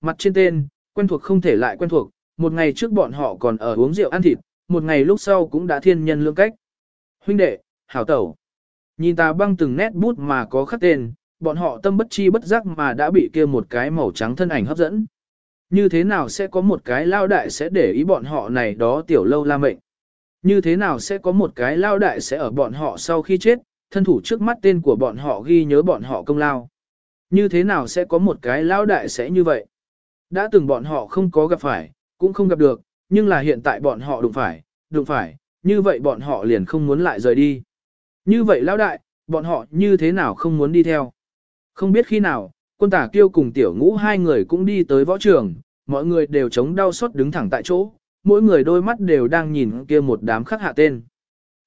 mặt trên tên, quen thuộc không thể lại quen thuộc, một ngày trước bọn họ còn ở uống rượu ăn thịt, một ngày lúc sau cũng đã thiên nhân lương cách. Huynh đệ, hảo tẩu. Nhìn ta băng từng nét bút mà có khắc tên, bọn họ tâm bất chi bất giác mà đã bị kia một cái màu trắng thân ảnh hấp dẫn. Như thế nào sẽ có một cái lao đại sẽ để ý bọn họ này đó tiểu lâu la mệnh? Như thế nào sẽ có một cái lao đại sẽ ở bọn họ sau khi chết, thân thủ trước mắt tên của bọn họ ghi nhớ bọn họ công lao? Như thế nào sẽ có một cái lao đại sẽ như vậy? Đã từng bọn họ không có gặp phải, cũng không gặp được, nhưng là hiện tại bọn họ đụng phải, đụng phải, như vậy bọn họ liền không muốn lại rời đi. Như vậy lão đại, bọn họ như thế nào không muốn đi theo? Không biết khi nào, quân tả kiêu cùng tiểu ngũ hai người cũng đi tới võ trường, mọi người đều chống đau xót đứng thẳng tại chỗ, mỗi người đôi mắt đều đang nhìn kia một đám khắc hạ tên.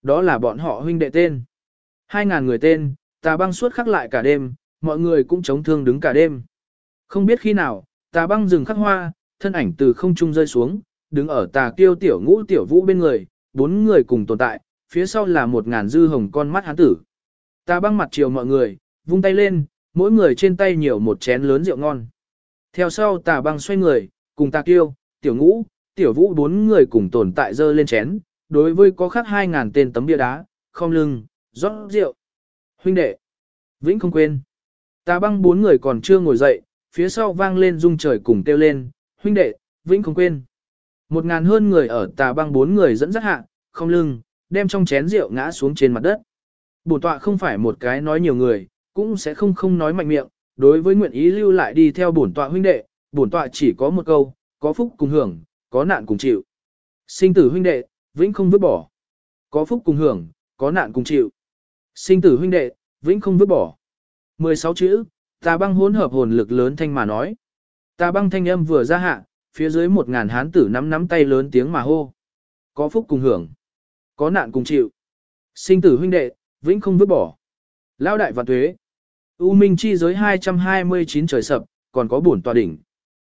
Đó là bọn họ huynh đệ tên. Hai ngàn người tên, tà băng suốt khắc lại cả đêm, mọi người cũng chống thương đứng cả đêm. Không biết khi nào, tà băng dừng khắc hoa, thân ảnh từ không trung rơi xuống, đứng ở tà kiêu tiểu ngũ tiểu vũ bên người, bốn người cùng tồn tại, phía sau là một ngàn dư hồng con mắt hán tử. Tà băng mặt chiều mọi người, vung tay lên, mỗi người trên tay nhiều một chén lớn rượu ngon. Theo sau tà băng xoay người, cùng tà kiêu, tiểu ngũ, tiểu vũ bốn người cùng tồn tại dơ lên chén, đối với có khắc hai ngàn tên tấm bia đá, không lưng, rót rượu. Huynh đệ, vĩnh không quên. Tà băng bốn người còn chưa ngồi dậy, phía sau vang lên rung trời cùng kêu lên, huynh đệ, vĩnh không quên. Một ngàn hơn người ở tà băng bốn người dẫn dắt hạ, không lưng, đem trong chén rượu ngã xuống trên mặt đất. Bổn tọa không phải một cái nói nhiều người, cũng sẽ không không nói mạnh miệng, đối với nguyện ý lưu lại đi theo bổn tọa huynh đệ, bổn tọa chỉ có một câu, có phúc cùng hưởng, có nạn cùng chịu. Sinh tử huynh đệ, vĩnh không vứt bỏ. Có phúc cùng hưởng, có nạn cùng chịu. Sinh tử huynh đệ, vĩnh không vứt bỏ. 16 chữ, tà băng hỗn hợp hồn lực lớn thanh mà nói. Tà băng thanh âm vừa ra hạ, phía dưới một ngàn hán tử nắm nắm tay lớn tiếng mà hô. Có phúc cùng hưởng, có nạn cùng chịu. Sinh tử huynh đệ, vĩnh không vứt bỏ. Lao đại và tuế. U Minh chi giới 229 trời sập, còn có bổn tòa đỉnh.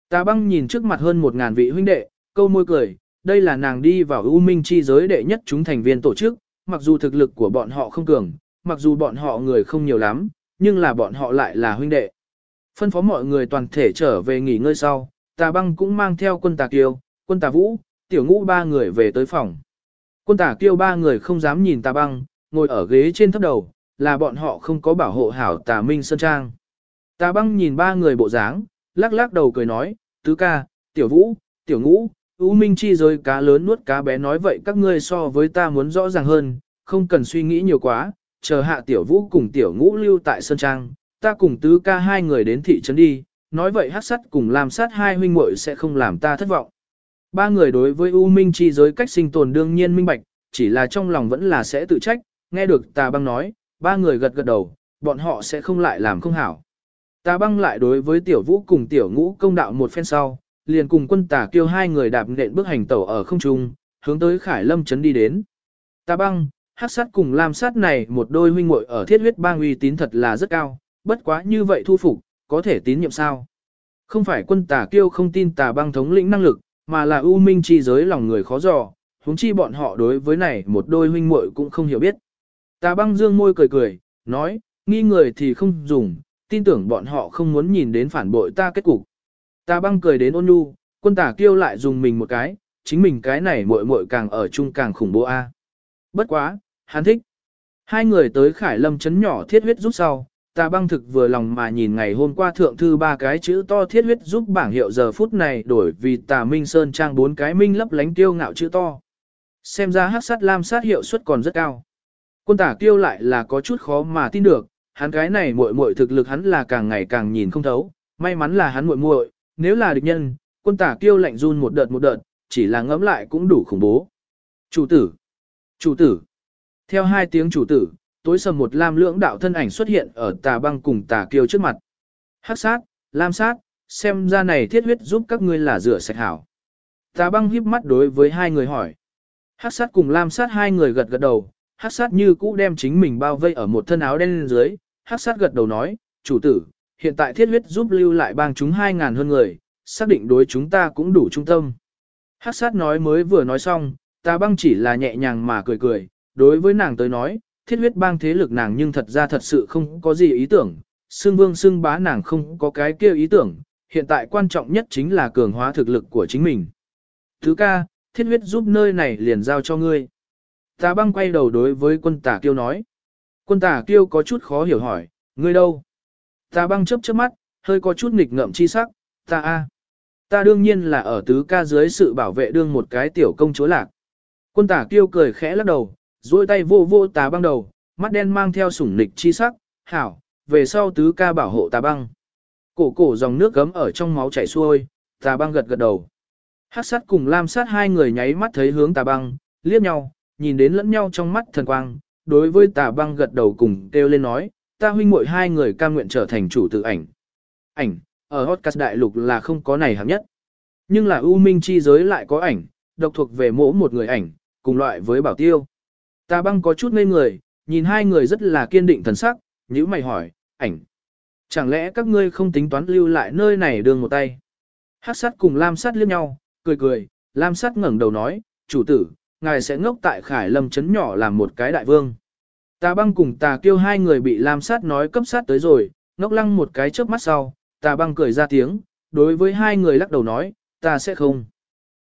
Tà băng nhìn trước mặt hơn một ngàn vị huynh đệ, câu môi cười, đây là nàng đi vào U Minh chi giới đệ nhất chúng thành viên tổ chức, mặc dù thực lực của bọn họ không cường, mặc dù bọn họ người không nhiều lắm, nhưng là bọn họ lại là huynh đệ. Phân phó mọi người toàn thể trở về nghỉ ngơi sau, tà băng cũng mang theo quân tà kiêu, quân tà vũ, tiểu ngũ ba người về tới phòng. Quân tà kiêu ba người không dám nhìn tà băng, ngồi ở ghế trên thấp đầu, là bọn họ không có bảo hộ hảo tà minh sơn trang. Tà băng nhìn ba người bộ dáng, lắc lắc đầu cười nói, tứ ca, tiểu vũ, tiểu ngũ, U Minh chi rơi cá lớn nuốt cá bé nói vậy các ngươi so với ta muốn rõ ràng hơn, không cần suy nghĩ nhiều quá, chờ hạ tiểu vũ cùng tiểu ngũ lưu tại Sơn Trang, ta cùng tứ ca hai người đến thị trấn đi, nói vậy hắc sắt cùng làm sát hai huynh muội sẽ không làm ta thất vọng. Ba người đối với U Minh chi giới cách sinh tồn đương nhiên minh bạch, chỉ là trong lòng vẫn là sẽ tự trách, nghe được tà băng nói, ba người gật gật đầu, bọn họ sẽ không lại làm không hảo. Tà băng lại đối với tiểu vũ cùng tiểu ngũ công đạo một phen sau, liền cùng quân tà kêu hai người đạp nện bước hành tẩu ở không trung, hướng tới khải lâm trấn đi đến. Tà băng, hắc sát cùng lam sát này một đôi huynh muội ở thiết huyết bang uy tín thật là rất cao, bất quá như vậy thu phục, có thể tín nhiệm sao? Không phải quân tà kiêu không tin tà băng thống lĩnh năng lực, mà là ưu minh chi giới lòng người khó dò, huống chi bọn họ đối với này một đôi huynh muội cũng không hiểu biết. Tà băng dương môi cười cười, nói, nghi người thì không dùng, tin tưởng bọn họ không muốn nhìn đến phản bội ta kết cục. Tà băng cười đến ôn nhu, quân tà kiêu lại dùng mình một cái, chính mình cái này muội muội càng ở chung càng khủng bố a. Bất quá, hắn thích. Hai người tới Khải Lâm chấn nhỏ thiết huyết giúp sau, ta băng thực vừa lòng mà nhìn ngày hôm qua thượng thư ba cái chữ to thiết huyết giúp bảng hiệu giờ phút này đổi vì tà minh sơn trang bốn cái minh lấp lánh tiêu ngạo chữ to. Xem ra hắc sát lam sát hiệu suất còn rất cao. Quân tả tiêu lại là có chút khó mà tin được, hắn cái này muội muội thực lực hắn là càng ngày càng nhìn không thấu, may mắn là hắn muội muội, nếu là địch nhân, quân tả tiêu lạnh run một đợt một đợt, chỉ là ngẫm lại cũng đủ khủng bố. Chủ tử, chủ tử, theo hai tiếng chủ tử, tối sầm một lam lưỡng đạo thân ảnh xuất hiện ở tà băng cùng tà kiêu trước mặt. Hắc sát, lam sát, xem ra này thiết huyết giúp các ngươi là rửa sạch hảo. Tà băng híp mắt đối với hai người hỏi. Hắc sát cùng lam sát hai người gật gật đầu, hắc sát như cũ đem chính mình bao vây ở một thân áo đen lên dưới. Hắc sát gật đầu nói, chủ tử, hiện tại thiết huyết giúp lưu lại bang chúng hai ngàn hơn người, xác định đối chúng ta cũng đủ trung tâm. Hắc sát nói mới vừa nói xong, tà băng chỉ là nhẹ nhàng mà cười cười, đối với nàng tới nói, thiết huyết bang thế lực nàng nhưng thật ra thật sự không có gì ý tưởng, xương vương xương bá nàng không có cái kia ý tưởng, hiện tại quan trọng nhất chính là cường hóa thực lực của chính mình. Thứ ca, thiết huyết giúp nơi này liền giao cho ngươi. Tà băng quay đầu đối với quân tà kiêu nói. Quân tà kiêu có chút khó hiểu hỏi, ngươi đâu? Tà băng chớp chớp mắt, hơi có chút nghịch ngợm chi sắc, ta a, Ta đương nhiên là ở tứ ca dưới sự bảo vệ đương một cái tiểu công chúa lạc. Quân tà kiêu cười khẽ lắc đầu, duỗi tay vô vô tà băng đầu, mắt đen mang theo sủng nịch chi sắc, hảo, về sau tứ ca bảo hộ tà băng. Cổ cổ dòng nước gấm ở trong máu chảy xuôi, tà băng gật gật đầu. Hắc sát cùng lam sát hai người nháy mắt thấy hướng tà băng, liếc nhau, nhìn đến lẫn nhau trong mắt thần quang, đối với tà băng gật đầu cùng kêu lên nói, ta huynh muội hai người ca nguyện trở thành chủ tự ảnh. Ảnh, ở Hotcast đại lục là không có này hạng nhất. Nhưng là ưu minh chi giới lại có ảnh, độc thuộc về mỗi một người ảnh, cùng loại với bảo tiêu. Ta băng có chút ngây người, nhìn hai người rất là kiên định thần sắc, nhữ mày hỏi, ảnh. Chẳng lẽ các ngươi không tính toán lưu lại nơi này đường một tay? Hắc sát cùng Lam sát liếc nhau, cười cười, Lam sát ngẩng đầu nói, chủ tử, ngài sẽ ngốc tại khải lâm chấn nhỏ làm một cái đại vương. Tà băng cùng tà kêu hai người bị Lam sát nói cấp sát tới rồi, ngốc lăng một cái chớp mắt sau, tà băng cười ra tiếng, đối với hai người lắc đầu nói, ta sẽ không.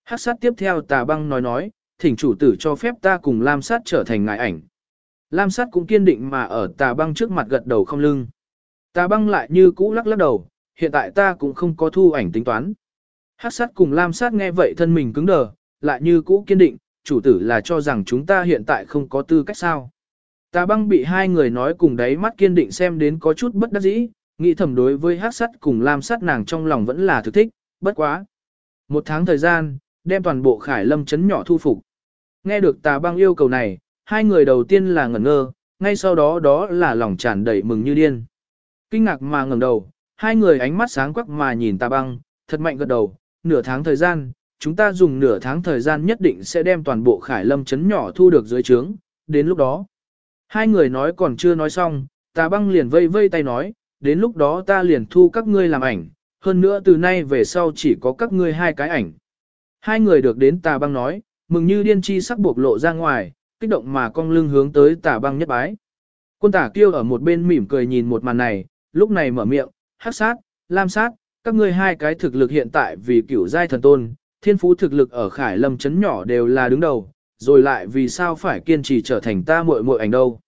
Hắc sát tiếp theo tà băng nói nói, thỉnh chủ tử cho phép ta cùng Lam sát trở thành ngài ảnh. Lam sát cũng kiên định mà ở tà băng trước mặt gật đầu không lưng. Tà băng lại như cũ lắc lắc đầu, hiện tại ta cũng không có thu ảnh tính toán. Hắc sát cùng Lam sát nghe vậy thân mình cứng đờ, lại như cũ kiên định, chủ tử là cho rằng chúng ta hiện tại không có tư cách sao. Tà băng bị hai người nói cùng đáy mắt kiên định xem đến có chút bất đắc dĩ, nghĩ thầm đối với Hắc sát cùng Lam sát nàng trong lòng vẫn là thực thích, bất quá. Một tháng thời gian, đem toàn bộ khải lâm chấn nhỏ thu phục. Nghe được tà băng yêu cầu này, hai người đầu tiên là ngẩn ngơ, ngay sau đó đó là lòng tràn đầy mừng như điên. Kinh ngạc mà ngẩng đầu, hai người ánh mắt sáng quắc mà nhìn tà băng, thật mạnh gật đầu, nửa tháng thời gian, chúng ta dùng nửa tháng thời gian nhất định sẽ đem toàn bộ khải lâm chấn nhỏ thu được dưới trướng, đến lúc đó. Hai người nói còn chưa nói xong, tà băng liền vây vây tay nói, đến lúc đó ta liền thu các ngươi làm ảnh, hơn nữa từ nay về sau chỉ có các ngươi hai cái ảnh. Hai người được đến tà băng nói, mừng như điên chi sắc buộc lộ ra ngoài, kích động mà cong lưng hướng tới Tả băng nhất bái. Quân tả kêu ở một bên mỉm cười nhìn một màn này, lúc này mở miệng, hắc sát, lam sát, các ngươi hai cái thực lực hiện tại vì cửu giai thần tôn, thiên phú thực lực ở khải lâm chấn nhỏ đều là đứng đầu, rồi lại vì sao phải kiên trì trở thành ta muội muội ảnh đâu.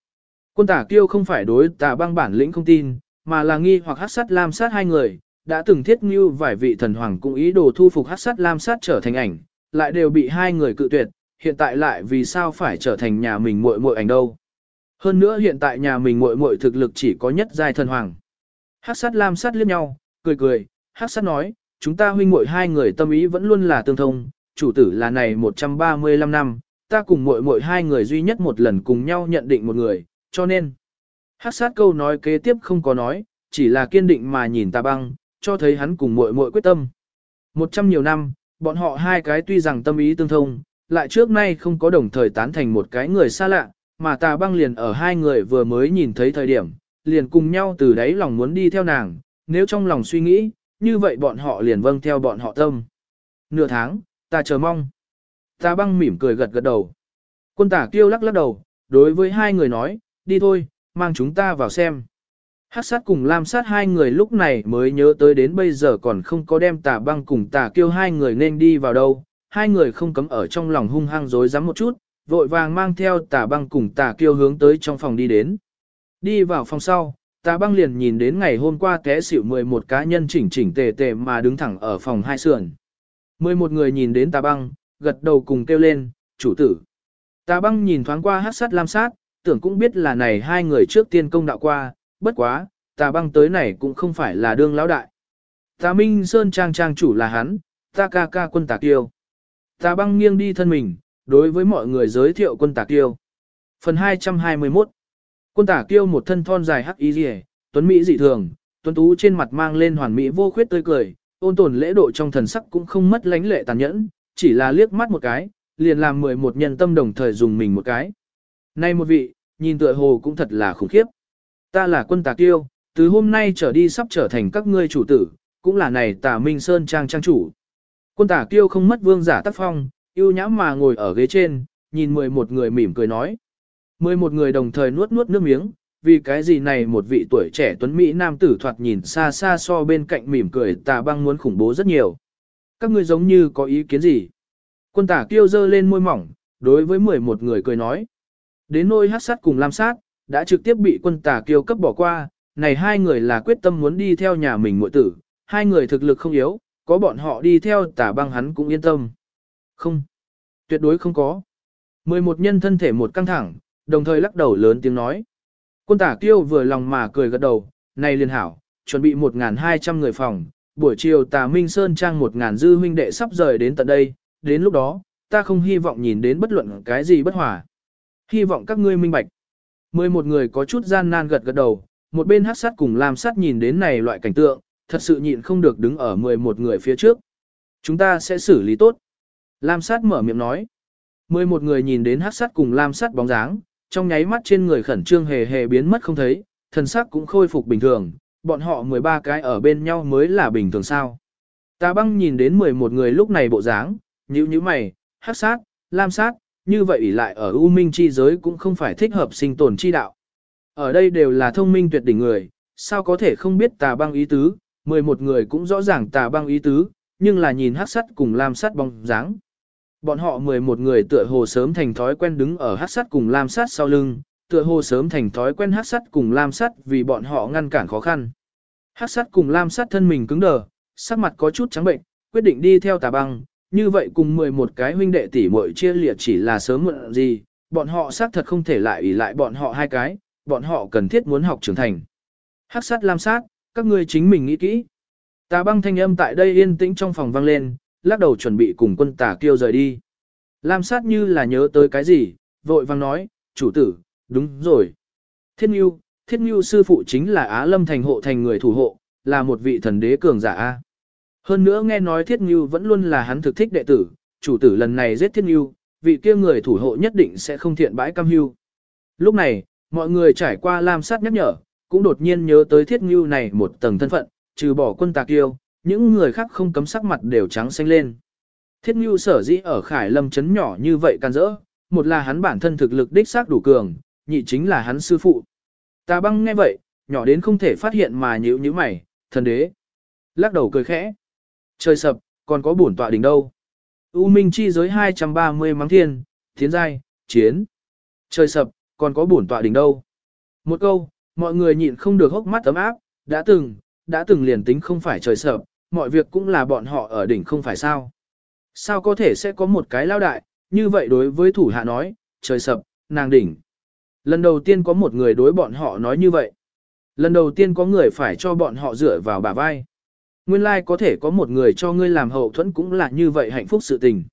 Quân tả kêu không phải đối tà băng bản lĩnh không tin, mà là nghi hoặc hắc sát lam sát hai người, đã từng thiết như vài vị thần hoàng cũng ý đồ thu phục hắc sát lam sát trở thành ảnh, lại đều bị hai người cự tuyệt, hiện tại lại vì sao phải trở thành nhà mình muội muội ảnh đâu. Hơn nữa hiện tại nhà mình muội muội thực lực chỉ có nhất giai thần hoàng. Hắc sát lam sát liếc nhau, cười cười, hắc sát nói, chúng ta huynh muội hai người tâm ý vẫn luôn là tương thông, chủ tử là này 135 năm, ta cùng muội muội hai người duy nhất một lần cùng nhau nhận định một người, cho nên. Hắc sát câu nói kế tiếp không có nói, chỉ là kiên định mà nhìn ta băng, cho thấy hắn cùng muội muội quyết tâm. Một trăm nhiều năm, bọn họ hai cái tuy rằng tâm ý tương thông, lại trước nay không có đồng thời tán thành một cái người xa lạ, mà tà băng liền ở hai người vừa mới nhìn thấy thời điểm, liền cùng nhau từ đấy lòng muốn đi theo nàng, nếu trong lòng suy nghĩ, như vậy bọn họ liền vâng theo bọn họ tâm. Nửa tháng, ta chờ mong. Tà băng mỉm cười gật gật đầu. Quân tả kêu lắc lắc đầu, đối với hai người nói, đi thôi, mang chúng ta vào xem. Hắc sát cùng Lam sát hai người lúc này mới nhớ tới đến bây giờ còn không có đem tà băng cùng tà kêu hai người nên đi vào đâu. Hai người không cấm ở trong lòng hung hăng dối rắm một chút, vội vàng mang theo tà băng cùng tà kêu hướng tới trong phòng đi đến. Đi vào phòng sau, tà băng liền nhìn đến ngày hôm qua té xỉu 11 cá nhân chỉnh chỉnh tề tề mà đứng thẳng ở phòng hai sườn. 11 người nhìn đến tà băng, gật đầu cùng kêu lên, chủ tử. Tà băng nhìn thoáng qua hát sát lam sát, tưởng cũng biết là này hai người trước tiên công đạo qua, bất quá, tà băng tới này cũng không phải là đương lão đại. Tà Minh Sơn Trang Trang chủ là hắn, ta ca ca quân tà kiêu. Tà băng nghiêng đi thân mình, đối với mọi người giới thiệu quân tà kiêu. Phần 221 Quân tà kiêu một thân thon dài hắc y rìa, tuấn Mỹ dị thường, tuấn tú trên mặt mang lên hoàn mỹ vô khuyết tươi cười, ôn tồn lễ độ trong thần sắc cũng không mất lánh lệ tàn nhẫn, chỉ là liếc mắt một cái, liền làm mười một nhân tâm đồng thời dùng mình một cái. Nay một vị, nhìn tựa hồ cũng thật là khủng khiếp. Ta là quân tà kiêu, từ hôm nay trở đi sắp trở thành các ngươi chủ tử, cũng là này tà minh sơn trang trang chủ. Quân tà kiêu không mất vương giả tác phong, yêu nhãm mà ngồi ở ghế trên, nhìn 11 người mỉm cười nói. 11 người đồng thời nuốt nuốt nước miếng, vì cái gì này một vị tuổi trẻ tuấn Mỹ nam tử thoạt nhìn xa xa so bên cạnh mỉm cười tà băng muốn khủng bố rất nhiều. Các ngươi giống như có ý kiến gì? Quân tả kiêu dơ lên môi mỏng, đối với 11 người cười nói. Đến nôi hát sát cùng lam sát, đã trực tiếp bị quân tả kiêu cấp bỏ qua, này hai người là quyết tâm muốn đi theo nhà mình muội tử, hai người thực lực không yếu, có bọn họ đi theo tả băng hắn cũng yên tâm. Không, tuyệt đối không có. 11 nhân thân thể một căng thẳng, đồng thời lắc đầu lớn tiếng nói. Quân tả kiêu vừa lòng mà cười gật đầu, này liên hảo, chuẩn bị 1.200 người phòng, buổi chiều tà Minh Sơn trang 1.000 dư huynh đệ sắp rời đến tận đây, đến lúc đó, ta không hy vọng nhìn đến bất luận cái gì bất hòa. Hy vọng các ngươi minh bạch. 11 người có chút gian nan gật gật đầu, một bên hát sát cùng làm sát nhìn đến này loại cảnh tượng, thật sự nhịn không được đứng ở 11 người phía trước. Chúng ta sẽ xử lý tốt. Lam sát mở miệng nói. 11 người nhìn đến hát sát cùng Lam sát bóng dáng, trong nháy mắt trên người khẩn trương hề hề biến mất không thấy, thần sắc cũng khôi phục bình thường, bọn họ 13 cái ở bên nhau mới là bình thường sao. Ta băng nhìn đến 11 người lúc này bộ dáng, nhíu nhíu mày, hát sát, lam sát, như vậy lại ở U Minh chi giới cũng không phải thích hợp sinh tồn chi đạo. Ở đây đều là thông minh tuyệt đỉnh người, sao có thể không biết tà băng ý tứ, 11 người cũng rõ ràng tà băng ý tứ, nhưng là nhìn hắc sắt cùng lam sắt bóng dáng. Bọn họ 11 người tựa hồ sớm thành thói quen đứng ở hắc sắt cùng lam sắt sau lưng, tựa hồ sớm thành thói quen hắc sắt cùng lam sắt vì bọn họ ngăn cản khó khăn. Hắc sắt cùng lam sắt thân mình cứng đờ, sắc mặt có chút trắng bệnh, quyết định đi theo tà băng, như vậy cùng 11 cái huynh đệ tỷ muội chia liệt chỉ là sớm muộn gì, bọn họ xác thật không thể lại ủy lại bọn họ hai cái, bọn họ cần thiết muốn học trưởng thành. Hắc sát lam sát, các ngươi chính mình nghĩ kỹ. Tà băng thanh âm tại đây yên tĩnh trong phòng vang lên, lắc đầu chuẩn bị cùng quân tà kêu rời đi. Lam sát như là nhớ tới cái gì, vội vang nói, chủ tử, đúng rồi. Thiết Nhiêu, Thiết Nhiêu sư phụ chính là Á Lâm thành hộ thành người thủ hộ, là một vị thần đế cường giả A. Hơn nữa nghe nói Thiết Nhiêu vẫn luôn là hắn thực thích đệ tử, chủ tử lần này giết Thiết Nhiêu, vị kia người thủ hộ nhất định sẽ không thiện bãi cam hưu. Lúc này, mọi người trải qua lam sát nhắc nhở, cũng đột nhiên nhớ tới Thiết Nhiêu này một tầng thân phận, trừ bỏ quân tạc yêu, những người khác không cấm sắc mặt đều trắng xanh lên. Thiết Nhiêu sở dĩ ở Khải Lâm chấn nhỏ như vậy can rỡ, một là hắn bản thân thực lực đích xác đủ cường, nhị chính là hắn sư phụ. Tà băng nghe vậy, nhỏ đến không thể phát hiện mà nhíu nhíu mày, thần đế. Lắc đầu cười khẽ. Trời sập, còn có bổn tọa đỉnh đâu. U Minh chi giới 230 mắng thiên, thiến giai, chiến. Trời sập, còn có bổn tọa đỉnh đâu. Một câu, mọi người nhịn không được hốc mắt ấm áp, đã từng, đã từng liền tính không phải trời sập, mọi việc cũng là bọn họ ở đỉnh không phải sao. Sao có thể sẽ có một cái lao đại, như vậy đối với thủ hạ nói, trời sập, nàng đỉnh. Lần đầu tiên có một người đối bọn họ nói như vậy. Lần đầu tiên có người phải cho bọn họ dựa vào bả vai. Nguyên lai like có thể có một người cho ngươi làm hậu thuẫn cũng là như vậy hạnh phúc sự tình.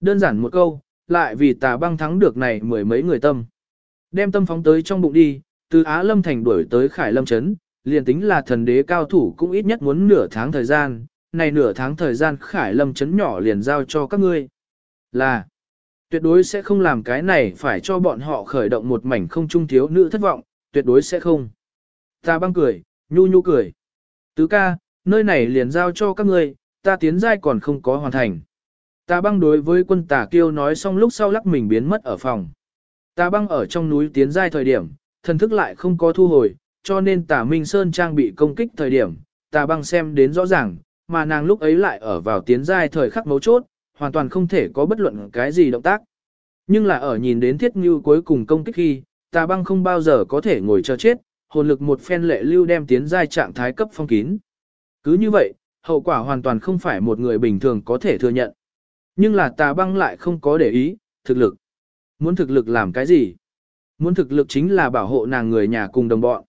Đơn giản một câu, lại vì tà băng thắng được này mười mấy người tâm. Đem tâm phóng tới trong bụng đi, từ Á Lâm Thành đuổi tới Khải Lâm Trấn, liền tính là thần đế cao thủ cũng ít nhất muốn nửa tháng thời gian, này nửa tháng thời gian Khải Lâm Trấn nhỏ liền giao cho các ngươi. Là, tuyệt đối sẽ không làm cái này phải cho bọn họ khởi động một mảnh không trung thiếu nữ thất vọng, tuyệt đối sẽ không. Ta băng cười, nhu nhu cười. Tứ ca, nơi này liền giao cho các ngươi, ta tiến giai còn không có hoàn thành. Ta băng đối với quân tà kiêu nói xong lúc sau lắc mình biến mất ở phòng. Ta băng ở trong núi tiến giai thời điểm, thần thức lại không có thu hồi, cho nên tà Minh Sơn trang bị công kích thời điểm, ta băng xem đến rõ ràng, mà nàng lúc ấy lại ở vào tiến giai thời khắc mấu chốt, hoàn toàn không thể có bất luận cái gì động tác. Nhưng là ở nhìn đến thiết như cuối cùng công kích khi, ta băng không bao giờ có thể ngồi chờ chết, hồn lực một phen lệ lưu đem tiến giai trạng thái cấp phong kín. Cứ như vậy, hậu quả hoàn toàn không phải một người bình thường có thể thừa nhận. Nhưng là tà băng lại không có để ý, thực lực. Muốn thực lực làm cái gì? Muốn thực lực chính là bảo hộ nàng người nhà cùng đồng bọn.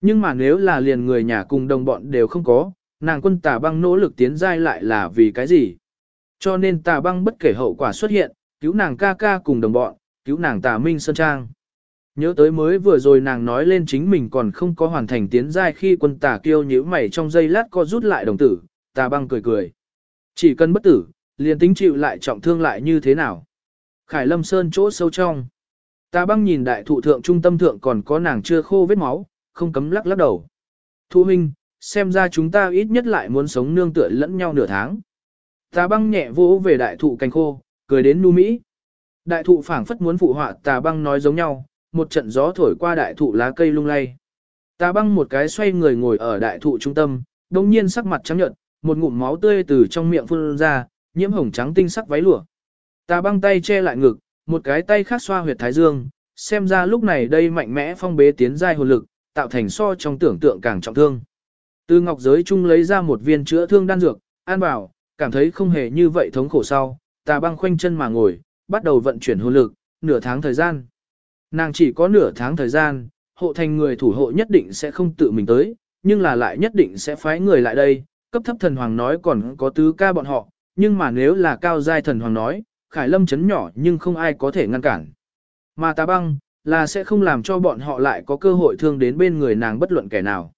Nhưng mà nếu là liền người nhà cùng đồng bọn đều không có, nàng quân tà băng nỗ lực tiến giai lại là vì cái gì? Cho nên tà băng bất kể hậu quả xuất hiện, cứu nàng ca ca cùng đồng bọn, cứu nàng tà minh sơn trang. Nhớ tới mới vừa rồi nàng nói lên chính mình còn không có hoàn thành tiến giai khi quân tà kêu nhíu mày trong giây lát co rút lại đồng tử, tà băng cười cười. Chỉ cần bất tử, liền tính chịu lại trọng thương lại như thế nào. Khải lâm sơn chỗ sâu trong. Tà băng nhìn đại thụ thượng trung tâm thượng còn có nàng chưa khô vết máu, không cấm lắc lắc đầu. Thu huynh, xem ra chúng ta ít nhất lại muốn sống nương tựa lẫn nhau nửa tháng. Tà băng nhẹ vỗ về đại thụ cành khô, cười đến nu mỹ. Đại thụ phảng phất muốn phụ họa tà băng nói giống nhau, một trận gió thổi qua đại thụ lá cây lung lay. Tà băng một cái xoay người ngồi ở đại thụ trung tâm, đồng nhiên sắc mặt trắng nhợt, một ngụm máu tươi từ trong miệng phun ra, nhiễm hồng trắng tinh sắc váy lụa. Tà băng tay che lại ngực, một cái tay khác xoa huyệt thái dương, xem ra lúc này đây mạnh mẽ phong bế tiến giai hồn lực, tạo thành so trong tưởng tượng càng trọng thương. Từ ngọc giới chung lấy ra một viên chữa thương đan dược, an bảo, cảm thấy không hề như vậy thống khổ sau, tà băng khoanh chân mà ngồi, bắt đầu vận chuyển hồn lực, nửa tháng thời gian. Nàng chỉ có nửa tháng thời gian, hộ thành người thủ hộ nhất định sẽ không tự mình tới, nhưng là lại nhất định sẽ phái người lại đây, cấp thấp thần hoàng nói còn có tứ ca bọn họ, nhưng mà nếu là cao giai thần hoàng nói, khải lâm chấn nhỏ nhưng không ai có thể ngăn cản. Mà tà băng, là sẽ không làm cho bọn họ lại có cơ hội thương đến bên người nàng bất luận kẻ nào.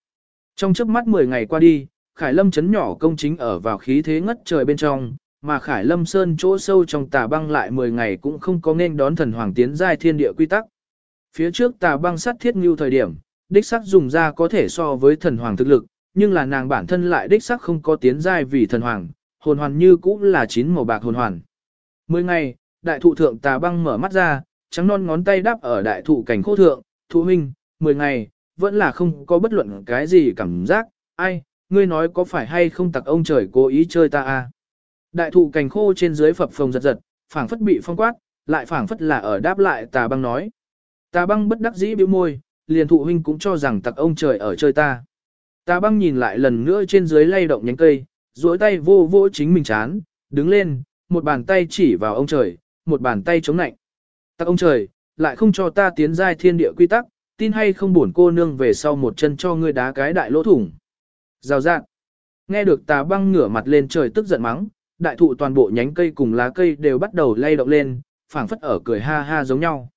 Trong chớp mắt 10 ngày qua đi, Khải Lâm chấn nhỏ công chính ở vào khí thế ngất trời bên trong, mà Khải Lâm Sơn chỗ sâu trong tà băng lại 10 ngày cũng không có nên đón thần hoàng tiến giai thiên địa quy tắc. Phía trước tà băng sát thiết ngưu thời điểm, đích sắc dùng ra có thể so với thần hoàng thực lực, nhưng là nàng bản thân lại đích sắc không có tiến giai vì thần hoàng, hồn hoàn như cũ là chín màu bạc hồn hoàn. 10 ngày, đại thụ thượng tà băng mở mắt ra, trắng non ngón tay đáp ở đại thụ cảnh khô thượng, thụ huynh, 10 ngày, vẫn là không có bất luận cái gì cảm giác, ai, ngươi nói có phải hay không tặc ông trời cố ý chơi ta à. Đại thụ cành khô trên dưới phập phồng giật giật, phảng phất bị phong quát, lại phảng phất là ở đáp lại tà băng nói. Tà băng bất đắc dĩ bĩu môi, liền thụ huynh cũng cho rằng tặc ông trời ở chơi ta. Tà băng nhìn lại lần nữa trên dưới lay động nhánh cây, duỗi tay vô vô chính mình chán, đứng lên, một bàn tay chỉ vào ông trời, một bàn tay chống nạnh. Tặc ông trời, lại không cho ta tiến giai thiên địa quy tắc, tin hay không buồn cô nương về sau một chân cho ngươi đá cái đại lỗ thủng. Rào rạng. Nghe được tà băng ngửa mặt lên trời tức giận mắng, đại thụ toàn bộ nhánh cây cùng lá cây đều bắt đầu lay động lên, phảng phất ở cười ha ha giống nhau.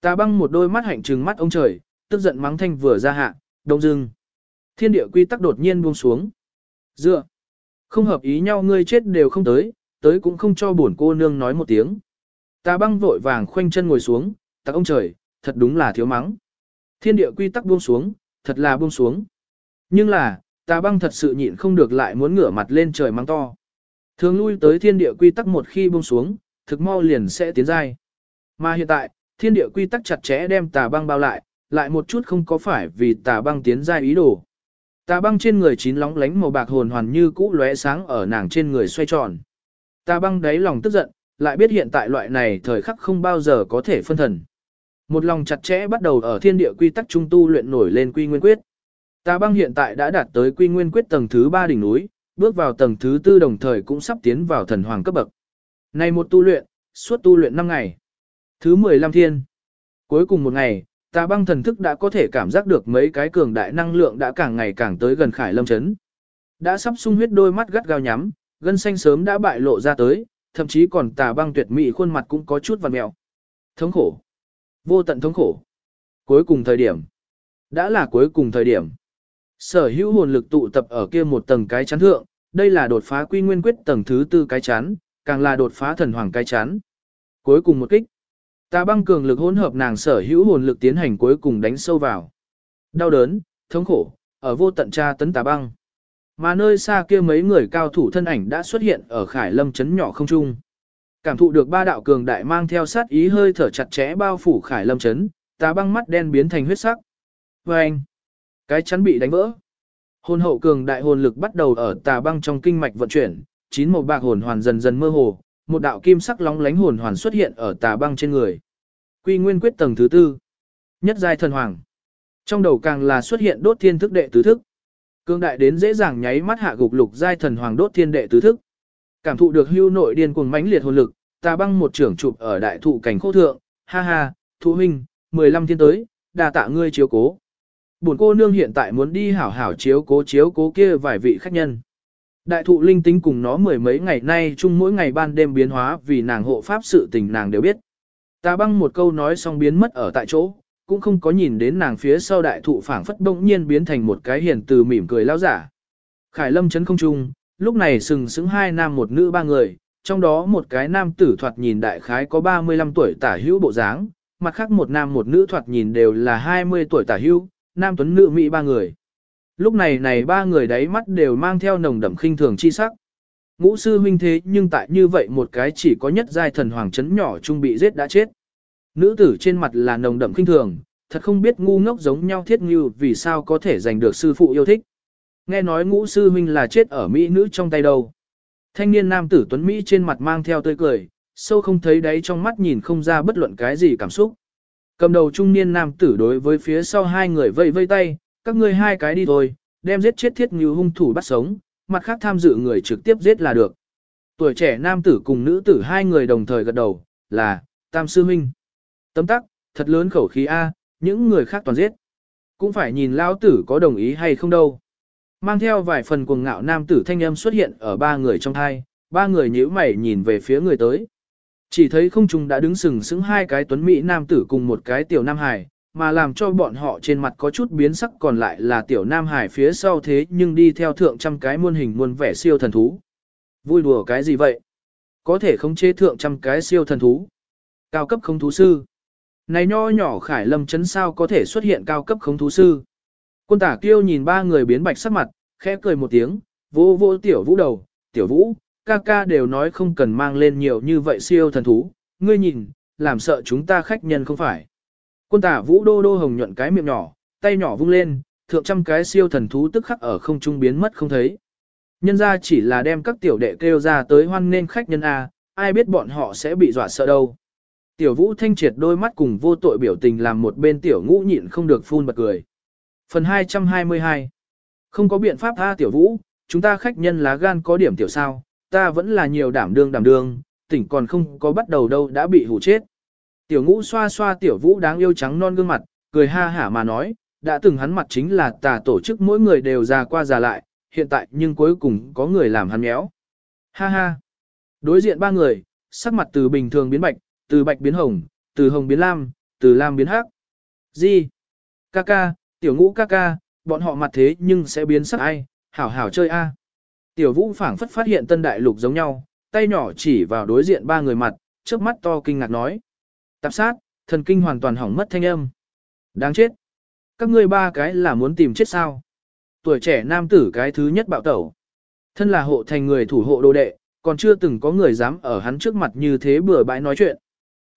Tà băng một đôi mắt hạnh trừng mắt ông trời, tức giận mắng thanh vừa ra hạ, đông dưng. Thiên địa quy tắc đột nhiên buông xuống. Dựa. Không hợp ý nhau ngươi chết đều không tới, tới cũng không cho buồn cô nương nói một tiếng. Tà băng vội vàng khoanh chân ngồi xuống, tặc ông trời, thật đúng là thiếu mắng. Thiên địa quy tắc buông xuống, thật là buông xuống. Nhưng là, tà băng thật sự nhịn không được lại muốn ngửa mặt lên trời mắng to. Thường lui tới thiên địa quy tắc một khi buông xuống, thực mau liền sẽ tiến dai. Mà hiện tại, thiên địa quy tắc chặt chẽ đem tà băng bao lại, lại một chút không có phải vì tà băng tiến ra ý đồ. Tà băng trên người chín lóng lánh màu bạc hồn hoàn như cũ lóe sáng ở nàng trên người xoay tròn. Tà băng đáy lòng tức giận, lại biết hiện tại loại này thời khắc không bao giờ có thể phân thần. Một lòng chặt chẽ bắt đầu ở thiên địa quy tắc trung tu luyện nổi lên quy nguyên quyết. Tà băng hiện tại đã đạt tới quy nguyên quyết tầng thứ 3 đỉnh núi, bước vào tầng thứ 4 đồng thời cũng sắp tiến vào thần hoàng cấp bậc. Này một tu luyện, suốt tu luyện 5 ngày. Thứ 15 thiên. Cuối cùng một ngày, tà băng thần thức đã có thể cảm giác được mấy cái cường đại năng lượng đã càng ngày càng tới gần khải lâm chấn. Đã sắp sung huyết đôi mắt gắt gao nhắm, gân xanh sớm đã bại lộ ra tới, thậm chí còn tà băng tuyệt mỹ khuôn mặt cũng có chút vằn mẹo. Thống khổ. Vô tận thống khổ. Cuối cùng thời điểm. Đã là cuối cùng thời điểm. Sở hữu hồn lực tụ tập ở kia một tầng cái chắn thượng, đây là đột phá quy nguyên quyết tầng thứ tư cái chắn, càng là đột phá thần hoàng cái chắn. Cuối cùng một kích. Tà băng cường lực hỗn hợp nàng sở hữu hồn lực tiến hành cuối cùng đánh sâu vào. Đau đớn, thống khổ, ở vô tận tra tấn tà băng. Mà nơi xa kia mấy người cao thủ thân ảnh đã xuất hiện ở khải lâm chấn nhỏ không trung. Cảm thụ được ba đạo cường đại mang theo sát ý hơi thở chặt chẽ bao phủ khải lâm chấn, tà băng mắt đen biến thành huyết sắc. Và anh, cái chắn bị đánh vỡ. Hồn hậu cường đại hồn lực bắt đầu ở tà băng trong kinh mạch vận chuyển, chín màu bạc hồn hoàn dần dần mơ hồ, một đạo kim sắc lóng lánh hồn hoàn xuất hiện ở tà băng trên người. Quy nguyên quyết tầng thứ tư. Nhất giai thần hoàng. Trong đầu càng là xuất hiện đốt thiên thức đệ tứ thức. Cường đại đến dễ dàng nháy mắt hạ gục lục giai thần hoàng đốt thiên đệ tứ thức. Cảm thụ được hưu nội điên cuồng mãnh liệt hồn lực, tà băng một trưởng chụp ở đại thụ cảnh khô thượng, ha ha, thú huynh, 15 thiên tới, đà tạ ngươi chiếu cố. Bổn cô nương hiện tại muốn đi hảo hảo chiếu cố chiếu cố kia vài vị khách nhân. Đại thụ linh tính cùng nó mười mấy ngày nay chung mỗi ngày ban đêm biến hóa vì nàng hộ pháp sự tình nàng đều biết. Ta băng một câu nói xong biến mất ở tại chỗ, cũng không có nhìn đến nàng phía sau đại thụ phảng phất bỗng nhiên biến thành một cái hiền từ mỉm cười lao giả. Khải lâm chấn không trung, lúc này sừng sững hai nam một nữ ba người, trong đó một cái nam tử thoạt nhìn đại khái có 35 tuổi tả hữu bộ dáng, mặt khác một nam một nữ thoạt nhìn đều là 20 tuổi tả hữu, nam tuấn nữ mỹ ba người. Lúc này này ba người đáy mắt đều mang theo nồng đậm khinh thường chi sắc. Ngũ sư huynh thế nhưng tại như vậy một cái chỉ có nhất giai thần hoàng chấn nhỏ trung bị giết đã chết. Nữ tử trên mặt là nồng đậm khinh thường, thật không biết ngu ngốc giống nhau thiết như vì sao có thể giành được sư phụ yêu thích. Nghe nói ngũ sư huynh là chết ở Mỹ nữ trong tay đâu. Thanh niên nam tử Tuấn Mỹ trên mặt mang theo tươi cười, sâu không thấy đáy trong mắt nhìn không ra bất luận cái gì cảm xúc. Cầm đầu trung niên nam tử đối với phía sau hai người vây vây tay, các ngươi hai cái đi thôi, đem giết chết thiết như hung thủ bắt sống, mặt khác tham dự người trực tiếp giết là được. Tuổi trẻ nam tử cùng nữ tử hai người đồng thời gật đầu, là, tam sư huynh. Tấm tắc, thật lớn khẩu khí A, những người khác toàn giết. Cũng phải nhìn lao tử có đồng ý hay không đâu. Mang theo vài phần cuồng ngạo nam tử thanh âm xuất hiện ở ba người trong hai, ba người nhíu mày nhìn về phía người tới. Chỉ thấy không trùng đã đứng sừng sững hai cái tuấn mỹ nam tử cùng một cái tiểu nam hải, mà làm cho bọn họ trên mặt có chút biến sắc còn lại là tiểu nam hải phía sau thế nhưng đi theo thượng trăm cái muôn hình muôn vẻ siêu thần thú. Vui đùa cái gì vậy? Có thể khống chế thượng trăm cái siêu thần thú. Cao cấp không thú sư. Này nho nhỏ khải lâm chấn sao có thể xuất hiện cao cấp không thú sư. Quân tả kiêu nhìn ba người biến bạch sắc mặt, khẽ cười một tiếng, vô vô tiểu vũ đầu, tiểu vũ, ca ca đều nói không cần mang lên nhiều như vậy siêu thần thú, ngươi nhìn, làm sợ chúng ta khách nhân không phải. Quân tả vũ đô đô hồng nhuận cái miệng nhỏ, tay nhỏ vung lên, thượng trăm cái siêu thần thú tức khắc ở không trung biến mất không thấy. Nhân ra chỉ là đem các tiểu đệ kêu ra tới hoan nên khách nhân A, ai biết bọn họ sẽ bị dọa sợ đâu. Tiểu vũ thanh triệt đôi mắt cùng vô tội biểu tình làm một bên tiểu ngũ nhịn không được phun bật cười. Phần 222 Không có biện pháp tha tiểu vũ, chúng ta khách nhân lá gan có điểm tiểu sao, ta vẫn là nhiều đảm đương đảm đương, tỉnh còn không có bắt đầu đâu đã bị hủ chết. Tiểu ngũ xoa xoa tiểu vũ đáng yêu trắng non gương mặt, cười ha hả mà nói, đã từng hắn mặt chính là tà tổ chức mỗi người đều già qua già lại, hiện tại nhưng cuối cùng có người làm hắn méo. Ha ha. Đối diện ba người, sắc mặt từ bình thường biến bạch, từ bạch biến hồng, từ hồng biến lam, từ lam biến hắc. Gì? Kaka, tiểu ngũ Kaka, bọn họ mặt thế nhưng sẽ biến sắc ai, hảo hảo chơi a. Tiểu vũ phảng phất phát hiện tân đại lục giống nhau, tay nhỏ chỉ vào đối diện ba người mặt, trước mắt to kinh ngạc nói. Tạp sát, thần kinh hoàn toàn hỏng mất thanh âm. Đáng chết. Các ngươi ba cái là muốn tìm chết sao? Tuổi trẻ nam tử cái thứ nhất bạo tẩu. Thân là hộ thành người thủ hộ đồ đệ, còn chưa từng có người dám ở hắn trước mặt như thế bừa bãi nói chuyện.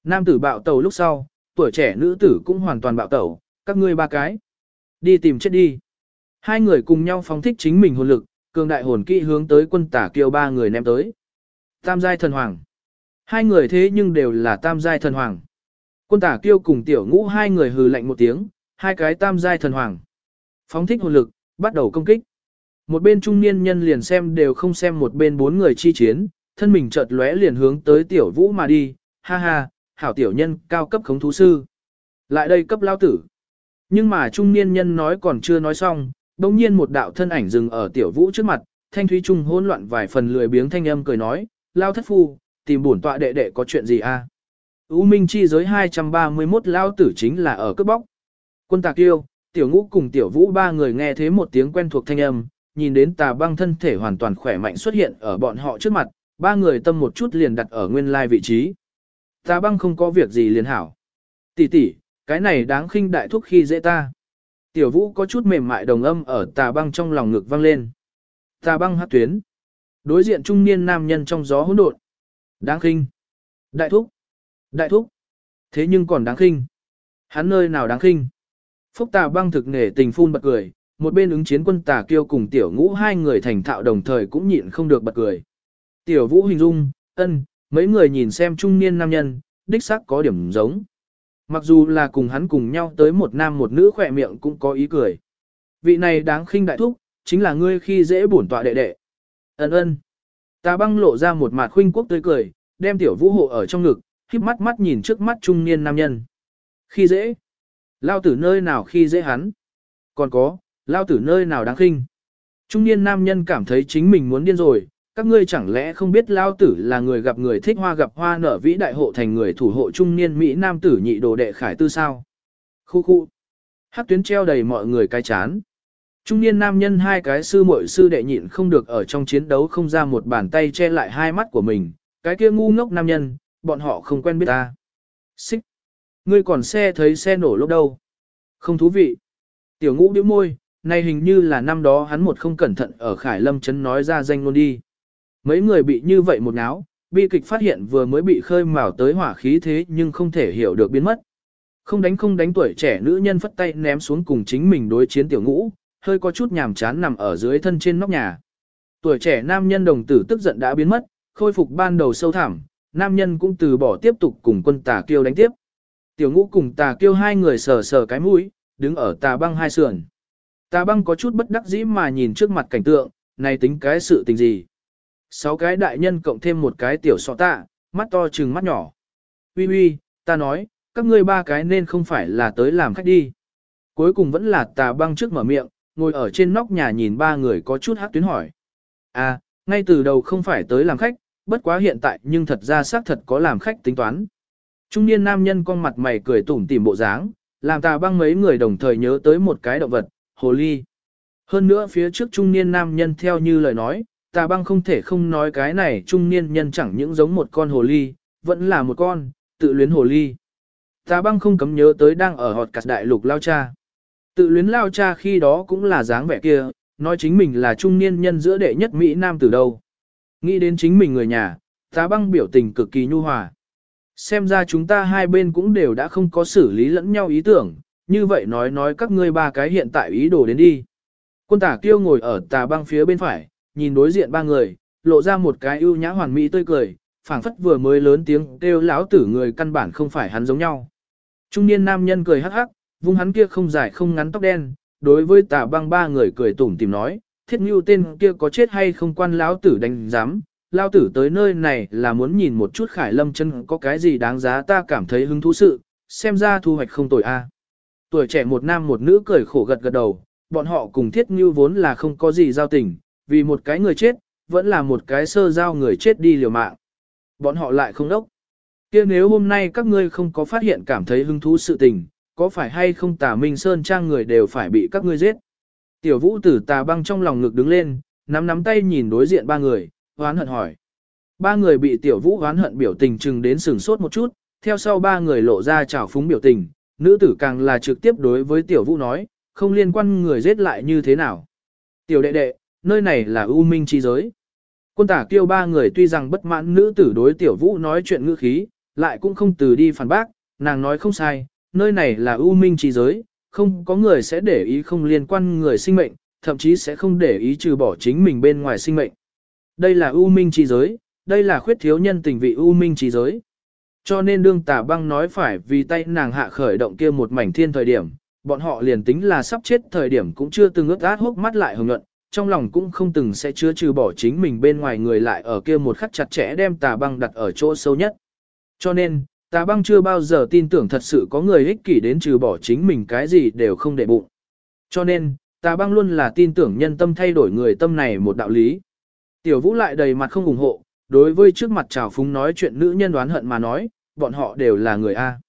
Nam tử bạo tẩu lúc sau, tuổi trẻ nữ tử cũng hoàn toàn bạo tẩu, các ngươi ba cái. Đi tìm chết đi. Hai người cùng nhau phóng thích chính mình hồn lực, cường đại hồn kỹ hướng tới quân tả kiêu ba người ném tới. Tam giai thần hoàng. Hai người thế nhưng đều là tam giai thần hoàng. Quân tả kiêu cùng tiểu ngũ hai người hừ lạnh một tiếng, hai cái tam giai thần hoàng. Phóng thích hồn lực, bắt đầu công kích. Một bên trung niên nhân liền xem đều không xem một bên bốn người chi chiến, thân mình chợt lóe liền hướng tới tiểu vũ mà đi, ha ha, hảo tiểu nhân cao cấp khống thú sư. Lại đây cấp lao tử. Nhưng mà trung niên nhân nói còn chưa nói xong, đồng nhiên một đạo thân ảnh dừng ở tiểu vũ trước mặt, thanh thúy trung hỗn loạn vài phần lười biếng thanh âm cười nói, lao thất phu, tìm bổn tọa đệ đệ có chuyện gì a? À? U Minh chi giới 231 lao tử chính là ở cướp bóc. Quân tạc yêu, tiểu ngũ cùng tiểu vũ ba người nghe thế một tiếng quen thuộc thanh âm, nhìn đến tà băng thân thể hoàn toàn khỏe mạnh xuất hiện ở bọn họ trước mặt, ba người tâm một chút liền đặt ở nguyên lai vị trí. Tà băng không có việc gì liền hảo. Tỷ tỷ, cái này đáng khinh đại thúc khi dễ ta. Tiểu vũ có chút mềm mại đồng âm ở tà băng trong lòng ngực vang lên. Tà băng hát tuyến. Đối diện trung niên nam nhân trong gió hỗn độn. Đáng khinh. Đại thúc. Đại thúc. Thế nhưng còn đáng khinh. Hắn nơi nào đáng khinh. Phúc tà băng thực nể tình phun bật cười, một bên ứng chiến quân tà kêu cùng tiểu ngũ hai người thành thạo đồng thời cũng nhịn không được bật cười. Tiểu vũ hình dung, ân, mấy người nhìn xem trung niên nam nhân, đích xác có điểm giống. Mặc dù là cùng hắn cùng nhau tới một nam một nữ khỏe miệng cũng có ý cười. Vị này đáng khinh đại thúc, chính là ngươi khi dễ bổn tọa đệ đệ. Ân ân. Tà băng lộ ra một mặt khuynh quốc tươi cười, đem tiểu vũ hộ ở trong ngực, híp mắt mắt nhìn trước mắt trung niên nam nhân. Khi dễ. Lao tử nơi nào khi dễ hắn. Còn có, lao tử nơi nào đáng khinh. Trung niên nam nhân cảm thấy chính mình muốn điên rồi, các ngươi chẳng lẽ không biết lao tử là người gặp người thích hoa gặp hoa nở vĩ đại hộ thành người thủ hộ trung niên Mỹ nam tử nhị đồ đệ khải tư sao. Khu khu. Hát tuyến treo đầy mọi người cái chán. Trung niên nam nhân hai cái sư muội sư đệ nhịn không được ở trong chiến đấu không ra một bàn tay che lại hai mắt của mình, cái kia ngu ngốc nam nhân, bọn họ không quen biết ta. Xích. Ngươi còn xe thấy xe nổ lúc đâu. Không thú vị. Tiểu ngũ điếu môi, này hình như là năm đó hắn một không cẩn thận ở Khải Lâm Trấn nói ra danh luôn đi. Mấy người bị như vậy một náo, bi kịch phát hiện vừa mới bị khơi mào tới hỏa khí thế nhưng không thể hiểu được biến mất. Không đánh không đánh tuổi trẻ nữ nhân phất tay ném xuống cùng chính mình đối chiến tiểu ngũ, hơi có chút nhàm chán nằm ở dưới thân trên nóc nhà. Tuổi trẻ nam nhân đồng tử tức giận đã biến mất, khôi phục ban đầu sâu thẳm, nam nhân cũng từ bỏ tiếp tục cùng quân tà kiêu đánh tiếp. Tiểu ngũ cùng tà kiêu hai người sờ sờ cái mũi, đứng ở tà băng hai sườn. Tà băng có chút bất đắc dĩ mà nhìn trước mặt cảnh tượng, này tính cái sự tình gì. Sáu cái đại nhân cộng thêm một cái tiểu sọ tạ, mắt to trừng mắt nhỏ. Ui ui, ta nói, các ngươi ba cái nên không phải là tới làm khách đi. Cuối cùng vẫn là tà băng trước mở miệng, ngồi ở trên nóc nhà nhìn ba người có chút hát tuyến hỏi. À, ngay từ đầu không phải tới làm khách, bất quá hiện tại nhưng thật ra xác thật có làm khách tính toán. Trung niên nam nhân con mặt mày cười tủm tỉm bộ dáng, làm tà băng mấy người đồng thời nhớ tới một cái động vật, hồ ly. Hơn nữa phía trước trung niên nam nhân theo như lời nói, tà băng không thể không nói cái này trung niên nhân chẳng những giống một con hồ ly, vẫn là một con, tự luyến hồ ly. Tà băng không cấm nhớ tới đang ở họt cạt đại lục lao cha. Tự luyến lao cha khi đó cũng là dáng vẻ kia, nói chính mình là trung niên nhân giữa đệ nhất Mỹ Nam từ đâu. Nghĩ đến chính mình người nhà, tá băng biểu tình cực kỳ nhu hòa. Xem ra chúng ta hai bên cũng đều đã không có xử lý lẫn nhau ý tưởng, như vậy nói nói các ngươi ba cái hiện tại ý đồ đến đi. Quân tả kiêu ngồi ở tà băng phía bên phải, nhìn đối diện ba người, lộ ra một cái ưu nhã hoàn mỹ tươi cười, phảng phất vừa mới lớn tiếng kêu lão tử người căn bản không phải hắn giống nhau. Trung niên nam nhân cười hắc hắc, vung hắn kia không dài không ngắn tóc đen, đối với tà băng ba người cười tủm tìm nói, thiết như tên kia có chết hay không quan lão tử đánh giám, lão tử tới nơi này là muốn nhìn một chút khải lâm chân có cái gì đáng giá ta cảm thấy hứng thú sự, xem ra thu hoạch không tồi a. Tuổi trẻ một nam một nữ cười khổ gật gật đầu, bọn họ cùng thiết như vốn là không có gì giao tình, vì một cái người chết, vẫn là một cái sơ giao người chết đi liều mạng. Bọn họ lại không đốc. kia nếu hôm nay các ngươi không có phát hiện cảm thấy hứng thú sự tình, có phải hay không Tả minh sơn trang người đều phải bị các ngươi giết. Tiểu vũ tử tà băng trong lòng ngực đứng lên, nắm nắm tay nhìn đối diện ba người, hoán hận hỏi. Ba người bị tiểu vũ hoán hận biểu tình chừng đến sừng sốt một chút, theo sau ba người lộ ra trào phúng biểu tình, nữ tử càng là trực tiếp đối với tiểu vũ nói, không liên quan người giết lại như thế nào. Tiểu đệ đệ, nơi này là ưu minh chi giới. Quân tả kêu ba người tuy rằng bất mãn nữ tử đối tiểu vũ nói chuyện ngữ khí, lại cũng không từ đi phản bác, nàng nói không sai, nơi này là ưu minh chi giới, không có người sẽ để ý không liên quan người sinh mệnh, thậm chí sẽ không để ý trừ bỏ chính mình bên ngoài sinh mệnh. Đây là ưu minh chi giới, đây là khuyết thiếu nhân tình vị ưu minh chi giới. Cho nên đương tà băng nói phải vì tay nàng hạ khởi động kia một mảnh thiên thời điểm, bọn họ liền tính là sắp chết thời điểm cũng chưa từng ước át hốc mắt lại hồng nhuận, trong lòng cũng không từng sẽ chứa trừ bỏ chính mình bên ngoài người lại ở kia một khắc chặt chẽ đem tà băng đặt ở chỗ sâu nhất. Cho nên, tà băng chưa bao giờ tin tưởng thật sự có người ích kỷ đến trừ bỏ chính mình cái gì đều không để bụng. Cho nên, tà băng luôn là tin tưởng nhân tâm thay đổi người tâm này một đạo lý. Tiểu vũ lại đầy mặt không ủng hộ, đối với trước mặt trào phúng nói chuyện nữ nhân đoán hận mà nói, bọn họ đều là người A.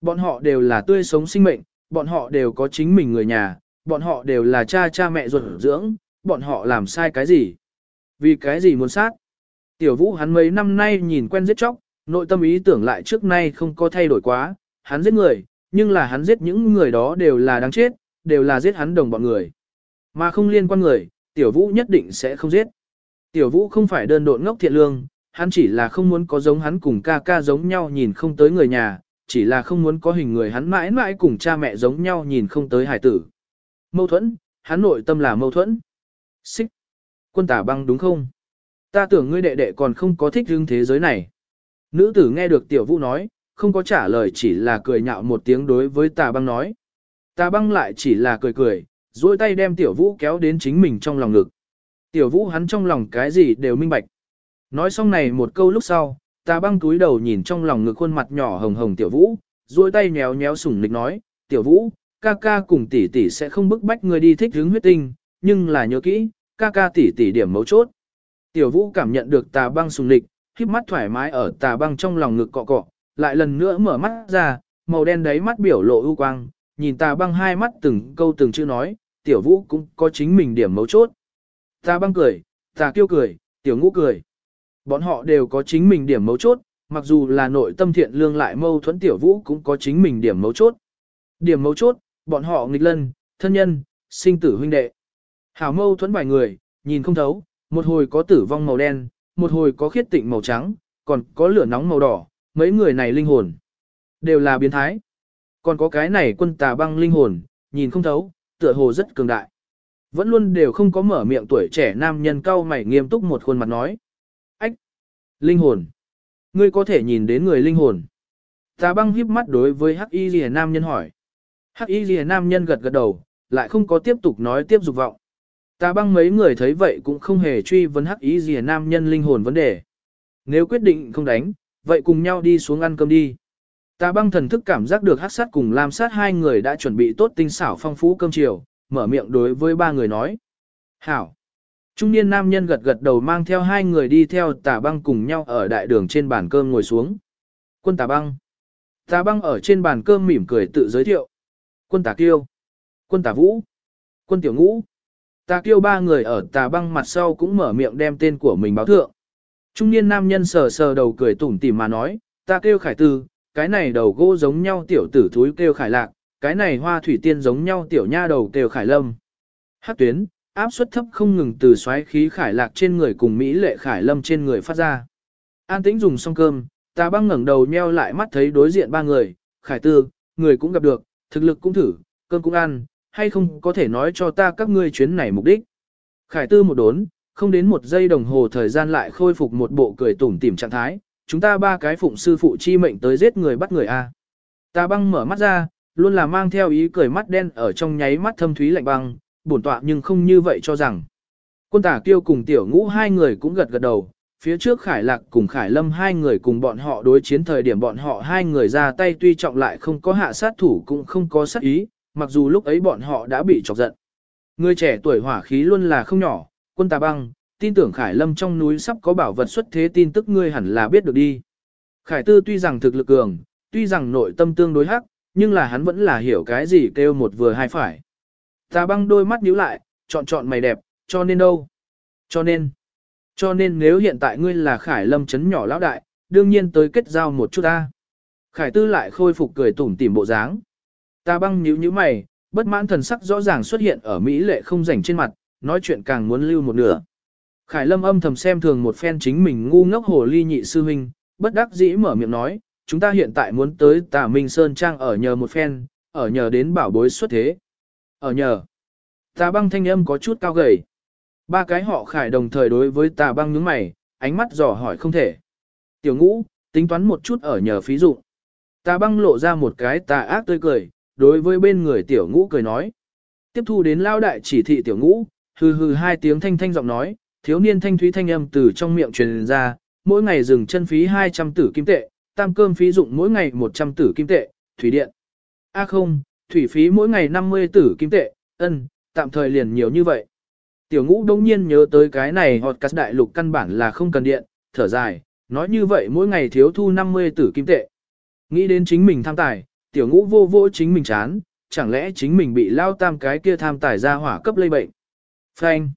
Bọn họ đều là tươi sống sinh mệnh, bọn họ đều có chính mình người nhà, bọn họ đều là cha cha mẹ ruột dưỡng, bọn họ làm sai cái gì? Vì cái gì muốn sát? Tiểu vũ hắn mấy năm nay nhìn quen giết chóc, nội tâm ý tưởng lại trước nay không có thay đổi quá, hắn giết người, nhưng là hắn giết những người đó đều là đáng chết, đều là giết hắn đồng bọn người. Mà không liên quan người, tiểu vũ nhất định sẽ không giết. Tiểu vũ không phải đơn độn ngốc thiện lương, hắn chỉ là không muốn có giống hắn cùng ca ca giống nhau nhìn không tới người nhà, chỉ là không muốn có hình người hắn mãi mãi cùng cha mẹ giống nhau nhìn không tới hải tử. Mâu thuẫn, hắn nội tâm là mâu thuẫn. Xích. Quân tả băng đúng không? Ta tưởng ngươi đệ đệ còn không có thích hương thế giới này. Nữ tử nghe được tiểu vũ nói, không có trả lời chỉ là cười nhạo một tiếng đối với tà băng nói. Tà băng lại chỉ là cười cười, duỗi tay đem tiểu vũ kéo đến chính mình trong lòng ngực. Tiểu vũ hắn trong lòng cái gì đều minh bạch. Nói xong này một câu lúc sau, tà băng túi đầu nhìn trong lòng ngực khuôn mặt nhỏ hồng hồng tiểu vũ, duỗi tay nhéo nhéo sủng nịch nói, tiểu vũ, ca ca cùng tỷ tỷ sẽ không bức bách ngươi đi thích hướng huyết tinh, nhưng là nhớ kỹ, ca ca tỷ tỷ điểm mấu chốt. Tiểu vũ cảm nhận được tà băng sùng lịch, híp mắt thoải mái ở tà băng trong lòng ngực cọ cọ, lại lần nữa mở mắt ra, màu đen đấy mắt biểu lộ ưu quang, nhìn tà băng hai mắt từng câu từng chữ nói, tiểu vũ cũng có chính mình điểm mấu chốt. Tà băng cười, tà kiêu cười, tiểu ngũ cười. Bọn họ đều có chính mình điểm mấu chốt, mặc dù là nội tâm thiện lương lại mâu thuẫn tiểu vũ cũng có chính mình điểm mấu chốt. Điểm mấu chốt, bọn họ nghịch lân, thân nhân, sinh tử huynh đệ. Hảo mâu thuẫn vài người, nhìn không thấu, một hồi có tử vong màu đen, một hồi có khiết tịnh màu trắng, còn có lửa nóng màu đỏ, mấy người này linh hồn. Đều là biến thái. Còn có cái này quân tà băng linh hồn, nhìn không thấu, tựa hồ rất cường đại. Vẫn luôn đều không có mở miệng tuổi trẻ nam nhân cao mày nghiêm túc một khuôn mặt nói. Ách! Linh hồn! Ngươi có thể nhìn đến người linh hồn. Tà băng híp mắt đối với hắc y lìa nam nhân hỏi. Hắc y lìa nam nhân gật gật đầu, lại không có tiếp tục nói tiếp dục vọng. Tà băng mấy người thấy vậy cũng không hề truy vấn hắc ý gì nam nhân linh hồn vấn đề. Nếu quyết định không đánh, vậy cùng nhau đi xuống ăn cơm đi. Tà băng thần thức cảm giác được hắc sát cùng lam sát hai người đã chuẩn bị tốt tinh xảo phong phú cơm chiều, mở miệng đối với ba người nói. Hảo! Trung niên nam nhân gật gật đầu mang theo hai người đi theo tà băng cùng nhau ở đại đường trên bàn cơm ngồi xuống. Quân tà băng! Tà băng ở trên bàn cơm mỉm cười tự giới thiệu. Quân tà kiêu! Quân tà vũ! Quân tiểu ngũ! Tà kêu ba người ở tà băng mặt sau cũng mở miệng đem tên của mình báo thượng. Trung niên nam nhân sờ sờ đầu cười tủm tỉm mà nói, ta kêu khải tư, cái này đầu gỗ giống nhau tiểu tử thúi kêu khải lạc, cái này hoa thủy tiên giống nhau tiểu nha đầu kêu khải lâm. Hát tuyến, áp suất thấp không ngừng từ xoáy khí khải lạc trên người cùng Mỹ lệ khải lâm trên người phát ra. An tĩnh dùng xong cơm, ta băng ngẩng đầu nheo lại mắt thấy đối diện ba người, khải tư, người cũng gặp được, thực lực cũng thử, cơm cũng ăn, hay không có thể nói cho ta các ngươi chuyến này mục đích. Khải tư một đốn, không đến một giây đồng hồ thời gian lại khôi phục một bộ cười tủm tỉm trạng thái, chúng ta ba cái phụng sư phụ chi mệnh tới giết người bắt người a. Ta băng mở mắt ra, luôn là mang theo ý cười mắt đen ở trong nháy mắt thâm thúy lạnh băng, bổn tọa nhưng không như vậy cho rằng. Quân tả kiêu cùng tiểu ngũ hai người cũng gật gật đầu, phía trước Khải Lạc cùng Khải Lâm hai người cùng bọn họ đối chiến thời điểm bọn họ hai người ra tay tuy trọng lại không có hạ sát thủ cũng không có sát ý, mặc dù lúc ấy bọn họ đã bị chọc giận. Người trẻ tuổi hỏa khí luôn là không nhỏ, quân tà băng, tin tưởng Khải Lâm trong núi sắp có bảo vật xuất thế tin tức ngươi hẳn là biết được đi. Khải Tư tuy rằng thực lực cường, tuy rằng nội tâm tương đối hắc, nhưng là hắn vẫn là hiểu cái gì kêu một vừa hai phải. Tà băng đôi mắt nhíu lại, chọn chọn mày đẹp, cho nên đâu? Cho nên, cho nên nếu hiện tại ngươi là Khải Lâm chấn nhỏ lão đại, đương nhiên tới kết giao một chút ta. Khải Tư lại khôi phục cười tủm tỉm bộ dáng. Ta băng nhíu nhíu mày, bất mãn thần sắc rõ ràng xuất hiện ở Mỹ lệ không rảnh trên mặt, nói chuyện càng muốn lưu một nửa. Khải Lâm âm thầm xem thường một phen chính mình ngu ngốc hồ ly nhị sư huynh, bất đắc dĩ mở miệng nói, chúng ta hiện tại muốn tới tà Minh Sơn Trang ở nhờ một phen, ở nhờ đến bảo bối xuất thế. Ở nhờ. Tà băng thanh âm có chút cao gầy. Ba cái họ khải đồng thời đối với tà băng nhướng mày, ánh mắt dò hỏi không thể. Tiểu ngũ, tính toán một chút ở nhờ phí dụ. Tà băng lộ ra một cái tà ác tươi cười, đối với bên người tiểu ngũ cười nói. Tiếp thu đến lao đại chỉ thị tiểu ngũ, hừ hừ hai tiếng thanh thanh giọng nói, thiếu niên thanh thúy thanh âm từ trong miệng truyền ra, mỗi ngày dừng chân phí 200 tử kim tệ, tam cơm phí dụng mỗi ngày 100 tử kim tệ, thủy điện. A không, thủy phí mỗi ngày 50 tử kim tệ, ân, tạm thời liền nhiều như vậy. Tiểu ngũ đông nhiên nhớ tới cái này họt cắt đại lục căn bản là không cần điện, thở dài, nói như vậy mỗi ngày thiếu thu 50 tử kim tệ. Nghĩ đến chính mình tham tài, tiểu ngũ vô vô chính mình chán, chẳng lẽ chính mình bị lao tam cái kia tham tài ra hỏa cấp lây bệnh. Phanh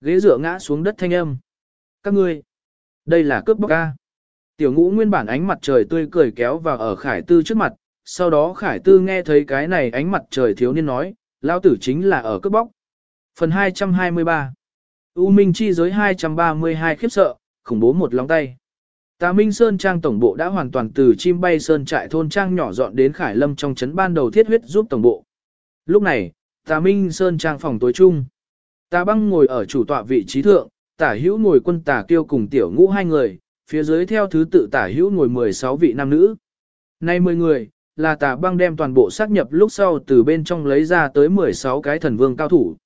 ghế dựa ngã xuống đất thanh âm. Các ngươi, đây là cướp bóc ca. Tiểu ngũ nguyên bản ánh mặt trời tươi cười kéo vào ở khải tư trước mặt, sau đó khải tư nghe thấy cái này ánh mặt trời thiếu niên nói, lao tử chính là ở cướp bóc. Phần 223 U Minh chi giới 232 khiếp sợ, khủng bố một lòng tay. Tà Minh Sơn Trang tổng bộ đã hoàn toàn từ chim bay sơn trại thôn trang nhỏ dọn đến Khải Lâm trong trấn ban đầu thiết huyết giúp tổng bộ. Lúc này, Tà Minh Sơn Trang phòng tối trung. Tà băng ngồi ở chủ tọa vị trí thượng, tả hữu ngồi quân tả kiêu cùng tiểu ngũ hai người, phía dưới theo thứ tự tả hữu ngồi 16 vị nam nữ. Nay 10 người, là tà băng đem toàn bộ xác nhập lúc sau từ bên trong lấy ra tới 16 cái thần vương cao thủ.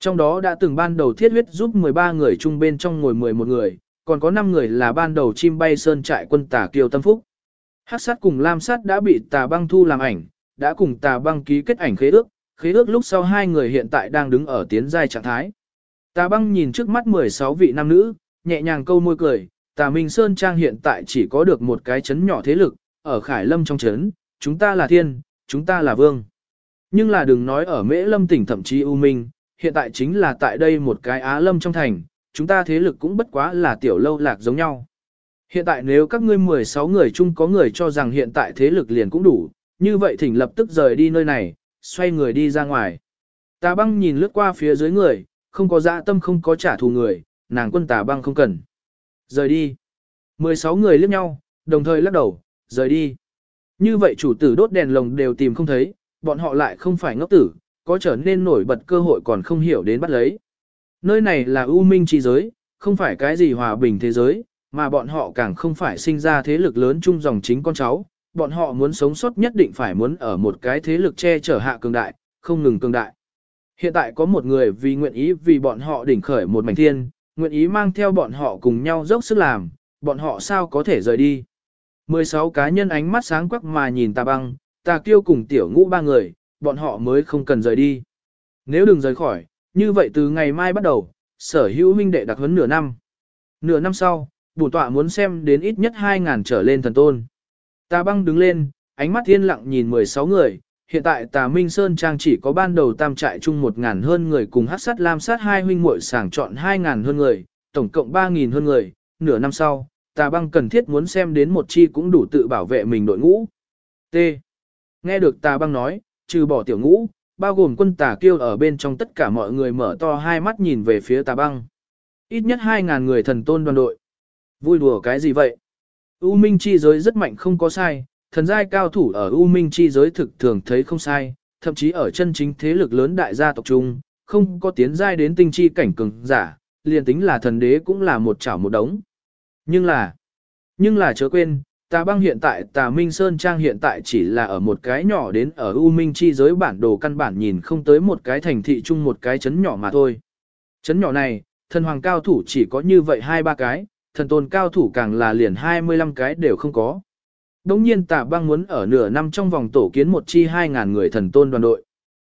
Trong đó đã từng ban đầu thiết huyết giúp 13 người chung bên trong ngồi 11 người, còn có 5 người là ban đầu chim bay sơn trại quân tả kiều tâm phúc. Hắc sát cùng lam sát đã bị tà băng thu làm ảnh, đã cùng tà băng ký kết ảnh khế ước, khế ước lúc sau hai người hiện tại đang đứng ở tiến giai trạng thái. Tà băng nhìn trước mắt 16 vị nam nữ, nhẹ nhàng câu môi cười, tà Minh Sơn Trang hiện tại chỉ có được một cái chấn nhỏ thế lực, ở Khải Lâm trong chấn, chúng ta là thiên, chúng ta là vương. Nhưng là đừng nói ở Mễ Lâm tỉnh thậm chí U Minh, hiện tại chính là tại đây một cái Á Lâm trong thành, chúng ta thế lực cũng bất quá là tiểu lâu lạc giống nhau. Hiện tại nếu các ngươi 16 người chung có người cho rằng hiện tại thế lực liền cũng đủ, như vậy thỉnh lập tức rời đi nơi này, xoay người đi ra ngoài. Tà băng nhìn lướt qua phía dưới người, không có dạ tâm không có trả thù người, nàng quân tà băng không cần. Rời đi. 16 người liếc nhau, đồng thời lắc đầu, rời đi. Như vậy chủ tử đốt đèn lồng đều tìm không thấy, bọn họ lại không phải ngốc tử, có trở nên nổi bật cơ hội còn không hiểu đến bắt lấy. Nơi này là ưu minh chi giới, không phải cái gì hòa bình thế giới, mà bọn họ càng không phải sinh ra thế lực lớn chung dòng chính con cháu, bọn họ muốn sống sót nhất định phải muốn ở một cái thế lực che chở hạ cường đại, không ngừng cường đại. Hiện tại có một người vì nguyện ý vì bọn họ đỉnh khởi một mảnh thiên, nguyện ý mang theo bọn họ cùng nhau dốc sức làm, bọn họ sao có thể rời đi. 16 cá nhân ánh mắt sáng quắc mà nhìn ta băng, ta kêu cùng tiểu ngũ ba người, bọn họ mới không cần rời đi. Nếu đừng rời khỏi, như vậy từ ngày mai bắt đầu, sở hữu huynh đệ đặc huấn nửa năm. Nửa năm sau, bổn tọa muốn xem đến ít nhất 2.000 trở lên thần tôn. Ta băng đứng lên, ánh mắt yên lặng nhìn 16 người, hiện tại tà Minh Sơn Trang chỉ có ban đầu tam trại chung 1.000 hơn người cùng hát sát lam sát hai huynh muội sàng chọn 2.000 hơn người, tổng cộng 3.000 hơn người, nửa năm sau, tà băng cần thiết muốn xem đến một chi cũng đủ tự bảo vệ mình đội ngũ. T. Nghe được tà băng nói, trừ bỏ tiểu ngũ, bao gồm quân tà kiêu ở bên trong tất cả mọi người mở to hai mắt nhìn về phía tà băng. Ít nhất 2.000 người thần tôn đoàn đội. Vui đùa cái gì vậy? U Minh chi giới rất mạnh không có sai, thần giai cao thủ ở U Minh chi giới thực thường thấy không sai, thậm chí ở chân chính thế lực lớn đại gia tộc trung, không có tiến giai đến tinh chi cảnh cường giả, liền tính là thần đế cũng là một chảo một đống. Nhưng là, nhưng là chớ quên, tà băng hiện tại tà Minh Sơn Trang hiện tại chỉ là ở một cái nhỏ đến ở U Minh chi giới bản đồ căn bản nhìn không tới một cái thành thị chung một cái chấn nhỏ mà thôi. Chấn nhỏ này, thần hoàng cao thủ chỉ có như vậy hai ba cái, thần tôn cao thủ càng là liền 25 cái đều không có. Đống nhiên tà băng muốn ở nửa năm trong vòng tổ kiến một chi 2.000 người thần tôn đoàn đội.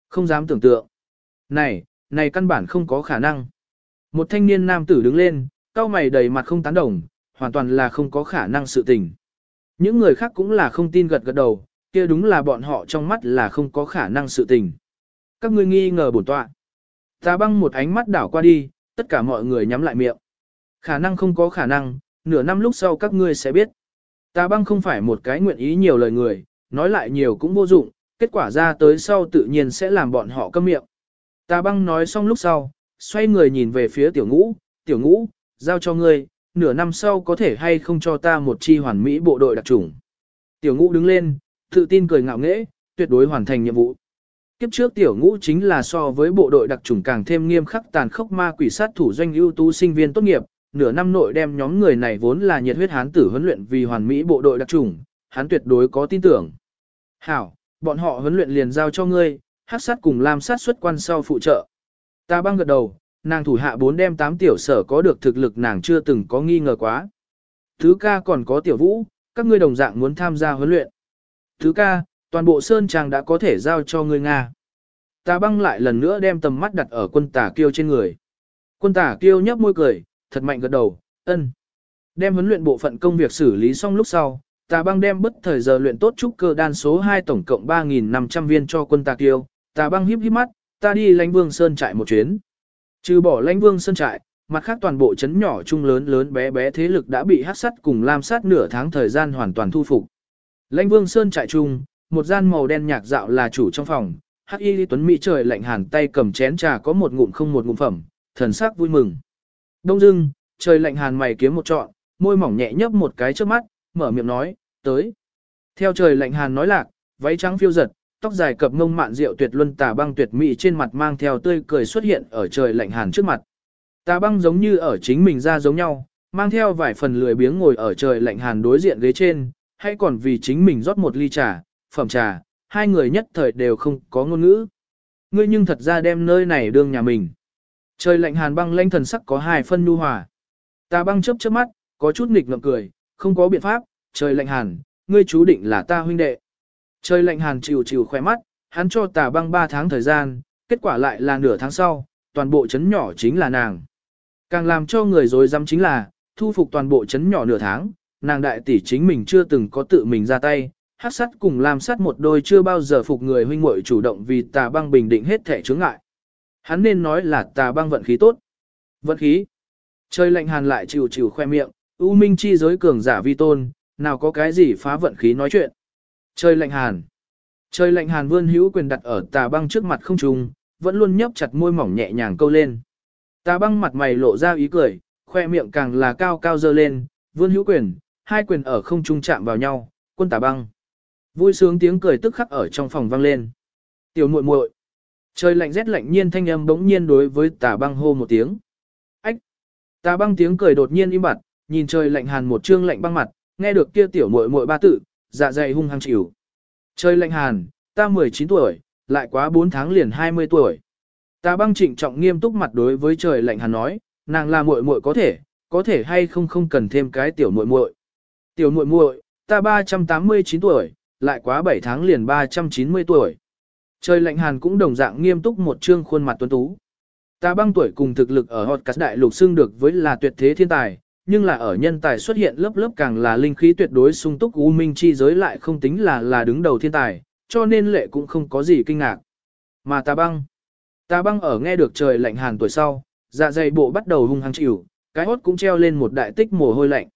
Không dám tưởng tượng. Này, này căn bản không có khả năng. Một thanh niên nam tử đứng lên, cao mày đầy mặt không tán đồng, hoàn toàn là không có khả năng sự tình. Những người khác cũng là không tin gật gật đầu, kia đúng là bọn họ trong mắt là không có khả năng sự tình. Các ngươi nghi ngờ bổn tọa. Tà băng một ánh mắt đảo qua đi, tất cả mọi người nhắm lại miệng. Khả năng không có khả năng, nửa năm lúc sau các ngươi sẽ biết. Tà băng không phải một cái nguyện ý nhiều lời người, nói lại nhiều cũng vô dụng, kết quả ra tới sau tự nhiên sẽ làm bọn họ câm miệng. Tà băng nói xong lúc sau, xoay người nhìn về phía tiểu ngũ, tiểu ngũ, giao cho ngươi, nửa năm sau có thể hay không cho ta một chi hoàn mỹ bộ đội đặc trùng. Tiểu ngũ đứng lên, tự tin cười ngạo nghễ, tuyệt đối hoàn thành nhiệm vụ. Kiếp trước tiểu ngũ chính là so với bộ đội đặc trùng càng thêm nghiêm khắc tàn khốc ma quỷ sát thủ doanh ưu tú sinh viên tốt nghiệp, nửa năm nội đem nhóm người này vốn là nhiệt huyết hán tử huấn luyện vì hoàn mỹ bộ đội đặc trùng, hắn tuyệt đối có tin tưởng. Hảo, bọn họ huấn luyện liền giao cho ngươi, hắc sát cùng lam sát xuất quan sau phụ trợ. Ta băng gật đầu, nàng thủ hạ bốn đem tám tiểu sở có được thực lực nàng chưa từng có nghi ngờ quá. Thứ ca còn có tiểu vũ, các ngươi đồng dạng muốn tham gia huấn luyện. Thứ ca, toàn bộ sơn trang đã có thể giao cho ngươi Nga. Ta băng lại lần nữa đem tầm mắt đặt ở quân tả kiêu trên người. Quân tả kiêu nhấp môi cười, thật mạnh gật đầu, ân. Đem huấn luyện bộ phận công việc xử lý xong lúc sau, tà băng đem bất thời giờ luyện tốt trúc cơ đan số 2 tổng cộng 3.500 viên cho quân tà kiêu, tà băng híp híp mắt, ta đi lãnh vương sơn trại một chuyến. Trừ bỏ lãnh vương sơn trại, mặt khác toàn bộ chấn nhỏ trung lớn lớn bé bé thế lực đã bị hát sắt cùng lam sát nửa tháng thời gian hoàn toàn thu phục. Lãnh vương sơn trại trung, một gian màu đen nhạc dạo là chủ trong phòng, hắc y tuấn mỹ trời lạnh hàn tay cầm chén trà có một ngụm không một ngụm phẩm, thần sắc vui mừng. Đông dưng, trời lạnh hàn mày kiếm một trọn, môi mỏng nhẹ nhấp một cái trước mắt, mở miệng nói, tới. Theo trời lạnh hàn nói lạc, váy trắng phiêu giật, tóc dài cập ngông mạn rượu tuyệt luân tà băng tuyệt mỹ trên mặt mang theo tươi cười xuất hiện ở trời lạnh hàn trước mặt. Tà băng giống như ở chính mình ra giống nhau, mang theo vài phần lười biếng ngồi ở trời lạnh hàn đối diện ghế trên, hay còn vì chính mình rót một ly trà, phẩm trà, hai người nhất thời đều không có ngôn ngữ. Ngươi nhưng thật ra đem nơi này đương nhà mình. Trời lạnh hàn băng lanh thần sắc có hai phân nhu hòa. Ta băng chớp chớp mắt, có chút nghịch ngợm cười, không có biện pháp, trời lạnh hàn, ngươi chú định là ta huynh đệ. Trời lạnh hàn chịu chịu khỏe mắt, hắn cho tà băng 3 tháng thời gian, kết quả lại là nửa tháng sau, toàn bộ chấn nhỏ chính là nàng. Càng làm cho người dối dám chính là, thu phục toàn bộ chấn nhỏ nửa tháng, nàng đại tỷ chính mình chưa từng có tự mình ra tay, hát sắt cùng làm sắt một đôi chưa bao giờ phục người huynh muội chủ động vì tà băng bình định hết thể chướng ngại. Hắn nên nói là tà băng vận khí tốt. Vận khí. Trời lạnh hàn lại chịu chịu khoe miệng, U Minh chi giới cường giả vi tôn, nào có cái gì phá vận khí nói chuyện. Trời lạnh hàn. Trời lạnh hàn vươn hữu quyền đặt ở tà băng trước mặt không trùng, vẫn luôn nhấp chặt môi mỏng nhẹ nhàng câu lên. Tà băng mặt mày lộ ra ý cười, khoe miệng càng là cao cao dơ lên, vươn hữu quyền, hai quyền ở không trung chạm vào nhau, quân tà băng. Vui sướng tiếng cười tức khắc ở trong phòng vang lên. Tiểu muội muội. Trời lạnh rét lạnh nhiên thanh âm bỗng nhiên đối với tà băng hô một tiếng. Ách. Tà băng tiếng cười đột nhiên im bặt, nhìn trời lạnh hàn một trương lạnh băng mặt, nghe được kia tiểu muội muội ba tự, dạ dày hung hăng chịu. Trời lạnh hàn, ta 19 tuổi, lại quá 4 tháng liền 20 tuổi. ta băng trịnh trọng nghiêm túc mặt đối với trời lạnh hàn nói, nàng là muội muội có thể, có thể hay không không cần thêm cái tiểu muội muội. Tiểu muội muội, ta 389 tuổi, lại quá 7 tháng liền 390 tuổi. Trời lạnh hàn cũng đồng dạng nghiêm túc một trương khuôn mặt tuấn tú. Ta băng tuổi cùng thực lực ở hot cắt đại lục xưng được với là tuyệt thế thiên tài, nhưng là ở nhân tài xuất hiện lớp lớp càng là linh khí tuyệt đối sung túc u minh chi giới lại không tính là là đứng đầu thiên tài, cho nên lệ cũng không có gì kinh ngạc. Mà ta băng, ta băng ở nghe được trời lạnh hàn tuổi sau, dạ dày bộ bắt đầu hung hăng chịu, cái hốt cũng treo lên một đại tích mồ hôi lạnh.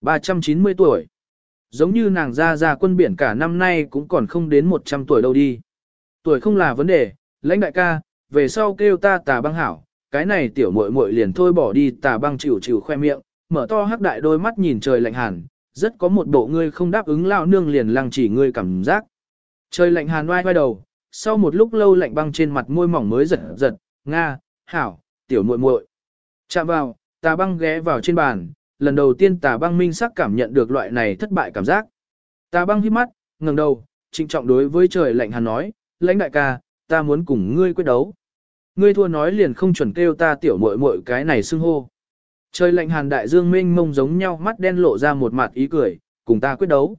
390 tuổi. Giống như nàng ra ra quân biển cả năm nay cũng còn không đến 100 tuổi đâu đi. Tuổi không là vấn đề, lãnh đại ca, về sau kêu ta tà băng hảo, cái này tiểu muội muội liền thôi bỏ đi tà băng chịu chịu khoe miệng, mở to hắc đại đôi mắt nhìn trời lạnh hàn, rất có một bộ ngươi không đáp ứng lao nương liền lăng chỉ ngươi cảm giác. Trời lạnh hàn oai oai đầu, sau một lúc lâu lạnh băng trên mặt môi mỏng mới giật giật, nga, hảo, tiểu muội muội. Chạm vào, tà băng ghé vào trên bàn, lần đầu tiên tà băng minh sắc cảm nhận được loại này thất bại cảm giác. Tà băng hít mắt, ngẩng đầu, trịnh trọng đối với trời lạnh hàn nói, lãnh đại ca, ta muốn cùng ngươi quyết đấu. Ngươi thua nói liền không chuẩn kêu ta tiểu muội muội cái này xưng hô. Trời lạnh hàn đại dương mênh mông giống nhau mắt đen lộ ra một mặt ý cười, cùng ta quyết đấu.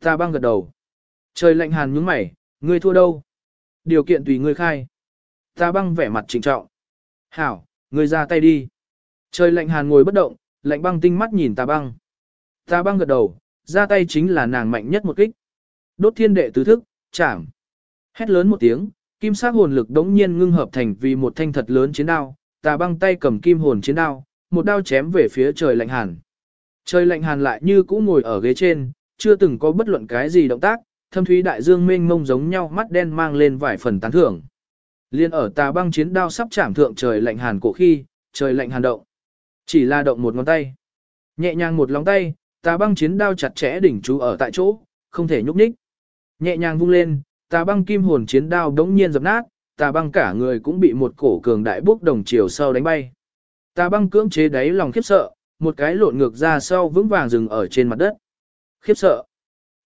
Ta băng gật đầu. Trời lạnh hàn nhướng mày, ngươi thua đâu? Điều kiện tùy ngươi khai. Ta băng vẻ mặt trịnh trọng. Hảo, ngươi ra tay đi. Trời lạnh hàn ngồi bất động, lạnh băng tinh mắt nhìn ta băng. Ta băng gật đầu, ra tay chính là nàng mạnh nhất một kích. Đốt thiên đệ tứ thức, chảm. Hét lớn một tiếng, kim sắc hồn lực đống nhiên ngưng hợp thành vì một thanh thật lớn chiến đao, Ta băng tay cầm kim hồn chiến đao, một đao chém về phía trời lạnh hàn. Trời lạnh hàn lại như cũ ngồi ở ghế trên, chưa từng có bất luận cái gì động tác, thâm thúy đại dương mênh mông giống nhau mắt đen mang lên vài phần tán thưởng. Liên ở tà băng chiến đao sắp chạm thượng trời lạnh hàn cổ khi, trời lạnh hàn động. Chỉ là động một ngón tay. Nhẹ nhàng một lòng tay, tà băng chiến đao chặt chẽ đỉnh chú ở tại chỗ, không thể nhúc nhích. Nhẹ nhàng vung lên, tà băng kim hồn chiến đao đống nhiên dập nát, tà băng cả người cũng bị một cổ cường đại bốc đồng chiều sau đánh bay. Ta băng cưỡng chế đáy lòng khiếp sợ, một cái lộn ngược ra sau vững vàng dừng ở trên mặt đất. Khiếp sợ.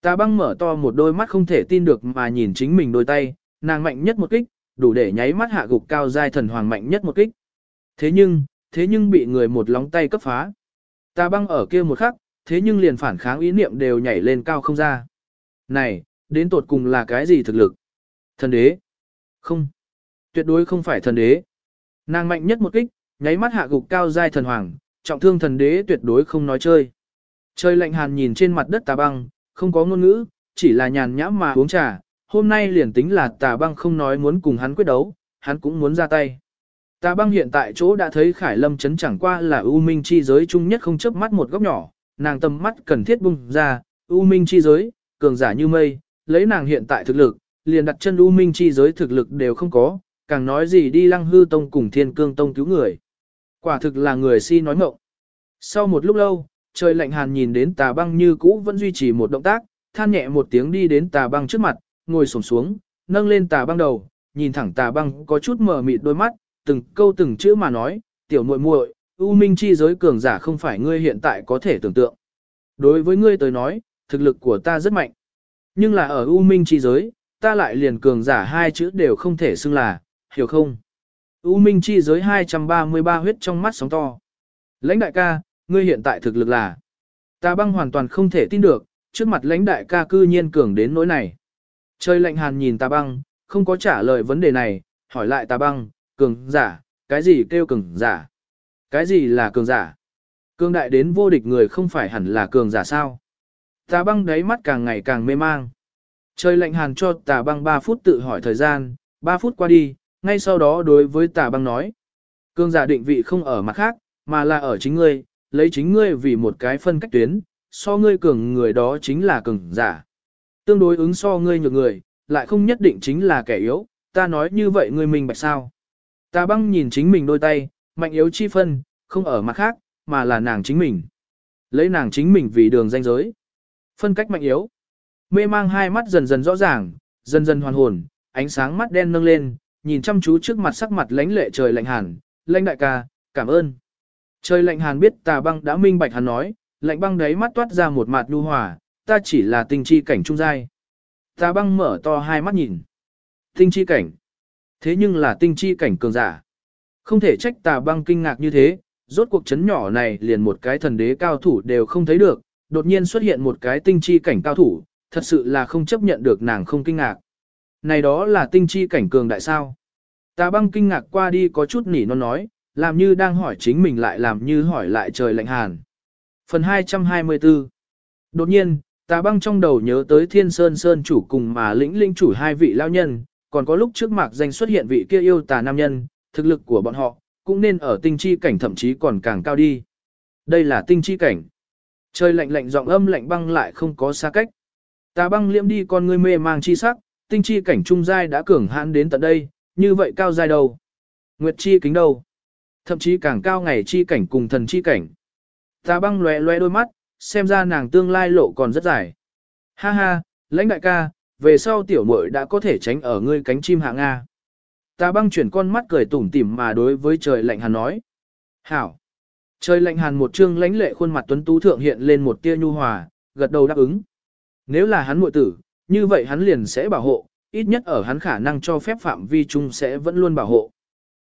Ta băng mở to một đôi mắt không thể tin được mà nhìn chính mình đôi tay, nàng mạnh nhất một kích, đủ để nháy mắt hạ gục cao giai thần hoàng mạnh nhất một kích. Thế nhưng, thế nhưng bị người một lóng tay cấp phá. Ta băng ở kia một khắc, thế nhưng liền phản kháng ý niệm đều nhảy lên cao không ra. Này, đến tột cùng là cái gì thực lực? Thần đế? Không. Tuyệt đối không phải thần đế. Nàng mạnh nhất một kích, nháy mắt hạ gục cao giai thần hoàng, trọng thương thần đế tuyệt đối không nói chơi. Trời lạnh hàn nhìn trên mặt đất tà băng, không có ngôn ngữ, chỉ là nhàn nhãm mà uống trà, hôm nay liền tính là tà băng không nói muốn cùng hắn quyết đấu, hắn cũng muốn ra tay. Tà băng hiện tại chỗ đã thấy Khải Lâm chấn chẳng qua là ưu minh chi giới chung nhất không chớp mắt một góc nhỏ, nàng tầm mắt cần thiết bung ra, ưu minh chi giới, cường giả như mây, lấy nàng hiện tại thực lực, liền đặt chân ưu minh chi giới thực lực đều không có, càng nói gì đi lăng hư tông cùng thiên cương tông cứu người. Quả thực là người si nói ngộng. Sau một lúc lâu, trời lạnh hàn nhìn đến tà băng như cũ vẫn duy trì một động tác, than nhẹ một tiếng đi đến tà băng trước mặt, ngồi xổm xuống, nâng lên tà băng đầu, nhìn thẳng tà băng có chút mở mịt đôi mắt, từng câu từng chữ mà nói, tiểu muội muội, U Minh chi giới cường giả không phải ngươi hiện tại có thể tưởng tượng. Đối với ngươi tới nói, thực lực của ta rất mạnh. Nhưng là ở U Minh chi giới, ta lại liền cường giả hai chữ đều không thể xưng là, hiểu không? U Minh chi giới 233 huyết trong mắt sóng to. Lãnh đại ca, ngươi hiện tại thực lực là. Ta băng hoàn toàn không thể tin được, trước mặt lãnh đại ca cư nhiên cường đến nỗi này. Trời lạnh hàn nhìn ta băng, không có trả lời vấn đề này, hỏi lại ta băng, cường giả, cái gì kêu cường giả? Cái gì là cường giả? Cường đại đến vô địch người không phải hẳn là cường giả sao? Tà băng đáy mắt càng ngày càng mê mang. Trời lạnh hàn cho tà băng 3 phút tự hỏi thời gian, 3 phút qua đi, ngay sau đó đối với tà băng nói. Cường giả định vị không ở mặt khác, mà là ở chính ngươi, lấy chính ngươi vì một cái phân cách tuyến, so ngươi cường người đó chính là cường giả. Tương đối ứng so ngươi nhược người, lại không nhất định chính là kẻ yếu, ta nói như vậy ngươi mình bạch sao. Tà băng nhìn chính mình đôi tay, mạnh yếu chi phân, không ở mặt khác, mà là nàng chính mình. Lấy nàng chính mình vì đường danh giới. Phân cách mạnh yếu. mê mang hai mắt dần dần rõ ràng, dần dần hoàn hồn, ánh sáng mắt đen nâng lên, nhìn chăm chú trước mặt sắc mặt lãnh lệ trời lạnh hàn, lãnh đại ca, cảm ơn. Trời lạnh hàn biết tà băng đã minh bạch hắn nói, lạnh băng đấy mắt toát ra một mặt nhu hòa, ta chỉ là tinh chi cảnh trung giai. Tà băng mở to hai mắt nhìn. Tinh chi cảnh. Thế nhưng là tinh chi cảnh cường giả. Không thể trách tà băng kinh ngạc như thế, rốt cuộc chấn nhỏ này liền một cái thần đế cao thủ đều không thấy được, đột nhiên xuất hiện một cái tinh chi cảnh cao thủ, thật sự là không chấp nhận được nàng không kinh ngạc. Này đó là tinh chi cảnh cường đại sao? Tà băng kinh ngạc qua đi có chút nỉ non nói, làm như đang hỏi chính mình lại làm như hỏi lại trời lạnh hàn. Phần 224 Đột nhiên, tà băng trong đầu nhớ tới thiên sơn sơn chủ cùng mà lĩnh linh chủ hai vị lao nhân, còn có lúc trước mạc danh xuất hiện vị kia yêu tà nam nhân, thực lực của bọn họ, cũng nên ở tinh chi cảnh thậm chí còn càng cao đi. Đây là tinh chi cảnh. Trời lạnh lạnh giọng âm lạnh băng lại không có xa cách. Tà băng liễm đi con ngươi mê mang chi sắc, tinh chi cảnh trung giai đã cường hãn đến tận đây, như vậy cao giai đâu? Nguyệt chi kính đâu? Thậm chí càng cao ngày chi cảnh cùng thần chi cảnh. Ta băng lóe lóe đôi mắt, xem ra nàng tương lai lộ còn rất dài. Ha ha, lãnh đại ca, về sau tiểu muội đã có thể tránh ở ngươi cánh chim hạ Nga. Ta băng chuyển con mắt cười tủm tỉm mà đối với trời lạnh hàn nói. Hảo. Trời lạnh hàn một trương lãnh lệ khuôn mặt tuấn tú thượng hiện lên một tia nhu hòa, gật đầu đáp ứng. Nếu là hắn muội tử, như vậy hắn liền sẽ bảo hộ, ít nhất ở hắn khả năng cho phép phạm vi chung sẽ vẫn luôn bảo hộ.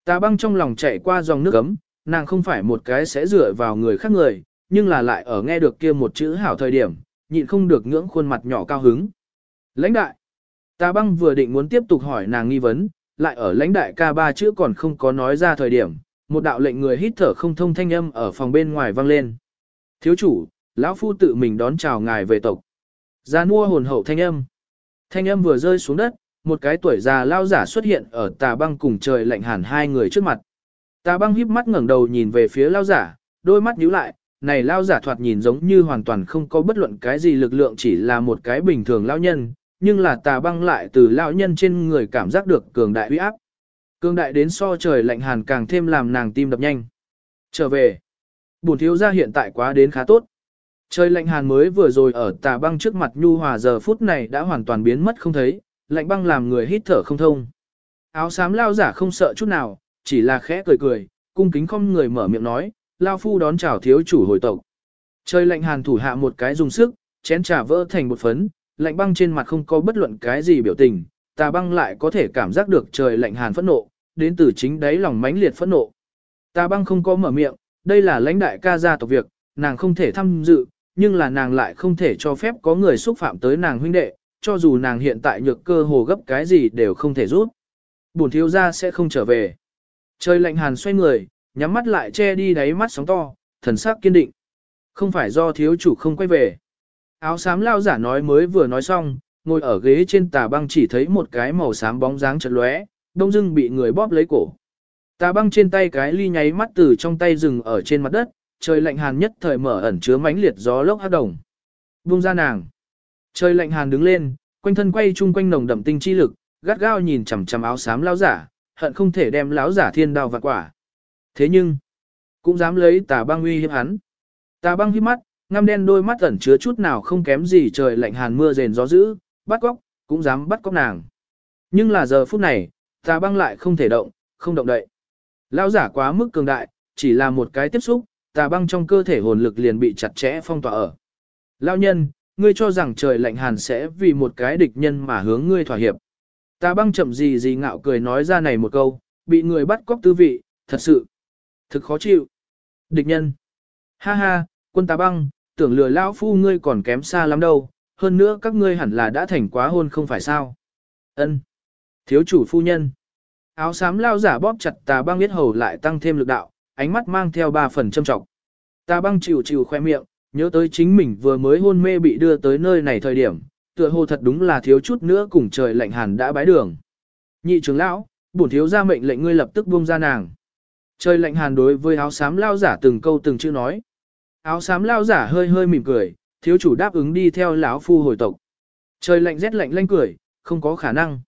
Tà băng trong lòng chạy qua dòng nước ấm, nàng không phải một cái sẽ dựa vào người khác người, nhưng là lại ở nghe được kia một chữ hảo thời điểm, nhịn không được ngưỡng khuôn mặt nhỏ cao hứng. Lãnh đại. Tà băng vừa định muốn tiếp tục hỏi nàng nghi vấn, lại ở lãnh đại ca ba chữ còn không có nói ra thời điểm, một đạo lệnh người hít thở không thông thanh âm ở phòng bên ngoài vang lên. Thiếu chủ, lão phu tự mình đón chào ngài về tộc. Gia nua hồn hậu thanh âm. Thanh âm vừa rơi xuống đất, một cái tuổi già lao giả xuất hiện ở tà băng cùng trời lạnh hẳn hai người trước mặt. Tà băng híp mắt ngẩng đầu nhìn về phía lao giả, đôi mắt nhíu lại, này lao giả thoạt nhìn giống như hoàn toàn không có bất luận cái gì lực lượng chỉ là một cái bình thường lao nhân, nhưng là tà băng lại từ lao nhân trên người cảm giác được cường đại uy áp. Cường đại đến so trời lạnh hàn càng thêm làm nàng tim đập nhanh. Trở về. Bổn thiếu gia hiện tại quá đến khá tốt. Trời lạnh hàn mới vừa rồi ở tà băng trước mặt nhu hòa giờ phút này đã hoàn toàn biến mất không thấy, lạnh băng làm người hít thở không thông. Áo xám lao giả không sợ chút nào, chỉ là khẽ cười cười, cung kính không người mở miệng nói, lao phu đón chào thiếu chủ hồi tộc. Trời lạnh hàn thủ hạ một cái dùng sức, chén trà vỡ thành một phấn, lạnh băng trên mặt không có bất luận cái gì biểu tình, tà băng lại có thể cảm giác được trời lạnh hàn phẫn nộ, đến từ chính đáy lòng mãnh liệt phẫn nộ. Tà băng không có mở miệng, đây là lãnh đại ca gia tộc việc, nàng không thể tham dự, nhưng là nàng lại không thể cho phép có người xúc phạm tới nàng huynh đệ, cho dù nàng hiện tại nhược cơ hồ gấp cái gì đều không thể rút. Bổn thiếu gia sẽ không trở về. Trời lạnh hàn xoay người, nhắm mắt lại che đi đáy mắt sóng to, thần sắc kiên định. Không phải do thiếu chủ không quay về. Áo xám lao giả nói mới vừa nói xong, ngồi ở ghế trên tà băng chỉ thấy một cái màu xám bóng dáng chật lóe, đông dưng bị người bóp lấy cổ. Tà băng trên tay cái ly nháy mắt từ trong tay rừng ở trên mặt đất, trời lạnh hàn nhất thời mở ẩn chứa mãnh liệt gió lốc hắc đồng. Buông ra nàng. Trời lạnh hàn đứng lên, quanh thân quay chung quanh nồng đậm tinh chi lực, gắt gao nhìn chằm chằm áo xám lão giả, hận không thể đem lão giả thiên đao vạn quả. Thế nhưng, cũng dám lấy tà băng uy hiếp hắn. Tà băng hiếp mắt, ngăm đen đôi mắt ẩn chứa chút nào không kém gì trời lạnh hàn mưa rền gió dữ, bắt cóc, cũng dám bắt cóc nàng. Nhưng là giờ phút này, tà băng lại không thể động, không động đậy. Lão giả quá mức cường đại, chỉ là một cái tiếp xúc, tà băng trong cơ thể hồn lực liền bị chặt chẽ phong tỏa ở. Lão nhân, ngươi cho rằng trời lạnh hàn sẽ vì một cái địch nhân mà hướng ngươi thỏa hiệp. Tà băng chậm gì gì ngạo cười nói ra này một câu, bị người bắt cóc tư vị, thật sự, thực khó chịu. Địch nhân. Ha ha, quân tà băng, tưởng lừa lão phu ngươi còn kém xa lắm đâu, hơn nữa các ngươi hẳn là đã thành quá hôn không phải sao. Ân. Thiếu chủ phu nhân. Áo xám lao giả bóp chặt tà băng biết hầu lại tăng thêm lực đạo, ánh mắt mang theo ba phần châm trọng. Ta băng chịu chịu khoe miệng, nhớ tới chính mình vừa mới hôn mê bị đưa tới nơi này thời điểm, tựa hồ thật đúng là thiếu chút nữa cùng trời lạnh hàn đã bái đường. Nhị trưởng lão, bổn thiếu ra mệnh lệnh ngươi lập tức buông ra nàng. Trời lạnh hàn đối với áo xám lao giả từng câu từng chữ nói. Áo xám lao giả hơi hơi mỉm cười, thiếu chủ đáp ứng đi theo lão phu hồi tộc. Trời lạnh rét lạnh lanh cười, không có khả năng.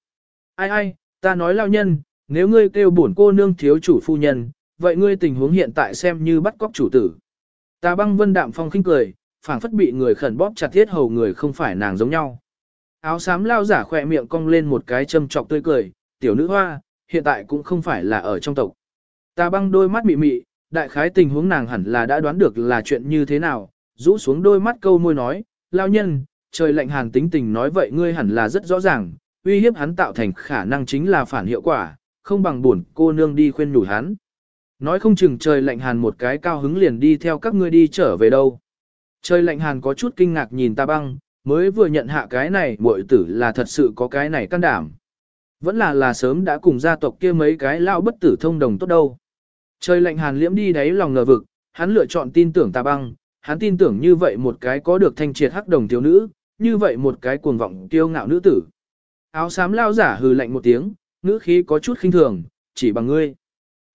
Ai ai, ta nói lao nhân, nếu ngươi kêu bổn cô nương thiếu chủ phu nhân, vậy ngươi tình huống hiện tại xem như bắt cóc chủ tử. Ta băng vân đạm phong khinh cười, phảng phất bị người khẩn bóp chặt thiết hầu người không phải nàng giống nhau. Áo xám lao giả khỏe miệng cong lên một cái châm trọc tươi cười, tiểu nữ hoa, hiện tại cũng không phải là ở trong tộc. Ta băng đôi mắt mị mị, đại khái tình huống nàng hẳn là đã đoán được là chuyện như thế nào, rũ xuống đôi mắt câu môi nói, lao nhân, trời lạnh hàn tính tình nói vậy ngươi hẳn là rất rõ ràng, uy hiếp hắn tạo thành khả năng chính là phản hiệu quả, không bằng buồn cô nương đi khuyên nhủ hắn. Nói không chừng trời lạnh hàn một cái cao hứng liền đi theo các ngươi đi trở về đâu. Trời lạnh hàn có chút kinh ngạc nhìn ta băng, mới vừa nhận hạ cái này muội tử là thật sự có cái này can đảm. Vẫn là là sớm đã cùng gia tộc kia mấy cái lao bất tử thông đồng tốt đâu. Trời lạnh hàn liễm đi đáy lòng ngờ vực, hắn lựa chọn tin tưởng ta băng, hắn tin tưởng như vậy một cái có được thanh triệt hắc đồng thiếu nữ, như vậy một cái cuồng vọng kiêu ngạo nữ tử. Áo xám lao giả hừ lạnh một tiếng, ngữ khí có chút khinh thường, chỉ bằng ngươi.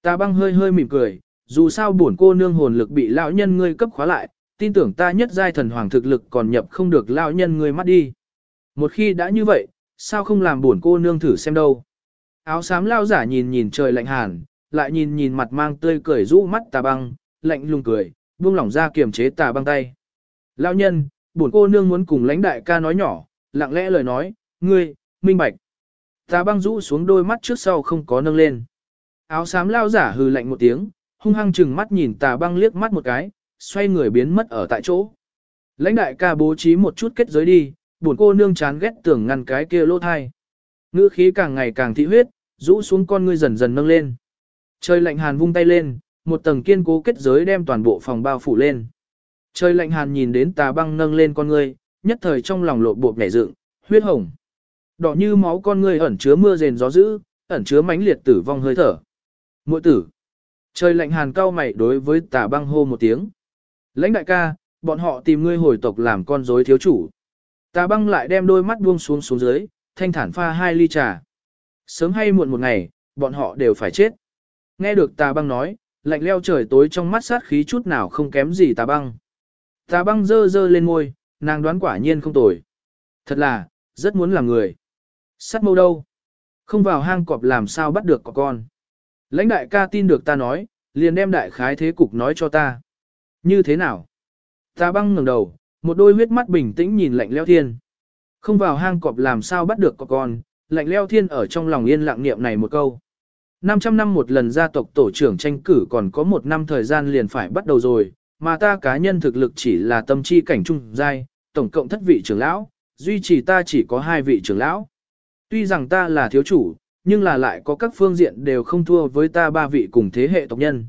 Ta băng hơi hơi mỉm cười, dù sao bổn cô nương hồn lực bị lão nhân ngươi cấp khóa lại, tin tưởng ta nhất giai thần hoàng thực lực còn nhập không được lão nhân ngươi mắt đi. Một khi đã như vậy, sao không làm bổn cô nương thử xem đâu. Áo xám lao giả nhìn nhìn trời lạnh hàn, lại nhìn nhìn mặt mang tươi cười rũ mắt tà băng, lạnh lùng cười, buông lỏng ra kiềm chế tà băng tay. Lão nhân, bổn cô nương muốn cùng lãnh đại ca nói nhỏ, lặng lẽ lời nói, ngươi, minh bạch. Tà băng rũ xuống đôi mắt trước sau không có nâng lên. Áo xám lao giả hừ lạnh một tiếng, hung hăng chừng mắt nhìn tà băng liếc mắt một cái, xoay người biến mất ở tại chỗ. Lãnh đại ca bố trí một chút kết giới đi, buồn cô nương chán ghét tưởng ngăn cái kia lỗ thai. Ngữ khí càng ngày càng thị huyết, rũ xuống con ngươi dần dần nâng lên. Trời lạnh hàn vung tay lên, một tầng kiên cố kết giới đem toàn bộ phòng bao phủ lên. Trời lạnh hàn nhìn đến tà băng nâng lên con ngươi, nhất thời trong lòng lộ bộ nhảy dựng, huyết hồng. Đỏ như máu con ngươi ẩn chứa mưa rền gió dữ, ẩn chứa mãnh liệt tử vong hơi thở. Muội tử. Trời lạnh hàn cao mày đối với tà băng hô một tiếng. Lãnh đại ca, bọn họ tìm ngươi hồi tộc làm con rối thiếu chủ. Tà băng lại đem đôi mắt buông xuống xuống dưới, thanh thản pha hai ly trà. Sớm hay muộn một ngày, bọn họ đều phải chết. Nghe được tà băng nói, lạnh leo trời tối trong mắt sát khí chút nào không kém gì tà băng. Tà băng dơ dơ lên ngôi, nàng đoán quả nhiên không tồi. Thật là, rất muốn làm người. Sát mâu đâu? Không vào hang cọp làm sao bắt được có con. Lãnh đại ca tin được ta nói, liền đem đại khái thế cục nói cho ta. Như thế nào? Ta băng ngẩng đầu, một đôi huyết mắt bình tĩnh nhìn lạnh leo thiên. Không vào hang cọp làm sao bắt được cọp con, lạnh leo thiên ở trong lòng yên lặng niệm này một câu. 500 năm một lần gia tộc tổ trưởng tranh cử còn có một năm thời gian liền phải bắt đầu rồi, mà ta cá nhân thực lực chỉ là tâm chi cảnh trung giai, tổng cộng thất vị trưởng lão, duy trì ta chỉ có hai vị trưởng lão. Tuy rằng ta là thiếu chủ, nhưng là lại có các phương diện đều không thua với ta ba vị cùng thế hệ tộc nhân.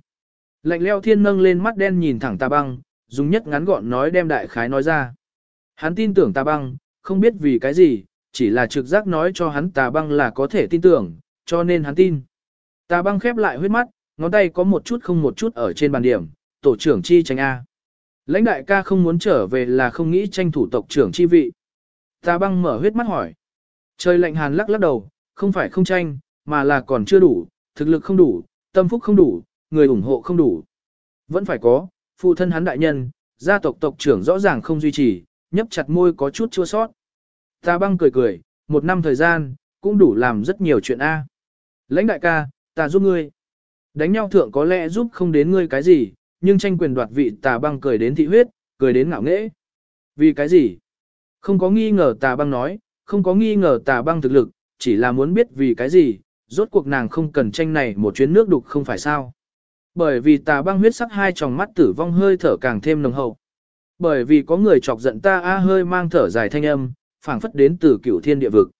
Lạnh leo thiên nâng lên mắt đen nhìn thẳng ta băng, dùng nhất ngắn gọn nói đem đại khái nói ra. Hắn tin tưởng ta băng, không biết vì cái gì, chỉ là trực giác nói cho hắn tà băng là có thể tin tưởng, cho nên hắn tin. Tà băng khép lại huyết mắt, ngón tay có một chút không một chút ở trên bàn điểm, tổ trưởng chi tranh A. Lãnh đại ca không muốn trở về là không nghĩ tranh thủ tộc trưởng chi vị. Tà băng mở huyết mắt hỏi. Trời lạnh hàn lắc lắc đầu, không phải không tranh, mà là còn chưa đủ, thực lực không đủ, tâm phúc không đủ, người ủng hộ không đủ. Vẫn phải có, phụ thân hắn đại nhân, gia tộc tộc trưởng rõ ràng không duy trì, nhấp chặt môi có chút chua sót. Ta băng cười cười, một năm thời gian, cũng đủ làm rất nhiều chuyện A. Lãnh đại ca, ta giúp ngươi. Đánh nhau thượng có lẽ giúp không đến ngươi cái gì, nhưng tranh quyền đoạt vị tà băng cười đến thị huyết, cười đến ngạo nghễ. Vì cái gì? Không có nghi ngờ tà băng nói, không có nghi ngờ tà băng thực lực, chỉ là muốn biết vì cái gì, rốt cuộc nàng không cần tranh này một chuyến nước đục không phải sao. Bởi vì tà băng huyết sắc hai tròng mắt tử vong hơi thở càng thêm nồng hậu. Bởi vì có người chọc giận ta a hơi mang thở dài thanh âm, phảng phất đến từ cửu thiên địa vực.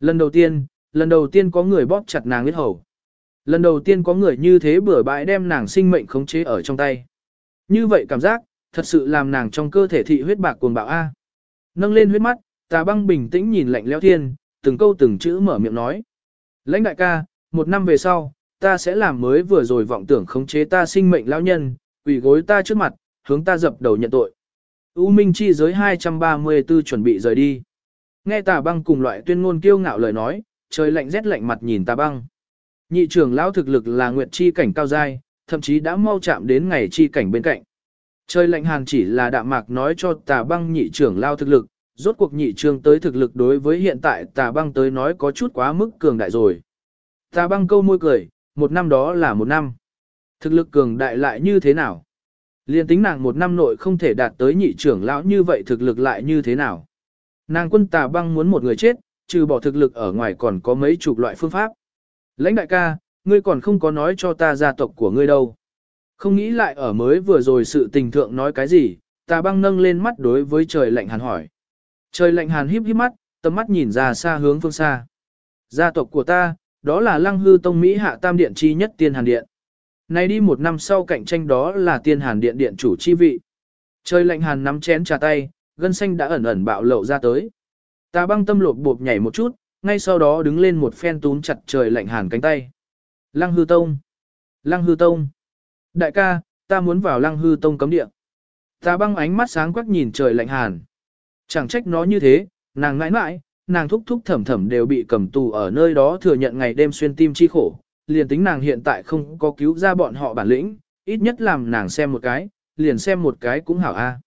Lần đầu tiên, lần đầu tiên có người bóp chặt nàng huyết hầu. Lần đầu tiên có người như thế bừa bãi đem nàng sinh mệnh khống chế ở trong tay. Như vậy cảm giác, thật sự làm nàng trong cơ thể thị huyết bạc cuồng bạo A. Nâng lên huyết mắt, tà băng bình tĩnh nhìn lạnh lẽo thiên, từng câu từng chữ mở miệng nói. Lãnh đại ca, một năm về sau, ta sẽ làm mới vừa rồi vọng tưởng khống chế ta sinh mệnh lão nhân, quỷ gối ta trước mặt, hướng ta dập đầu nhận tội. U Minh chi giới 234 chuẩn bị rời đi. Nghe tà băng cùng loại tuyên ngôn kiêu ngạo lời nói, trời lạnh rét lạnh mặt nhìn tà băng. Nhị trưởng lão thực lực là nguyệt chi cảnh cao giai, thậm chí đã mau chạm đến ngày chi cảnh bên cạnh. Trời lạnh hàn chỉ là đạm mạc nói cho tà băng nhị trưởng lão thực lực, rốt cuộc nhị trương tới thực lực đối với hiện tại tà băng tới nói có chút quá mức cường đại rồi. Tà băng câu môi cười, một năm đó là một năm. Thực lực cường đại lại như thế nào? Liên tính nàng một năm nội không thể đạt tới nhị trưởng lão như vậy thực lực lại như thế nào? Nàng quân tà băng muốn một người chết, trừ bỏ thực lực ở ngoài còn có mấy chục loại phương pháp. Lãnh đại ca, ngươi còn không có nói cho ta gia tộc của ngươi đâu. Không nghĩ lại ở mới vừa rồi sự tình thượng nói cái gì, tà băng nâng lên mắt đối với trời lạnh hàn hỏi. Trời lạnh hàn híp híp mắt, tầm mắt nhìn ra xa hướng phương xa. Gia tộc của ta, đó là lăng hư tông Mỹ hạ tam điện chi nhất tiên hàn điện. Nay đi một năm sau cạnh tranh đó là tiên hàn điện điện chủ chi vị. Trời lạnh hàn nắm chén trà tay, gân xanh đã ẩn ẩn bạo lộ ra tới. Ta băng tâm lột bộp nhảy một chút, ngay sau đó đứng lên một phen túm chặt trời lạnh hàn cánh tay. Lăng hư tông! Lăng hư tông! Đại ca, ta muốn vào lăng hư tông cấm địa. Ta băng ánh mắt sáng quắc nhìn trời lạnh hàn. Chẳng trách nó như thế, nàng ngãi ngãi, nàng thúc thúc thẩm thẩm đều bị cầm tù ở nơi đó thừa nhận ngày đêm xuyên tim chi khổ. Liền tính nàng hiện tại không có cứu ra bọn họ bản lĩnh, ít nhất làm nàng xem một cái, liền xem một cái cũng hảo a.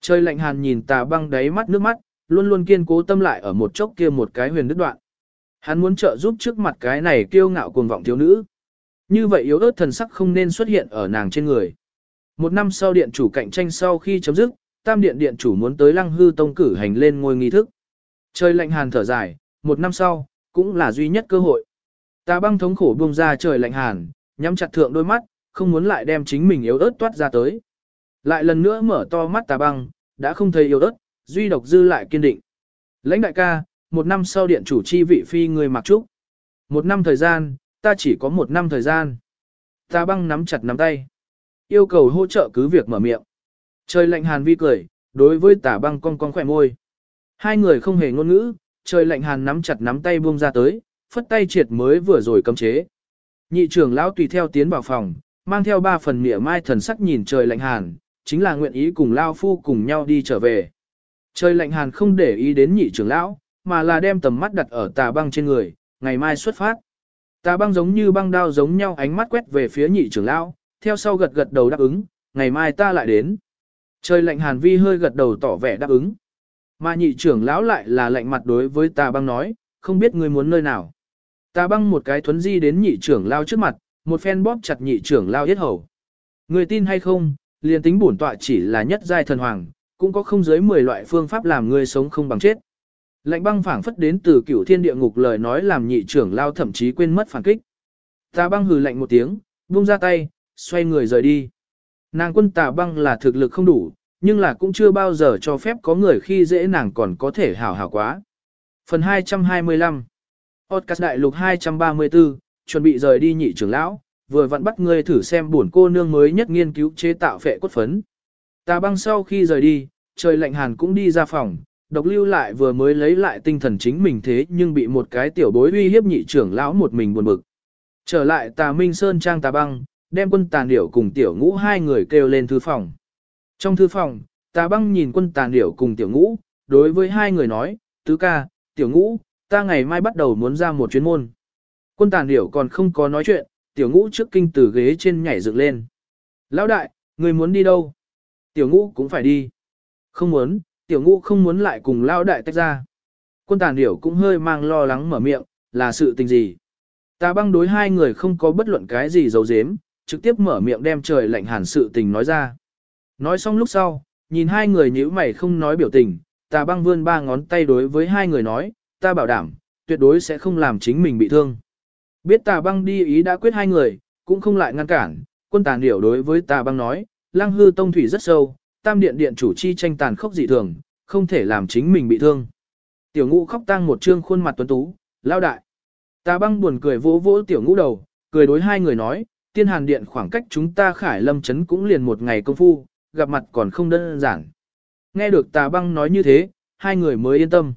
Trời lạnh hàn nhìn tà băng đáy mắt nước mắt, luôn luôn kiên cố tâm lại ở một chốc kia một cái huyền đứt đoạn. Hắn muốn trợ giúp trước mặt cái này kiêu ngạo cuồng vọng thiếu nữ. Như vậy yếu ớt thần sắc không nên xuất hiện ở nàng trên người. Một năm sau điện chủ cạnh tranh sau khi chấm dứt, tam điện điện chủ muốn tới lăng hư tông cử hành lên ngôi nghi thức. Trời lạnh hàn thở dài, một năm sau, cũng là duy nhất cơ hội. Ta băng thống khổ buông ra trời lạnh hàn, nhắm chặt thượng đôi mắt, không muốn lại đem chính mình yếu ớt toát ra tới. Lại lần nữa mở to mắt tà băng, đã không thấy yếu ớt, duy độc dư lại kiên định. Lãnh đại ca, một năm sau điện chủ chi vị phi người mặc trúc. Một năm thời gian, ta chỉ có một năm thời gian. Ta băng nắm chặt nắm tay. Yêu cầu hỗ trợ cứ việc mở miệng. Trời lạnh hàn vi cười, đối với Tả băng cong cong khỏe môi. Hai người không hề ngôn ngữ, trời lạnh hàn nắm chặt nắm tay buông ra tới, phất tay triệt mới vừa rồi cấm chế. Nhị trưởng lão tùy theo tiến vào phòng, mang theo ba phần mỉa mai thần sắc nhìn trời lạnh hàn, chính là nguyện ý cùng Lao Phu cùng nhau đi trở về. Trời lạnh hàn không để ý đến nhị trưởng lão, mà là đem tầm mắt đặt ở tà băng trên người, ngày mai xuất phát. Tà băng giống như băng đao giống nhau ánh mắt quét về phía nhị trưởng lão, theo sau gật gật đầu đáp ứng, ngày mai ta lại đến. Trời lạnh hàn vi hơi gật đầu tỏ vẻ đáp ứng. Mà nhị trưởng lão lại là lạnh mặt đối với tà băng nói, không biết ngươi muốn nơi nào. Tà băng một cái thuấn di đến nhị trưởng lao trước mặt, một phen bóp chặt nhị trưởng lao yết hầu. Người tin hay không, liền tính bổn tọa chỉ là nhất giai thần hoàng, cũng có không dưới 10 loại phương pháp làm người sống không bằng chết. Lạnh băng phảng phất đến từ cửu thiên địa ngục lời nói làm nhị trưởng lao thậm chí quên mất phản kích. Tà băng hừ lạnh một tiếng, buông ra tay, xoay người rời đi. Nàng quân tà băng là thực lực không đủ, nhưng là cũng chưa bao giờ cho phép có người khi dễ nàng còn có thể hảo hảo quá. Phần 225 Podcast đại lục 234, chuẩn bị rời đi nhị trưởng lão, vừa vặn bắt ngươi thử xem buồn cô nương mới nhất nghiên cứu chế tạo phệ cốt phấn. Tà băng sau khi rời đi, trời lạnh hàn cũng đi ra phòng, độc lưu lại vừa mới lấy lại tinh thần chính mình thế nhưng bị một cái tiểu bối uy hiếp nhị trưởng lão một mình buồn bực. Trở lại tà minh sơn trang tà băng, đem quân tàn điểu cùng tiểu ngũ hai người kêu lên thư phòng. Trong thư phòng, tà băng nhìn quân tàn điểu cùng tiểu ngũ, đối với hai người nói, tứ ca, tiểu ngũ, ta ngày mai bắt đầu muốn ra một chuyến môn. Quân tàn điểu còn không có nói chuyện, tiểu ngũ trước kinh từ ghế trên nhảy dựng lên. Lão đại, người muốn đi đâu? Tiểu ngũ cũng phải đi. Không muốn, tiểu ngũ không muốn lại cùng lão đại tách ra. Quân tàn điểu cũng hơi mang lo lắng mở miệng, là sự tình gì? Ta băng đối hai người không có bất luận cái gì giấu giếm, trực tiếp mở miệng đem trời lạnh hàn sự tình nói ra. Nói xong lúc sau, nhìn hai người nhíu mày không nói biểu tình, ta băng vươn ba ngón tay đối với hai người nói, ta bảo đảm, tuyệt đối sẽ không làm chính mình bị thương. Biết tà băng đi ý đã quyết hai người, cũng không lại ngăn cản, quân tàn điểu đối với tà băng nói, lang hư tông thủy rất sâu, tam điện điện chủ chi tranh tàn khốc dị thường, không thể làm chính mình bị thương. Tiểu ngũ khóc tang một trương khuôn mặt tuấn tú, lao đại. Tà băng buồn cười vỗ vỗ tiểu ngũ đầu, cười đối hai người nói, tiên hàn điện khoảng cách chúng ta khải lâm chấn cũng liền một ngày công phu, gặp mặt còn không đơn giản. Nghe được tà băng nói như thế, hai người mới yên tâm.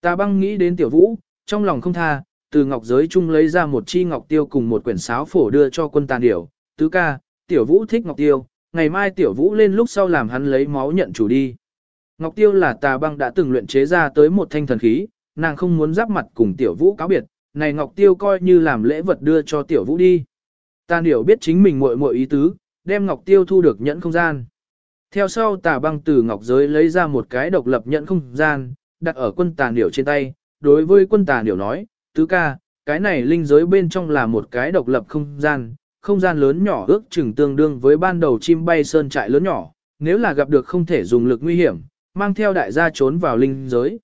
Tà băng nghĩ đến tiểu vũ, trong lòng không tha, từ ngọc giới chung lấy ra một chi ngọc tiêu cùng một quyển sáo phổ đưa cho quân tàn điểu, tứ ca, tiểu vũ thích ngọc tiêu, ngày mai tiểu vũ lên lúc sau làm hắn lấy máu nhận chủ đi. Ngọc tiêu là tà băng đã từng luyện chế ra tới một thanh thần khí, nàng không muốn giáp mặt cùng tiểu vũ cáo biệt, này ngọc tiêu coi như làm lễ vật đưa cho tiểu vũ đi. Tàn điểu biết chính mình muội muội ý tứ, đem ngọc tiêu thu được nhẫn không gian. Theo sau tà băng từ ngọc giới lấy ra một cái độc lập nhẫn không gian, đặt ở quân tàn điểu trên tay, đối với quân tàn điểu nói, tứ ca, cái này linh giới bên trong là một cái độc lập không gian, không gian lớn nhỏ ước chừng tương đương với ban đầu chim bay sơn trại lớn nhỏ, nếu là gặp được không thể dùng lực nguy hiểm, mang theo đại gia trốn vào linh giới,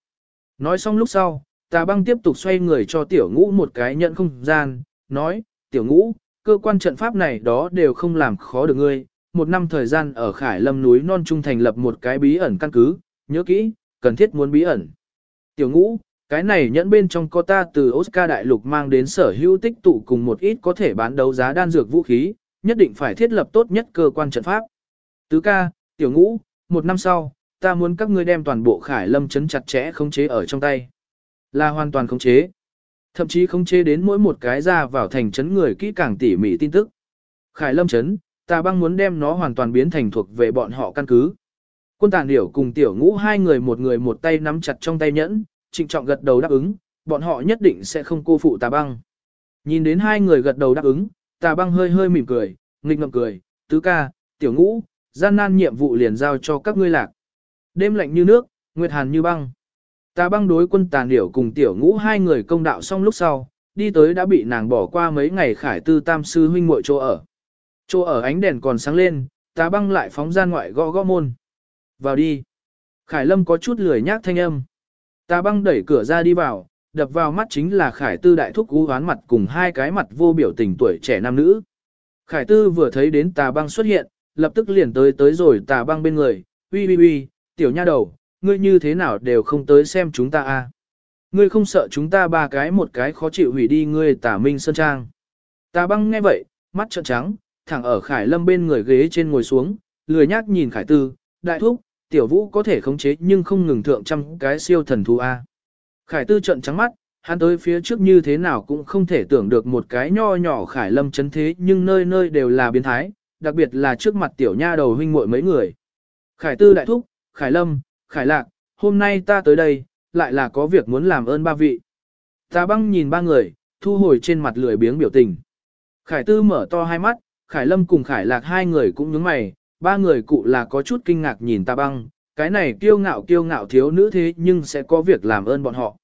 Nói xong lúc sau, tà băng tiếp tục xoay người cho tiểu ngũ một cái nhận không gian, nói, tiểu ngũ, cơ quan trận pháp này đó đều không làm khó được ngươi. Một năm thời gian ở Khải Lâm núi non trung thành lập một cái bí ẩn căn cứ, nhớ kỹ, cần thiết muốn bí ẩn. Tiểu ngũ, cái này nhẫn bên trong có ta từ Oscar đại lục mang đến sở hữu tích tụ cùng một ít có thể bán đấu giá đan dược vũ khí, nhất định phải thiết lập tốt nhất cơ quan trận pháp. Tứ ca, tiểu ngũ, một năm sau, ta muốn các ngươi đem toàn bộ khải lâm chấn chặt chẽ khống chế ở trong tay. Là hoàn toàn khống chế. Thậm chí không chế đến mỗi một cái ra vào thành chấn người kỹ càng tỉ mỉ tin tức. Khải lâm chấn, ta băng muốn đem nó hoàn toàn biến thành thuộc về bọn họ căn cứ. Quân tàn điểu cùng tiểu ngũ hai người một người một tay nắm chặt trong tay nhẫn, trịnh trọng gật đầu đáp ứng, bọn họ nhất định sẽ không cô phụ tà băng. Nhìn đến hai người gật đầu đáp ứng, tà băng hơi hơi mỉm cười, nghịch ngậm cười, tứ ca, tiểu ngũ, gian nan nhiệm vụ liền giao cho các ngươi lạc. Đêm lạnh như nước, nguyệt hàn như băng. Ta băng đối quân tàn điểu cùng tiểu ngũ hai người công đạo xong lúc sau, đi tới đã bị nàng bỏ qua mấy ngày khải tư tam sư huynh muội chỗ ở. Chỗ ở ánh đèn còn sáng lên, Ta băng lại phóng ra ngoại gõ gõ môn. Vào đi. Khải lâm có chút lười nhác thanh âm. Ta băng đẩy cửa ra đi vào, đập vào mắt chính là khải tư đại thúc cú hoán mặt cùng hai cái mặt vô biểu tình tuổi trẻ nam nữ. Khải tư vừa thấy đến tà băng xuất hiện, lập tức liền tới tới rồi tà băng bên người, uy uy uy, tiểu nha đầu, ngươi như thế nào đều không tới xem chúng ta a? À? Ngươi không sợ chúng ta ba cái một cái khó chịu hủy đi ngươi tả minh sơn trang. Tà băng nghe vậy, mắt trợn trắng, thẳng ở khải lâm bên người ghế trên ngồi xuống, lười nhác nhìn khải tư, đại thúc, tiểu vũ có thể khống chế nhưng không ngừng thượng trăm cái siêu thần thú A. Khải tư trợn trắng mắt, hắn tới phía trước như thế nào cũng không thể tưởng được một cái nho nhỏ khải lâm chấn thế nhưng nơi nơi đều là biến thái, đặc biệt là trước mặt tiểu nha đầu huynh muội mấy người. Khải tư đại thúc, khải lâm, khải lạc, hôm nay ta tới đây, lại là có việc muốn làm ơn ba vị. Ta băng nhìn ba người, thu hồi trên mặt lười biếng biểu tình. Khải tư mở to hai mắt, khải lâm cùng khải lạc hai người cũng nhướng mày, ba người cụ là có chút kinh ngạc nhìn ta băng, cái này kiêu ngạo kiêu ngạo thiếu nữ thế nhưng sẽ có việc làm ơn bọn họ.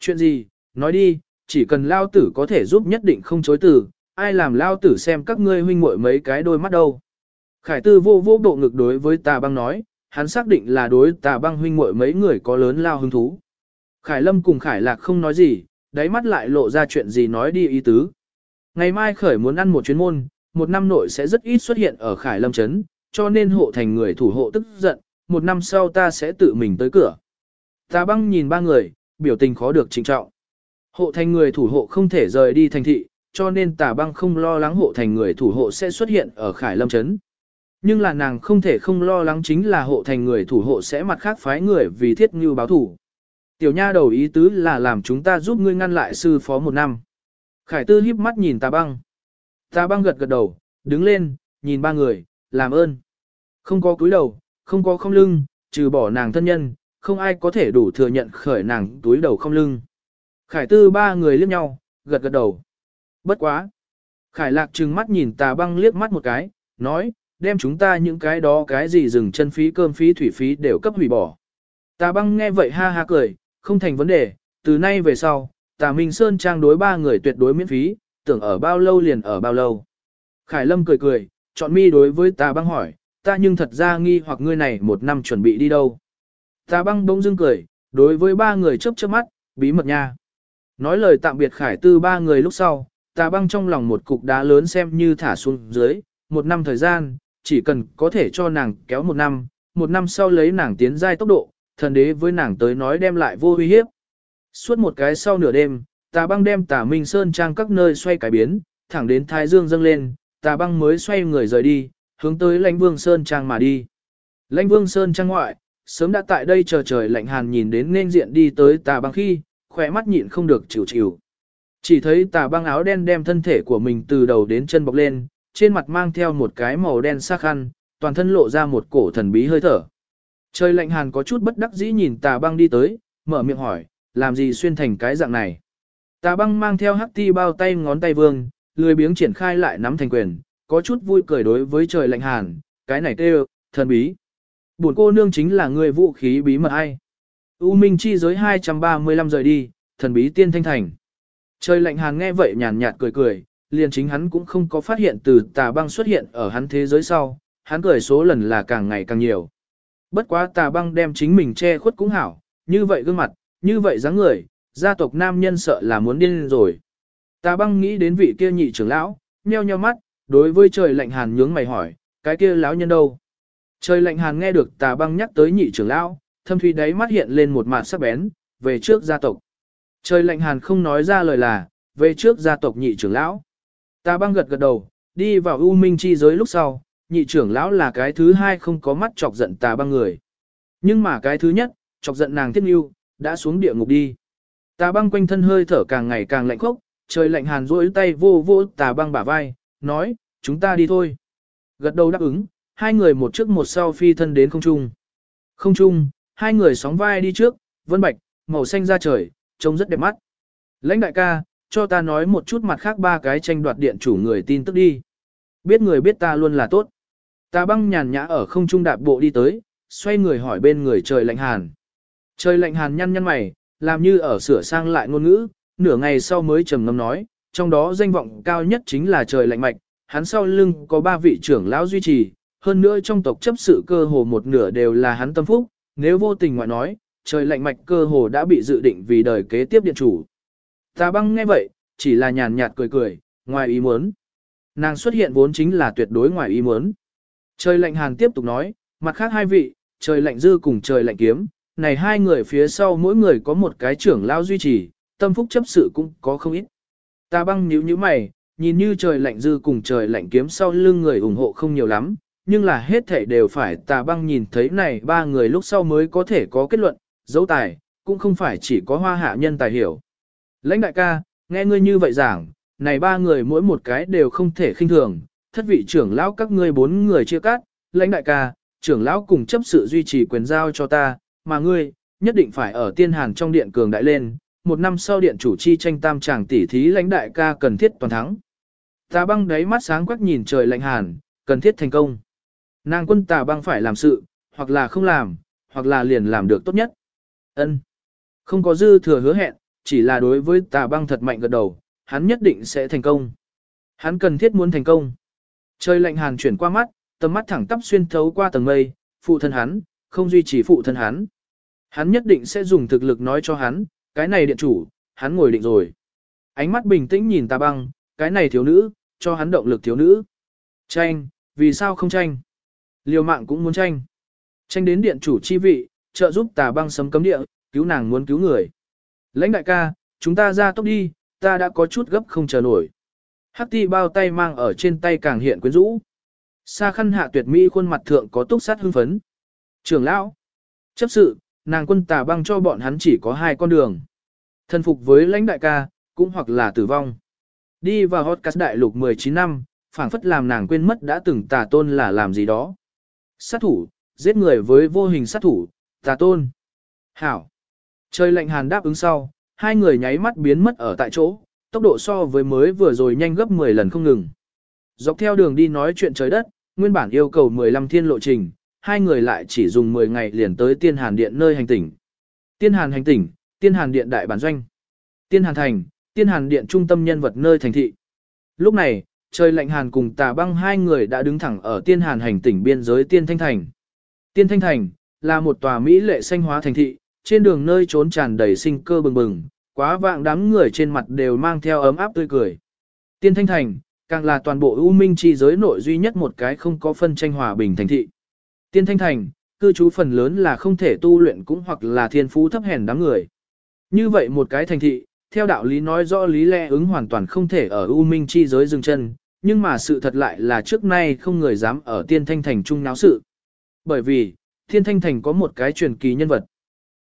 Chuyện gì, nói đi, chỉ cần lao tử có thể giúp nhất định không chối từ, ai làm lao tử xem các ngươi huynh muội mấy cái đôi mắt đâu. Khải tư vô vô bộ ngực đối với Ta băng nói, hắn xác định là đối tà băng huynh muội mấy người có lớn lao hứng thú. Khải lâm cùng khải lạc không nói gì, đáy mắt lại lộ ra chuyện gì nói đi ý tứ. Ngày mai khởi muốn ăn một chuyến môn, một năm nội sẽ rất ít xuất hiện ở khải lâm trấn, cho nên hộ thành người thủ hộ tức giận, một năm sau ta sẽ tự mình tới cửa. Tà băng nhìn ba người, biểu tình khó được trịnh trọng. Hộ thành người thủ hộ không thể rời đi thành thị, cho nên tà băng không lo lắng hộ thành người thủ hộ sẽ xuất hiện ở Khải Lâm Trấn. Nhưng là nàng không thể không lo lắng chính là hộ thành người thủ hộ sẽ mặt khác phái người vì thiết như báo thủ. Tiểu nha đầu ý tứ là làm chúng ta giúp ngươi ngăn lại sư phó một năm. Khải tư híp mắt nhìn tà băng. Tà băng gật gật đầu, đứng lên, nhìn ba người, làm ơn. Không có cúi đầu, không có không lưng, trừ bỏ nàng thân nhân, không ai có thể đủ thừa nhận khởi nàng túi đầu không lưng. Khải tư ba người liếc nhau, gật gật đầu. Bất quá. Khải lạc trừng mắt nhìn tà băng liếc mắt một cái, nói, đem chúng ta những cái đó cái gì dừng chân phí cơm phí thủy phí đều cấp hủy bỏ. Tà băng nghe vậy ha ha cười, không thành vấn đề, từ nay về sau, tà Minh Sơn trang đối ba người tuyệt đối miễn phí, tưởng ở bao lâu liền ở bao lâu. Khải Lâm cười cười, chọn mi đối với tà băng hỏi, ta nhưng thật ra nghi hoặc ngươi này một năm chuẩn bị đi đâu. Tà băng bỗng dưng cười, đối với ba người chớp chớp mắt, bí mật nha. Nói lời tạm biệt khải tư ba người lúc sau, tà băng trong lòng một cục đá lớn xem như thả xuống dưới, một năm thời gian, chỉ cần có thể cho nàng kéo một năm, một năm sau lấy nàng tiến giai tốc độ, thần đế với nàng tới nói đem lại vô uy hiếp. Suốt một cái sau nửa đêm, tà băng đem tà minh sơn trang các nơi xoay cải biến, thẳng đến thái dương dâng lên, tà băng mới xoay người rời đi, hướng tới lãnh vương sơn trang mà đi. Lãnh vương sơn trang ngoại, sớm đã tại đây chờ trời lạnh hàn nhìn đến nên diện đi tới tà băng khi, khỏe mắt nhịn không được chịu chịu. Chỉ thấy tà băng áo đen đem thân thể của mình từ đầu đến chân bọc lên, trên mặt mang theo một cái màu đen sắc khăn, toàn thân lộ ra một cổ thần bí hơi thở. Trời lạnh hàn có chút bất đắc dĩ nhìn tà băng đi tới, mở miệng hỏi, làm gì xuyên thành cái dạng này. Tà băng mang theo hắc ti bao tay ngón tay vương, lười biếng triển khai lại nắm thành quyền, có chút vui cười đối với trời lạnh hàn, cái này kêu, thần bí. Buồn cô nương chính là người vũ khí bí mật ai. U Minh chi giới 235 rời đi, thần bí tiên thanh thành. Trời lạnh hàn nghe vậy nhàn nhạt cười cười, liền chính hắn cũng không có phát hiện từ tà băng xuất hiện ở hắn thế giới sau, hắn cười số lần là càng ngày càng nhiều. Bất quá tà băng đem chính mình che khuất cũng hảo, như vậy gương mặt, như vậy dáng người, gia tộc nam nhân sợ là muốn điên rồi. Tà băng nghĩ đến vị kia nhị trưởng lão, nheo nheo mắt, đối với trời lạnh hàn nhướng mày hỏi, cái kia lão nhân đâu? Trời lạnh hàn nghe được tà băng nhắc tới nhị trưởng lão, thâm thủy đáy mắt hiện lên một mặt sắc bén, về trước gia tộc. Trời lạnh hàn không nói ra lời là, về trước gia tộc nhị trưởng lão. Ta băng gật gật đầu, đi vào U Minh chi giới lúc sau, nhị trưởng lão là cái thứ hai không có mắt chọc giận Ta băng người. Nhưng mà cái thứ nhất, chọc giận nàng thiết yêu, đã xuống địa ngục đi. Tà băng quanh thân hơi thở càng ngày càng lạnh khốc, trời lạnh hàn rỗi tay vô vô tà băng bả vai, nói, chúng ta đi thôi. Gật đầu đáp ứng, hai người một trước một sau phi thân đến không trung. Không trung, hai người sóng vai đi trước, vân bạch, màu xanh ra trời, trông rất đẹp mắt. Lãnh đại ca, cho ta nói một chút mặt khác ba cái tranh đoạt điện chủ người tin tức đi. Biết người biết ta luôn là tốt. Ta băng nhàn nhã ở không trung đạp bộ đi tới, xoay người hỏi bên người trời lạnh hàn. Trời lạnh hàn nhăn nhăn mày, làm như ở sửa sang lại ngôn ngữ, nửa ngày sau mới trầm ngâm nói, trong đó danh vọng cao nhất chính là trời lạnh mạch, hắn sau lưng có ba vị trưởng lão duy trì, hơn nữa trong tộc chấp sự cơ hồ một nửa đều là hắn tâm phúc, nếu vô tình ngoại nói, trời lạnh mạch cơ hồ đã bị dự định vì đời kế tiếp điện chủ. Ta băng nghe vậy, chỉ là nhàn nhạt cười cười, ngoài ý muốn. Nàng xuất hiện vốn chính là tuyệt đối ngoài ý muốn. Trời lạnh hàn tiếp tục nói, mặt khác hai vị, trời lạnh dư cùng trời lạnh kiếm, này hai người phía sau mỗi người có một cái trưởng lao duy trì, tâm phúc chấp sự cũng có không ít. Ta băng nhíu nhíu mày, nhìn như trời lạnh dư cùng trời lạnh kiếm sau lưng người ủng hộ không nhiều lắm, nhưng là hết thể đều phải tà băng nhìn thấy này ba người lúc sau mới có thể có kết luận, dấu tài, cũng không phải chỉ có hoa hạ nhân tài hiểu. Lãnh đại ca, nghe ngươi như vậy giảng, này ba người mỗi một cái đều không thể khinh thường, thất vị trưởng lão các ngươi bốn người chia cắt, lãnh đại ca, trưởng lão cùng chấp sự duy trì quyền giao cho ta, mà ngươi, nhất định phải ở tiên hàn trong điện cường đại lên, một năm sau điện chủ chi tranh tam tràng tỷ thí lãnh đại ca cần thiết toàn thắng. Tà băng đáy mắt sáng quắc nhìn trời lạnh hàn, cần thiết thành công. Nàng quân tà băng phải làm sự, hoặc là không làm, hoặc là liền làm được tốt nhất. Ân, Không có dư thừa hứa hẹn, chỉ là đối với tà băng thật mạnh gật đầu, hắn nhất định sẽ thành công. Hắn cần thiết muốn thành công. Trời lạnh hàn chuyển qua mắt, tầm mắt thẳng tắp xuyên thấu qua tầng mây, phụ thân hắn, không duy trì phụ thân hắn. Hắn nhất định sẽ dùng thực lực nói cho hắn, cái này điện chủ, hắn ngồi định rồi. Ánh mắt bình tĩnh nhìn tà băng, cái này thiếu nữ, cho hắn động lực thiếu nữ. Tranh, vì sao không tranh? Liều mạng cũng muốn tranh. Tranh đến điện chủ chi vị, trợ giúp tà băng sấm cấm địa, cứu nàng muốn cứu người. Lãnh đại ca, chúng ta ra tốc đi, ta đã có chút gấp không chờ nổi. Hắc ti bao tay mang ở trên tay càng hiện quyến rũ. Sa khăn hạ tuyệt mỹ khuôn mặt thượng có túc sát hưng phấn. Trưởng lão, chấp sự, nàng quân tà băng cho bọn hắn chỉ có hai con đường. Thân phục với lãnh đại ca, cũng hoặc là tử vong. Đi vào hot cast đại lục 19 năm, phảng phất làm nàng quên mất đã từng tà tôn là làm gì đó. Sát thủ, giết người với vô hình sát thủ, tà tôn. Hảo. Trời lạnh hàn đáp ứng sau, hai người nháy mắt biến mất ở tại chỗ, tốc độ so với mới vừa rồi nhanh gấp 10 lần không ngừng. Dọc theo đường đi nói chuyện trời đất, nguyên bản yêu cầu 15 thiên lộ trình, hai người lại chỉ dùng 10 ngày liền tới Tiên Hàn Điện nơi hành tỉnh. Tiên Hàn hành tỉnh, Tiên Hàn Điện đại bản doanh. Tiên Hàn thành, Tiên Hàn Điện trung tâm nhân vật nơi thành thị. Lúc này, trời lạnh hàn cùng tà băng hai người đã đứng thẳng ở Tiên Hàn hành tỉnh biên giới Tiên Thanh Thành. Tiên Thanh Thành, là một tòa Mỹ lệ xanh hóa thành thị, trên đường nơi trốn tràn đầy sinh cơ bừng bừng, quá vạng đám người trên mặt đều mang theo ấm áp tươi cười. Tiên Thanh Thành, càng là toàn bộ ưu minh chi giới nội duy nhất một cái không có phân tranh hòa bình thành thị. Tiên Thanh Thành, cư trú phần lớn là không thể tu luyện cũng hoặc là thiên phú thấp hèn đám người. Như vậy một cái thành thị, theo đạo lý nói rõ lý lẽ ứng hoàn toàn không thể ở ưu minh chi giới dừng chân, nhưng mà sự thật lại là trước nay không người dám ở Tiên Thanh Thành chung náo sự. Bởi vì, Tiên Thanh Thành có một cái truyền kỳ nhân vật.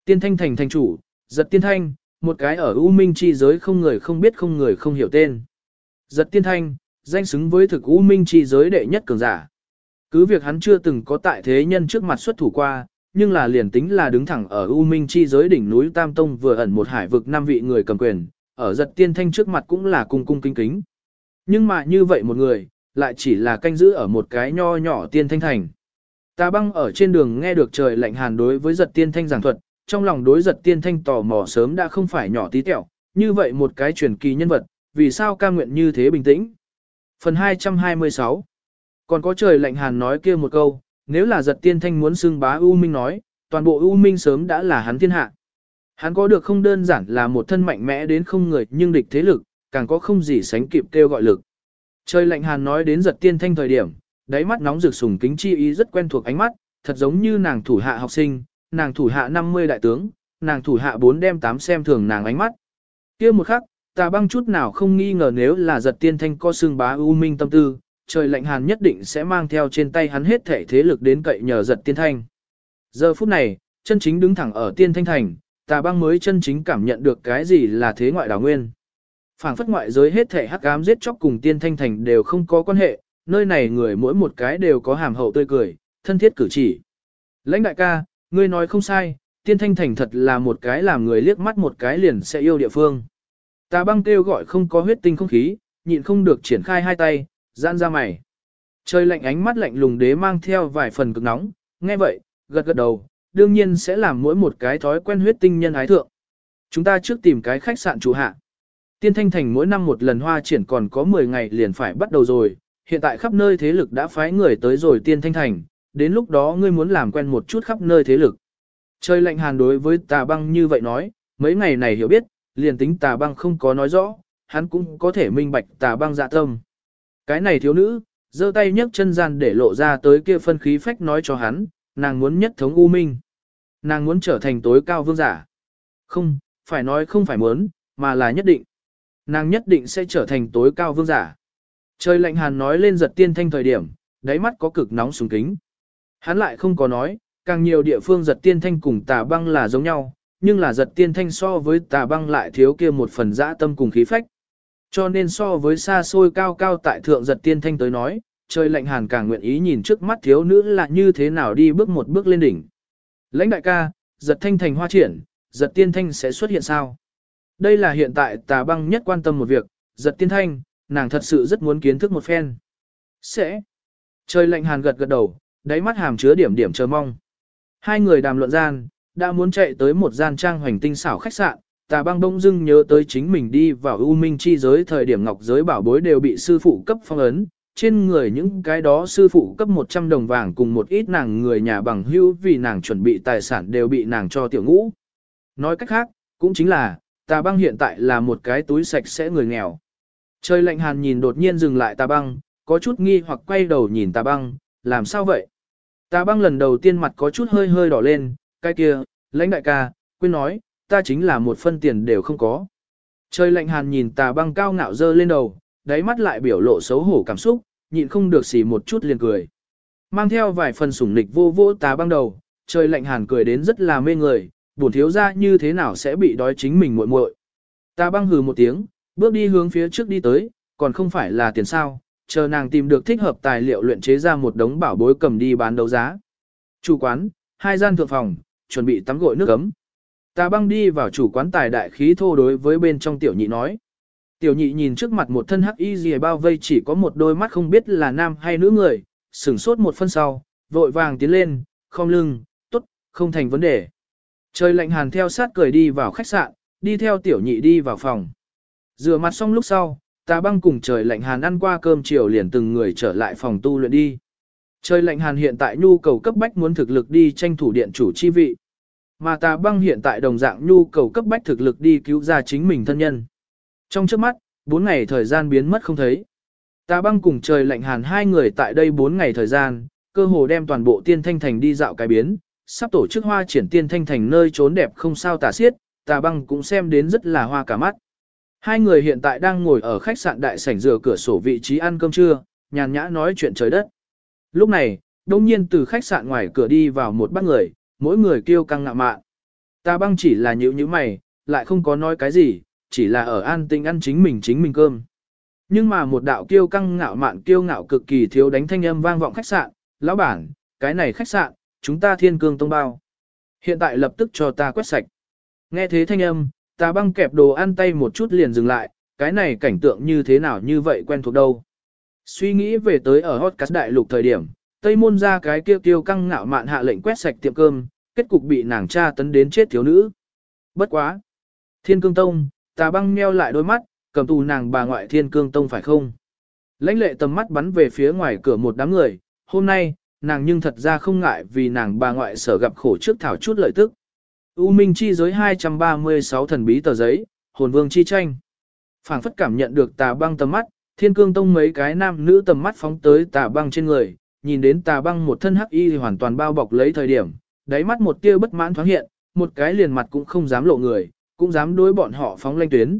Tiên Thanh Thành thành chủ, giật Tiên Thanh, một cái ở U Minh chi giới không người không biết không người không hiểu tên. Giật Tiên Thanh, danh xứng với thực U Minh chi giới đệ nhất cường giả. Cứ việc hắn chưa từng có tại thế nhân trước mặt xuất thủ qua, nhưng là liền tính là đứng thẳng ở U Minh chi giới đỉnh núi Tam Tông vừa ẩn một hải vực năm vị người cầm quyền, ở giật tiên thanh trước mặt cũng là cung cung kính kính. Nhưng mà như vậy một người, lại chỉ là canh giữ ở một cái nho nhỏ tiên thanh thành. Ta băng ở trên đường nghe được trời lạnh hàn đối với giật tiên thanh giảng thuật, trong lòng đối giật tiên thanh tò mò sớm đã không phải nhỏ tí tẹo, như vậy một cái truyền kỳ nhân vật, vì sao ca nguyện như thế bình tĩnh. Phần 226 Còn có trời lạnh hàn nói kia một câu, nếu là giật tiên thanh muốn xưng bá U Minh nói, toàn bộ U Minh sớm đã là hắn thiên hạ. Hắn có được không đơn giản là một thân mạnh mẽ đến không người nhưng địch thế lực, càng có không gì sánh kịp kêu gọi lực. Trời lạnh hàn nói đến giật tiên thanh thời điểm, đáy mắt nóng rực sùng kính chi ý rất quen thuộc ánh mắt, thật giống như nàng thủ hạ học sinh, nàng thủ hạ 50 đại tướng, nàng thủ hạ 4 đem 8 xem thường nàng ánh mắt. kia một khắc, tà băng chút nào không nghi ngờ nếu là giật tiên thanh co xương bá ưu minh tâm tư, trời lạnh hàn nhất định sẽ mang theo trên tay hắn hết thể thế lực đến cậy nhờ giật tiên thanh. Giờ phút này, chân chính đứng thẳng ở tiên thanh thành, tà băng mới chân chính cảm nhận được cái gì là thế ngoại đảo nguyên. Phảng phất ngoại giới hết thể hắc ám giết chóc cùng tiên thanh thành đều không có quan hệ, nơi này người mỗi một cái đều có hàm hậu tươi cười, thân thiết cử chỉ. Lãnh đại ca, ngươi nói không sai, tiên thanh thành thật là một cái làm người liếc mắt một cái liền sẽ yêu địa phương. Tà băng kêu gọi không có huyết tinh không khí, nhịn không được triển khai hai tay, giãn ra mày. Trời lạnh ánh mắt lạnh lùng đế mang theo vài phần cực nóng, nghe vậy, gật gật đầu, đương nhiên sẽ làm mỗi một cái thói quen huyết tinh nhân ái thượng. Chúng ta trước tìm cái khách sạn chủ hạ. Tiên Thanh Thành mỗi năm một lần hoa triển còn có 10 ngày liền phải bắt đầu rồi, hiện tại khắp nơi thế lực đã phái người tới rồi Tiên Thanh Thành, đến lúc đó ngươi muốn làm quen một chút khắp nơi thế lực. Trời lạnh hàn đối với tà băng như vậy nói, mấy ngày này hiểu biết, liền tính tà băng không có nói rõ, hắn cũng có thể minh bạch tà băng dạ tâm. Cái này thiếu nữ, giơ tay nhấc chân gian để lộ ra tới kia phân khí phách nói cho hắn, nàng muốn nhất thống u minh. Nàng muốn trở thành tối cao vương giả. Không, phải nói không phải muốn, mà là nhất định. Nàng nhất định sẽ trở thành tối cao vương giả. Trời lạnh hàn nói lên giật tiên thanh thời điểm, đáy mắt có cực nóng súng kính. Hắn lại không có nói, càng nhiều địa phương giật tiên thanh cùng tà băng là giống nhau, nhưng là giật tiên thanh so với tà băng lại thiếu kia một phần dã tâm cùng khí phách. Cho nên so với xa xôi cao cao tại thượng giật tiên thanh tới nói, trời lạnh hàn càng nguyện ý nhìn trước mắt thiếu nữ là như thế nào đi bước một bước lên đỉnh. Lãnh đại ca, giật thanh thành hoa triển, giật tiên thanh sẽ xuất hiện sao? Đây là hiện tại tà băng nhất quan tâm một việc, giật tiên thanh, nàng thật sự rất muốn kiến thức một phen. Sẽ. Trời lạnh hàn gật gật đầu, đáy mắt hàm chứa điểm điểm chờ mong. Hai người đàm luận gian, đã muốn chạy tới một gian trang hoành tinh xảo khách sạn, tà băng đông dưng nhớ tới chính mình đi vào U Minh chi giới thời điểm ngọc giới bảo bối đều bị sư phụ cấp phong ấn, trên người những cái đó sư phụ cấp 100 đồng vàng cùng một ít nàng người nhà bằng hữu vì nàng chuẩn bị tài sản đều bị nàng cho tiểu ngũ. Nói cách khác, cũng chính là, tà băng hiện tại là một cái túi sạch sẽ người nghèo. Trời lạnh hàn nhìn đột nhiên dừng lại tà băng, có chút nghi hoặc quay đầu nhìn tà băng, làm sao vậy? Tà băng lần đầu tiên mặt có chút hơi hơi đỏ lên, cái kia, lãnh đại ca, quên nói, ta chính là một phân tiền đều không có. Trời lạnh hàn nhìn tà băng cao ngạo dơ lên đầu, đáy mắt lại biểu lộ xấu hổ cảm xúc, nhịn không được xỉ một chút liền cười. Mang theo vài phần sủng nịch vô vô tà băng đầu, trời lạnh hàn cười đến rất là mê người, buồn thiếu ra như thế nào sẽ bị đói chính mình muội muội. Tà băng hừ một tiếng, bước đi hướng phía trước đi tới, còn không phải là tiền sao, chờ nàng tìm được thích hợp tài liệu luyện chế ra một đống bảo bối cầm đi bán đấu giá. Chủ quán, hai gian thượng phòng, chuẩn bị tắm gội nước ấm. ta băng đi vào chủ quán tài đại khí thô đối với bên trong tiểu nhị nói. Tiểu nhị nhìn trước mặt một thân hắc y gì bao vây chỉ có một đôi mắt không biết là nam hay nữ người, sửng sốt một phân sau, vội vàng tiến lên, không lưng, tốt, không thành vấn đề. Trời lạnh hàn theo sát cười đi vào khách sạn, đi theo tiểu nhị đi vào phòng. Rửa mặt xong lúc sau, tà băng cùng trời lạnh hàn ăn qua cơm chiều liền từng người trở lại phòng tu luyện đi. Trời lạnh hàn hiện tại nhu cầu cấp bách muốn thực lực đi tranh thủ điện chủ chi vị. Mà tà băng hiện tại đồng dạng nhu cầu cấp bách thực lực đi cứu ra chính mình thân nhân. Trong trước mắt, 4 ngày thời gian biến mất không thấy. Tà băng cùng trời lạnh hàn hai người tại đây 4 ngày thời gian, cơ hồ đem toàn bộ tiên thanh thành đi dạo cái biến, sắp tổ chức hoa triển tiên thanh thành nơi trốn đẹp không sao tả xiết, tà băng cũng xem đến rất là hoa cả mắt. Hai người hiện tại đang ngồi ở khách sạn đại sảnh rửa cửa sổ vị trí ăn cơm trưa, nhàn nhã nói chuyện trời đất. Lúc này, đông nhiên từ khách sạn ngoài cửa đi vào một bác người, mỗi người kêu căng ngạ mạn. Ta băng chỉ là nhữ như mày, lại không có nói cái gì, chỉ là ở an tinh ăn chính mình chính mình cơm. Nhưng mà một đạo kiêu căng ngạo mạn kiêu ngạo cực kỳ thiếu đánh thanh âm vang vọng khách sạn, lão bản, cái này khách sạn, chúng ta thiên cương tông bao. Hiện tại lập tức cho ta quét sạch. Nghe thế thanh âm, ta băng kẹp đồ ăn tay một chút liền dừng lại, cái này cảnh tượng như thế nào như vậy quen thuộc đâu. Suy nghĩ về tới ở hot cast đại lục thời điểm, Tây môn ra cái kia kiêu căng ngạo mạn hạ lệnh quét sạch tiệm cơm, kết cục bị nàng cha tấn đến chết thiếu nữ. Bất quá. Thiên cương tông, tà băng meo lại đôi mắt, cầm tù nàng bà ngoại thiên cương tông phải không? Lãnh lệ tầm mắt bắn về phía ngoài cửa một đám người, hôm nay, nàng nhưng thật ra không ngại vì nàng bà ngoại sở gặp khổ trước thảo chút lợi tức. U Minh chi giới 236 thần bí tờ giấy, hồn vương chi tranh. Phảng phất cảm nhận được tà băng tầm mắt, thiên cương tông mấy cái nam nữ tầm mắt phóng tới tà băng trên người, nhìn đến tà băng một thân hắc y hoàn toàn bao bọc lấy thời điểm, đáy mắt một tia bất mãn thoáng hiện, một cái liền mặt cũng không dám lộ người, cũng dám đối bọn họ phóng lanh tuyến.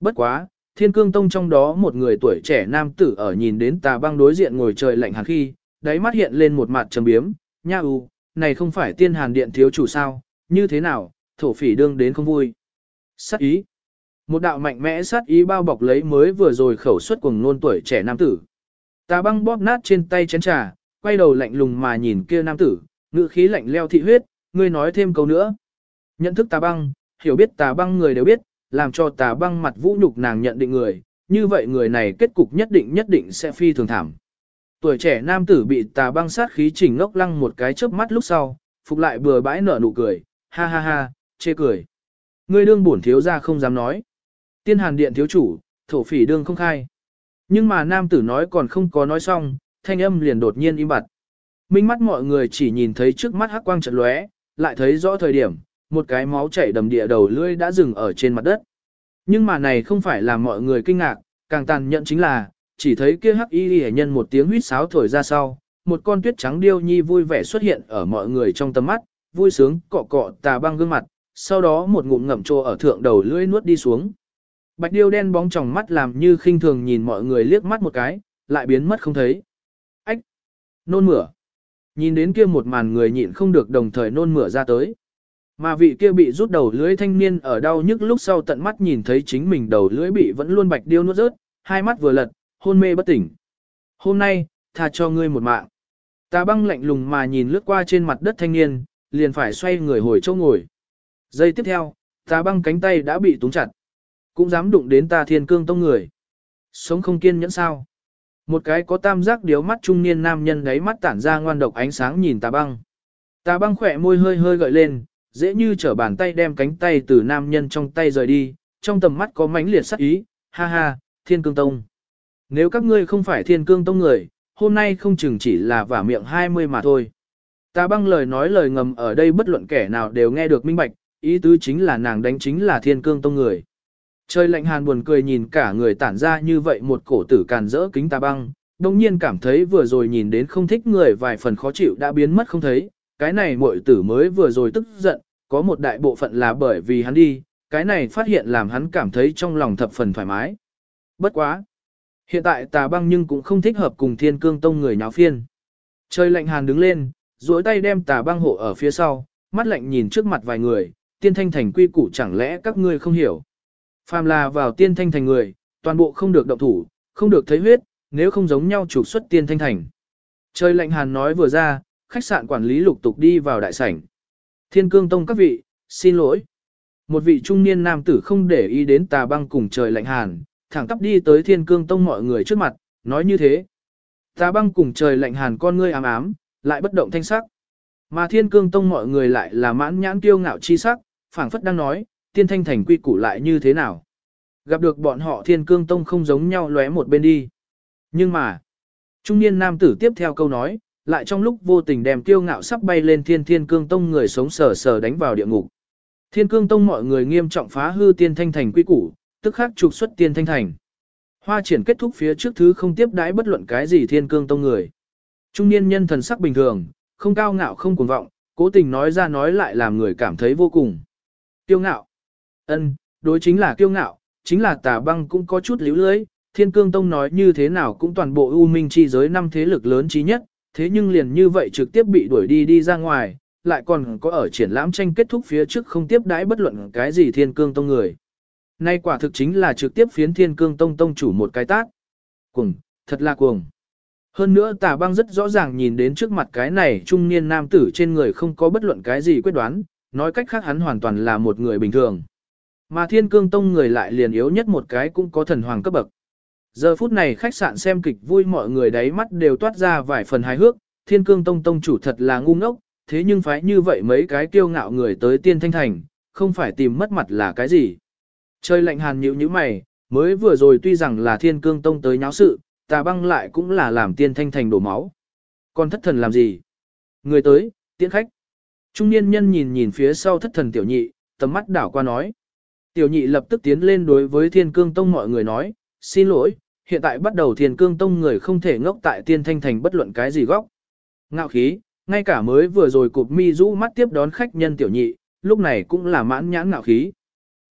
Bất quá, thiên cương tông trong đó một người tuổi trẻ nam tử ở nhìn đến tà băng đối diện ngồi trời lạnh hàn khi, đáy mắt hiện lên một mặt trầm biếm, nha u, này không phải tiên hàn điện thiếu chủ sao, như thế nào, thổ phỉ đương đến không vui. Sát ý. Một đạo mạnh mẽ sát ý bao bọc lấy mới vừa rồi khẩu suất cùng nôn tuổi trẻ nam tử. Tà băng bóp nát trên tay chén trà, quay đầu lạnh lùng mà nhìn kia nam tử, ngữ khí lạnh leo thị huyết, ngươi nói thêm câu nữa. Nhận thức tà băng, hiểu biết tà băng người đều biết, làm cho tà băng mặt vũ nhục nàng nhận định người, như vậy người này kết cục nhất định nhất định sẽ phi thường thảm. Tuổi trẻ nam tử bị tà băng sát khí chỉnh ngốc lăng một cái chớp mắt lúc sau, phục lại bừa bãi nở nụ cười, ha ha ha, chê cười. Ngươi đương bổn thiếu ra không dám nói. Tiên hàn điện thiếu chủ, thổ phỉ đương không khai. Nhưng mà nam tử nói còn không có nói xong, thanh âm liền đột nhiên im bặt. Minh mắt mọi người chỉ nhìn thấy trước mắt hắc quang trận lóe, lại thấy rõ thời điểm, một cái máu chảy đầm địa đầu lưỡi đã dừng ở trên mặt đất. Nhưng mà này không phải là mọi người kinh ngạc, càng tàn nhẫn chính là, chỉ thấy kia hắc y hệ nhân một tiếng huýt sáo thổi ra sau, một con tuyết trắng điêu nhi vui vẻ xuất hiện ở mọi người trong tầm mắt, vui sướng cọ cọ tà băng gương mặt, sau đó một ngụm ngậm trô ở thượng đầu lưỡi nuốt đi xuống. Bạch điêu đen bóng tròng mắt làm như khinh thường nhìn mọi người liếc mắt một cái, lại biến mất không thấy. Ách! Nôn mửa! Nhìn đến kia một màn người nhịn không được đồng thời nôn mửa ra tới. Mà vị kia bị rút đầu lưỡi thanh niên ở đau nhức lúc sau tận mắt nhìn thấy chính mình đầu lưỡi bị vẫn luôn bạch điêu nuốt rớt, hai mắt vừa lật, hôn mê bất tỉnh. Hôm nay, tha cho ngươi một mạng. Tà băng lạnh lùng mà nhìn lướt qua trên mặt đất thanh niên, liền phải xoay người hồi chỗ ngồi. Giây tiếp theo, ta băng cánh tay đã bị túng chặt. Cũng dám đụng đến ta thiên cương tông người. Sống không kiên nhẫn sao. Một cái có tam giác điếu mắt trung niên nam nhân gáy mắt tản ra ngoan độc ánh sáng nhìn tà băng. Tà băng khỏe môi hơi hơi gợi lên, dễ như trở bàn tay đem cánh tay từ nam nhân trong tay rời đi, trong tầm mắt có mãnh liệt sắc ý, ha ha, thiên cương tông. Nếu các ngươi không phải thiên cương tông người, hôm nay không chừng chỉ là vả miệng hai mươi mà thôi. Tà băng lời nói lời ngầm ở đây bất luận kẻ nào đều nghe được minh bạch, ý tứ chính là nàng đánh chính là thiên cương tông người. Trời lạnh hàn buồn cười nhìn cả người tản ra như vậy một cổ tử càn rỡ kính tà băng, đồng nhiên cảm thấy vừa rồi nhìn đến không thích người vài phần khó chịu đã biến mất không thấy, cái này muội tử mới vừa rồi tức giận, có một đại bộ phận là bởi vì hắn đi, cái này phát hiện làm hắn cảm thấy trong lòng thập phần thoải mái. Bất quá. Hiện tại tà băng nhưng cũng không thích hợp cùng thiên cương tông người nháo phiên. Trời lạnh hàn đứng lên, duỗi tay đem tà băng hộ ở phía sau, mắt lạnh nhìn trước mặt vài người, tiên thanh thành quy củ chẳng lẽ các ngươi không hiểu. Phàm là vào tiên thanh thành người, toàn bộ không được động thủ, không được thấy huyết, nếu không giống nhau trục xuất tiên thanh thành. Trời lạnh hàn nói vừa ra, khách sạn quản lý lục tục đi vào đại sảnh. Thiên cương tông các vị, xin lỗi. Một vị trung niên nam tử không để ý đến tà băng cùng trời lạnh hàn, thẳng tắp đi tới thiên cương tông mọi người trước mặt, nói như thế. Tà băng cùng trời lạnh hàn con ngươi ám ám, lại bất động thanh sắc. Mà thiên cương tông mọi người lại là mãn nhãn kiêu ngạo chi sắc, phảng phất đang nói, tiên thanh thành quy củ lại như thế nào. Gặp được bọn họ thiên cương tông không giống nhau lóe một bên đi. Nhưng mà, trung niên nam tử tiếp theo câu nói, lại trong lúc vô tình đem kiêu ngạo sắp bay lên thiên thiên cương tông người sống sờ sờ đánh vào địa ngục. Thiên cương tông mọi người nghiêm trọng phá hư tiên thanh thành quy củ, tức khắc trục xuất tiên thanh thành. Hoa triển kết thúc phía trước thứ không tiếp đãi bất luận cái gì thiên cương tông người. Trung niên nhân thần sắc bình thường, không cao ngạo không cuồng vọng, cố tình nói ra nói lại làm người cảm thấy vô cùng. Kiêu ngạo. ân, đối chính là kiêu ngạo, chính là tà băng cũng có chút liễu lưới. Thiên cương tông nói như thế nào cũng toàn bộ ưu minh chi giới năm thế lực lớn trí nhất, thế nhưng liền như vậy trực tiếp bị đuổi đi đi ra ngoài, lại còn có ở triển lãm tranh kết thúc phía trước không tiếp đãi bất luận cái gì thiên cương tông người. Nay quả thực chính là trực tiếp phiến thiên cương tông tông chủ một cái tác. Cuồng, thật là cuồng. Hơn nữa tà băng rất rõ ràng nhìn đến trước mặt cái này trung niên nam tử trên người không có bất luận cái gì quyết đoán, nói cách khác hắn hoàn toàn là một người bình thường. Mà thiên cương tông người lại liền yếu nhất một cái cũng có thần hoàng cấp bậc. Giờ phút này khách sạn xem kịch vui mọi người đáy mắt đều toát ra vài phần hài hước, thiên cương tông tông chủ thật là ngu ngốc, thế nhưng phải như vậy mấy cái kiêu ngạo người tới tiên thanh thành, không phải tìm mất mặt là cái gì. Trời lạnh hàn nhịu như mày, mới vừa rồi tuy rằng là thiên cương tông tới nháo sự, tà băng lại cũng là làm tiên thanh thành đổ máu. Còn thất thần làm gì? Người tới, tiễn khách. Trung niên nhân nhìn nhìn phía sau thất thần tiểu nhị, tầm mắt đảo qua nói. Tiểu nhị lập tức tiến lên đối với thiên cương tông mọi người nói, xin lỗi, hiện tại bắt đầu thiên cương tông người không thể ngốc tại tiên thanh thành bất luận cái gì góc. Ngạo khí, ngay cả mới vừa rồi cụp mi rũ mắt tiếp đón khách nhân tiểu nhị, lúc này cũng là mãn nhãn ngạo khí.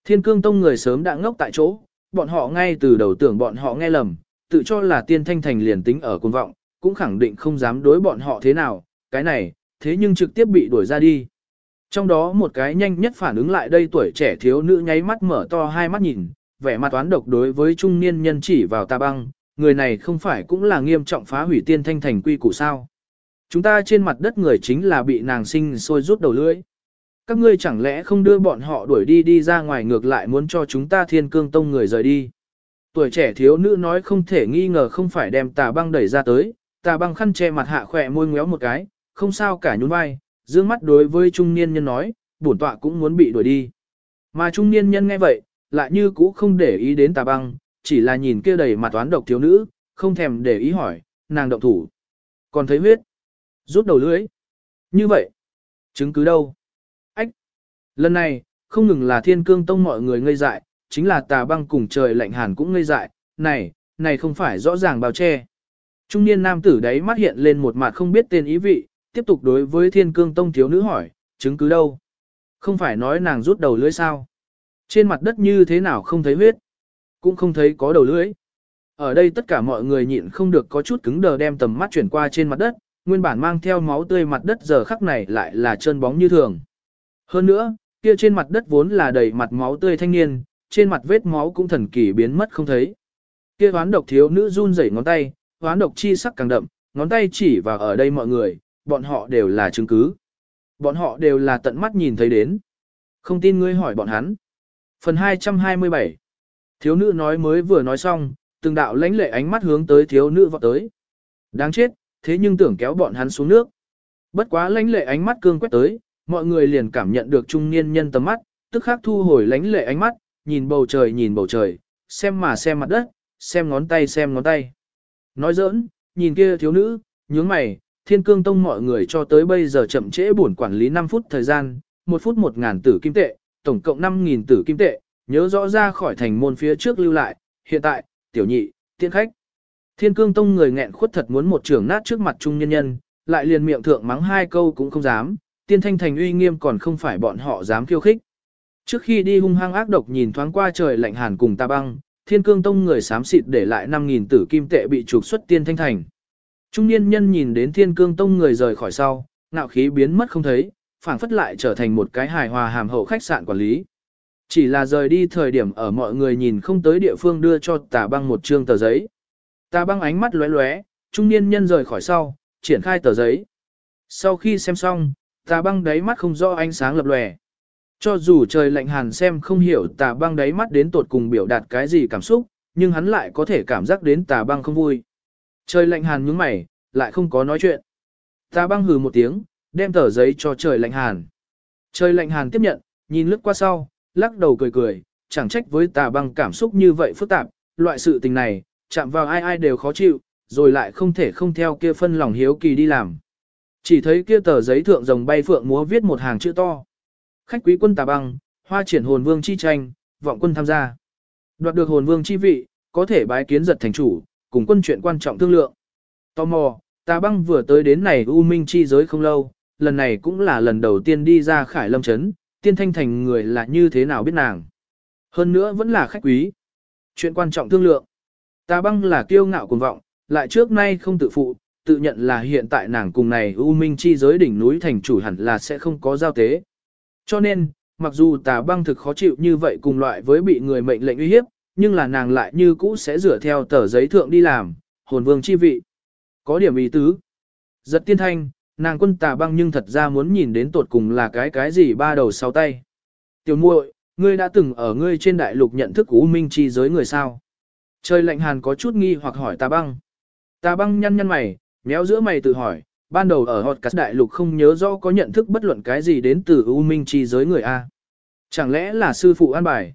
Thiên cương tông người sớm đã ngốc tại chỗ, bọn họ ngay từ đầu tưởng bọn họ nghe lầm, tự cho là tiên thanh thành liền tính ở cuồng vọng, cũng khẳng định không dám đối bọn họ thế nào, cái này, thế nhưng trực tiếp bị đuổi ra đi. Trong đó một cái nhanh nhất phản ứng lại đây tuổi trẻ thiếu nữ nháy mắt mở to hai mắt nhìn, vẻ mặt toán độc đối với trung niên nhân chỉ vào ta băng, người này không phải cũng là nghiêm trọng phá hủy tiên thanh thành quy củ sao. Chúng ta trên mặt đất người chính là bị nàng sinh sôi rút đầu lưỡi. Các ngươi chẳng lẽ không đưa bọn họ đuổi đi đi ra ngoài ngược lại muốn cho chúng ta thiên cương tông người rời đi. Tuổi trẻ thiếu nữ nói không thể nghi ngờ không phải đem tà băng đẩy ra tới, tà băng khăn che mặt hạ khỏe môi ngéo một cái, không sao cả nhún vai, dương mắt đối với trung niên nhân nói, bổn tọa cũng muốn bị đuổi đi. Mà trung niên nhân nghe vậy, lại như cũ không để ý đến tà băng, chỉ là nhìn kia đầy mặt toán độc thiếu nữ, không thèm để ý hỏi, nàng động thủ. Còn thấy huyết, rút đầu lưới. Như vậy, chứng cứ đâu? Ách! Lần này, không ngừng là thiên cương tông mọi người ngây dại, chính là tà băng cùng trời lạnh hàn cũng ngây dại, này, này không phải rõ ràng bao che. Trung niên nam tử đấy mắt hiện lên một mặt không biết tên ý vị, tiếp tục đối với thiên cương tông thiếu nữ hỏi, chứng cứ đâu? Không phải nói nàng rút đầu lưỡi sao? Trên mặt đất như thế nào không thấy huyết? Cũng không thấy có đầu lưỡi. Ở đây tất cả mọi người nhịn không được có chút cứng đờ đem tầm mắt chuyển qua trên mặt đất, nguyên bản mang theo máu tươi mặt đất giờ khắc này lại là trơn bóng như thường. Hơn nữa, kia trên mặt đất vốn là đầy mặt máu tươi thanh niên, trên mặt vết máu cũng thần kỳ biến mất không thấy. Kia hoán độc thiếu nữ run rẩy ngón tay, hoán độc chi sắc càng đậm, ngón tay chỉ vào ở đây mọi người, bọn họ đều là chứng cứ. Bọn họ đều là tận mắt nhìn thấy đến. Không tin ngươi hỏi bọn hắn. Phần 227 Thiếu nữ nói mới vừa nói xong, từng đạo lãnh lệ ánh mắt hướng tới thiếu nữ vọt tới. Đáng chết, thế nhưng tưởng kéo bọn hắn xuống nước. Bất quá lãnh lệ ánh mắt cương quét tới, mọi người liền cảm nhận được trung niên nhân tầm mắt, tức khắc thu hồi lãnh lệ ánh mắt, nhìn bầu trời nhìn bầu trời, xem mà xem mặt đất, xem ngón tay xem ngón tay. Nói giỡn, nhìn kia thiếu nữ, nhướng mày, thiên cương tông mọi người cho tới bây giờ chậm trễ buồn quản lý 5 phút thời gian, 1 phút 1 ngàn tử kim tệ, tổng cộng 5.000 tử kim tệ, nhớ rõ ra khỏi thành môn phía trước lưu lại, hiện tại, tiểu nhị, tiên khách. Thiên cương tông người nghẹn khuất thật muốn một trường nát trước mặt trung nhân nhân, lại liền miệng thượng mắng hai câu cũng không dám, tiên thanh thành uy nghiêm còn không phải bọn họ dám khiêu khích. Trước khi đi hung hăng ác độc nhìn thoáng qua trời lạnh hàn cùng ta băng, thiên cương tông người xám xịt để lại 5.000 tử kim tệ bị trục xuất tiên thanh thành. Trung niên nhân nhìn đến thiên cương tông người rời khỏi sau, ngạo khí biến mất không thấy, phảng phất lại trở thành một cái hài hòa hàm hậu khách sạn quản lý. Chỉ là rời đi thời điểm ở mọi người nhìn không tới địa phương đưa cho tà băng một trương tờ giấy. Tà băng ánh mắt lóe lóe, trung niên nhân rời khỏi sau, triển khai tờ giấy. Sau khi xem xong, tà băng đáy mắt không rõ ánh sáng lập lòe. Cho dù trời lạnh hàn xem không hiểu tà băng đáy mắt đến tột cùng biểu đạt cái gì cảm xúc, nhưng hắn lại có thể cảm giác đến tà băng không vui. Trời lạnh hàn nhướng mày, lại không có nói chuyện. Tà băng hừ một tiếng, đem tờ giấy cho trời lạnh hàn. Trời lạnh hàn tiếp nhận, nhìn lướt qua sau, lắc đầu cười cười, chẳng trách với tà băng cảm xúc như vậy phức tạp, loại sự tình này, chạm vào ai ai đều khó chịu, rồi lại không thể không theo kia phân lòng hiếu kỳ đi làm. Chỉ thấy kia tờ giấy thượng rồng bay phượng múa viết một hàng chữ to. Khách quý quân tà băng, hoa triển hồn vương chi tranh, vọng quân tham gia. Đoạt được hồn vương chi vị, có thể bái kiến giật thành chủ, cùng quân chuyện quan trọng thương lượng. Tò mò, tà băng vừa tới đến này U Minh chi giới không lâu, lần này cũng là lần đầu tiên đi ra khải lâm Trấn, tiên thanh thành người là như thế nào biết nàng. Hơn nữa vẫn là khách quý. Chuyện quan trọng thương lượng. Tà băng là kiêu ngạo cuồng vọng, lại trước nay không tự phụ, tự nhận là hiện tại nàng cùng này U Minh chi giới đỉnh núi thành chủ hẳn là sẽ không có giao tế. Cho nên, mặc dù tà băng thực khó chịu như vậy cùng loại với bị người mệnh lệnh uy hiếp, nhưng là nàng lại như cũ sẽ rửa theo tờ giấy thượng đi làm, hồn vương chi vị. Có điểm ý tứ. Giật tiên thanh, nàng quân tà băng nhưng thật ra muốn nhìn đến tột cùng là cái cái gì ba đầu sáu tay. Tiểu muội, ngươi đã từng ở ngươi trên đại lục nhận thức của U Minh chi giới người sao? Trời lạnh hàn có chút nghi hoặc hỏi tà băng. Tà băng nhăn nhăn mày, méo giữa mày tự hỏi, ban đầu ở hot cast đại lục không nhớ rõ có nhận thức bất luận cái gì đến từ U Minh chi giới người A. Chẳng lẽ là sư phụ an bài?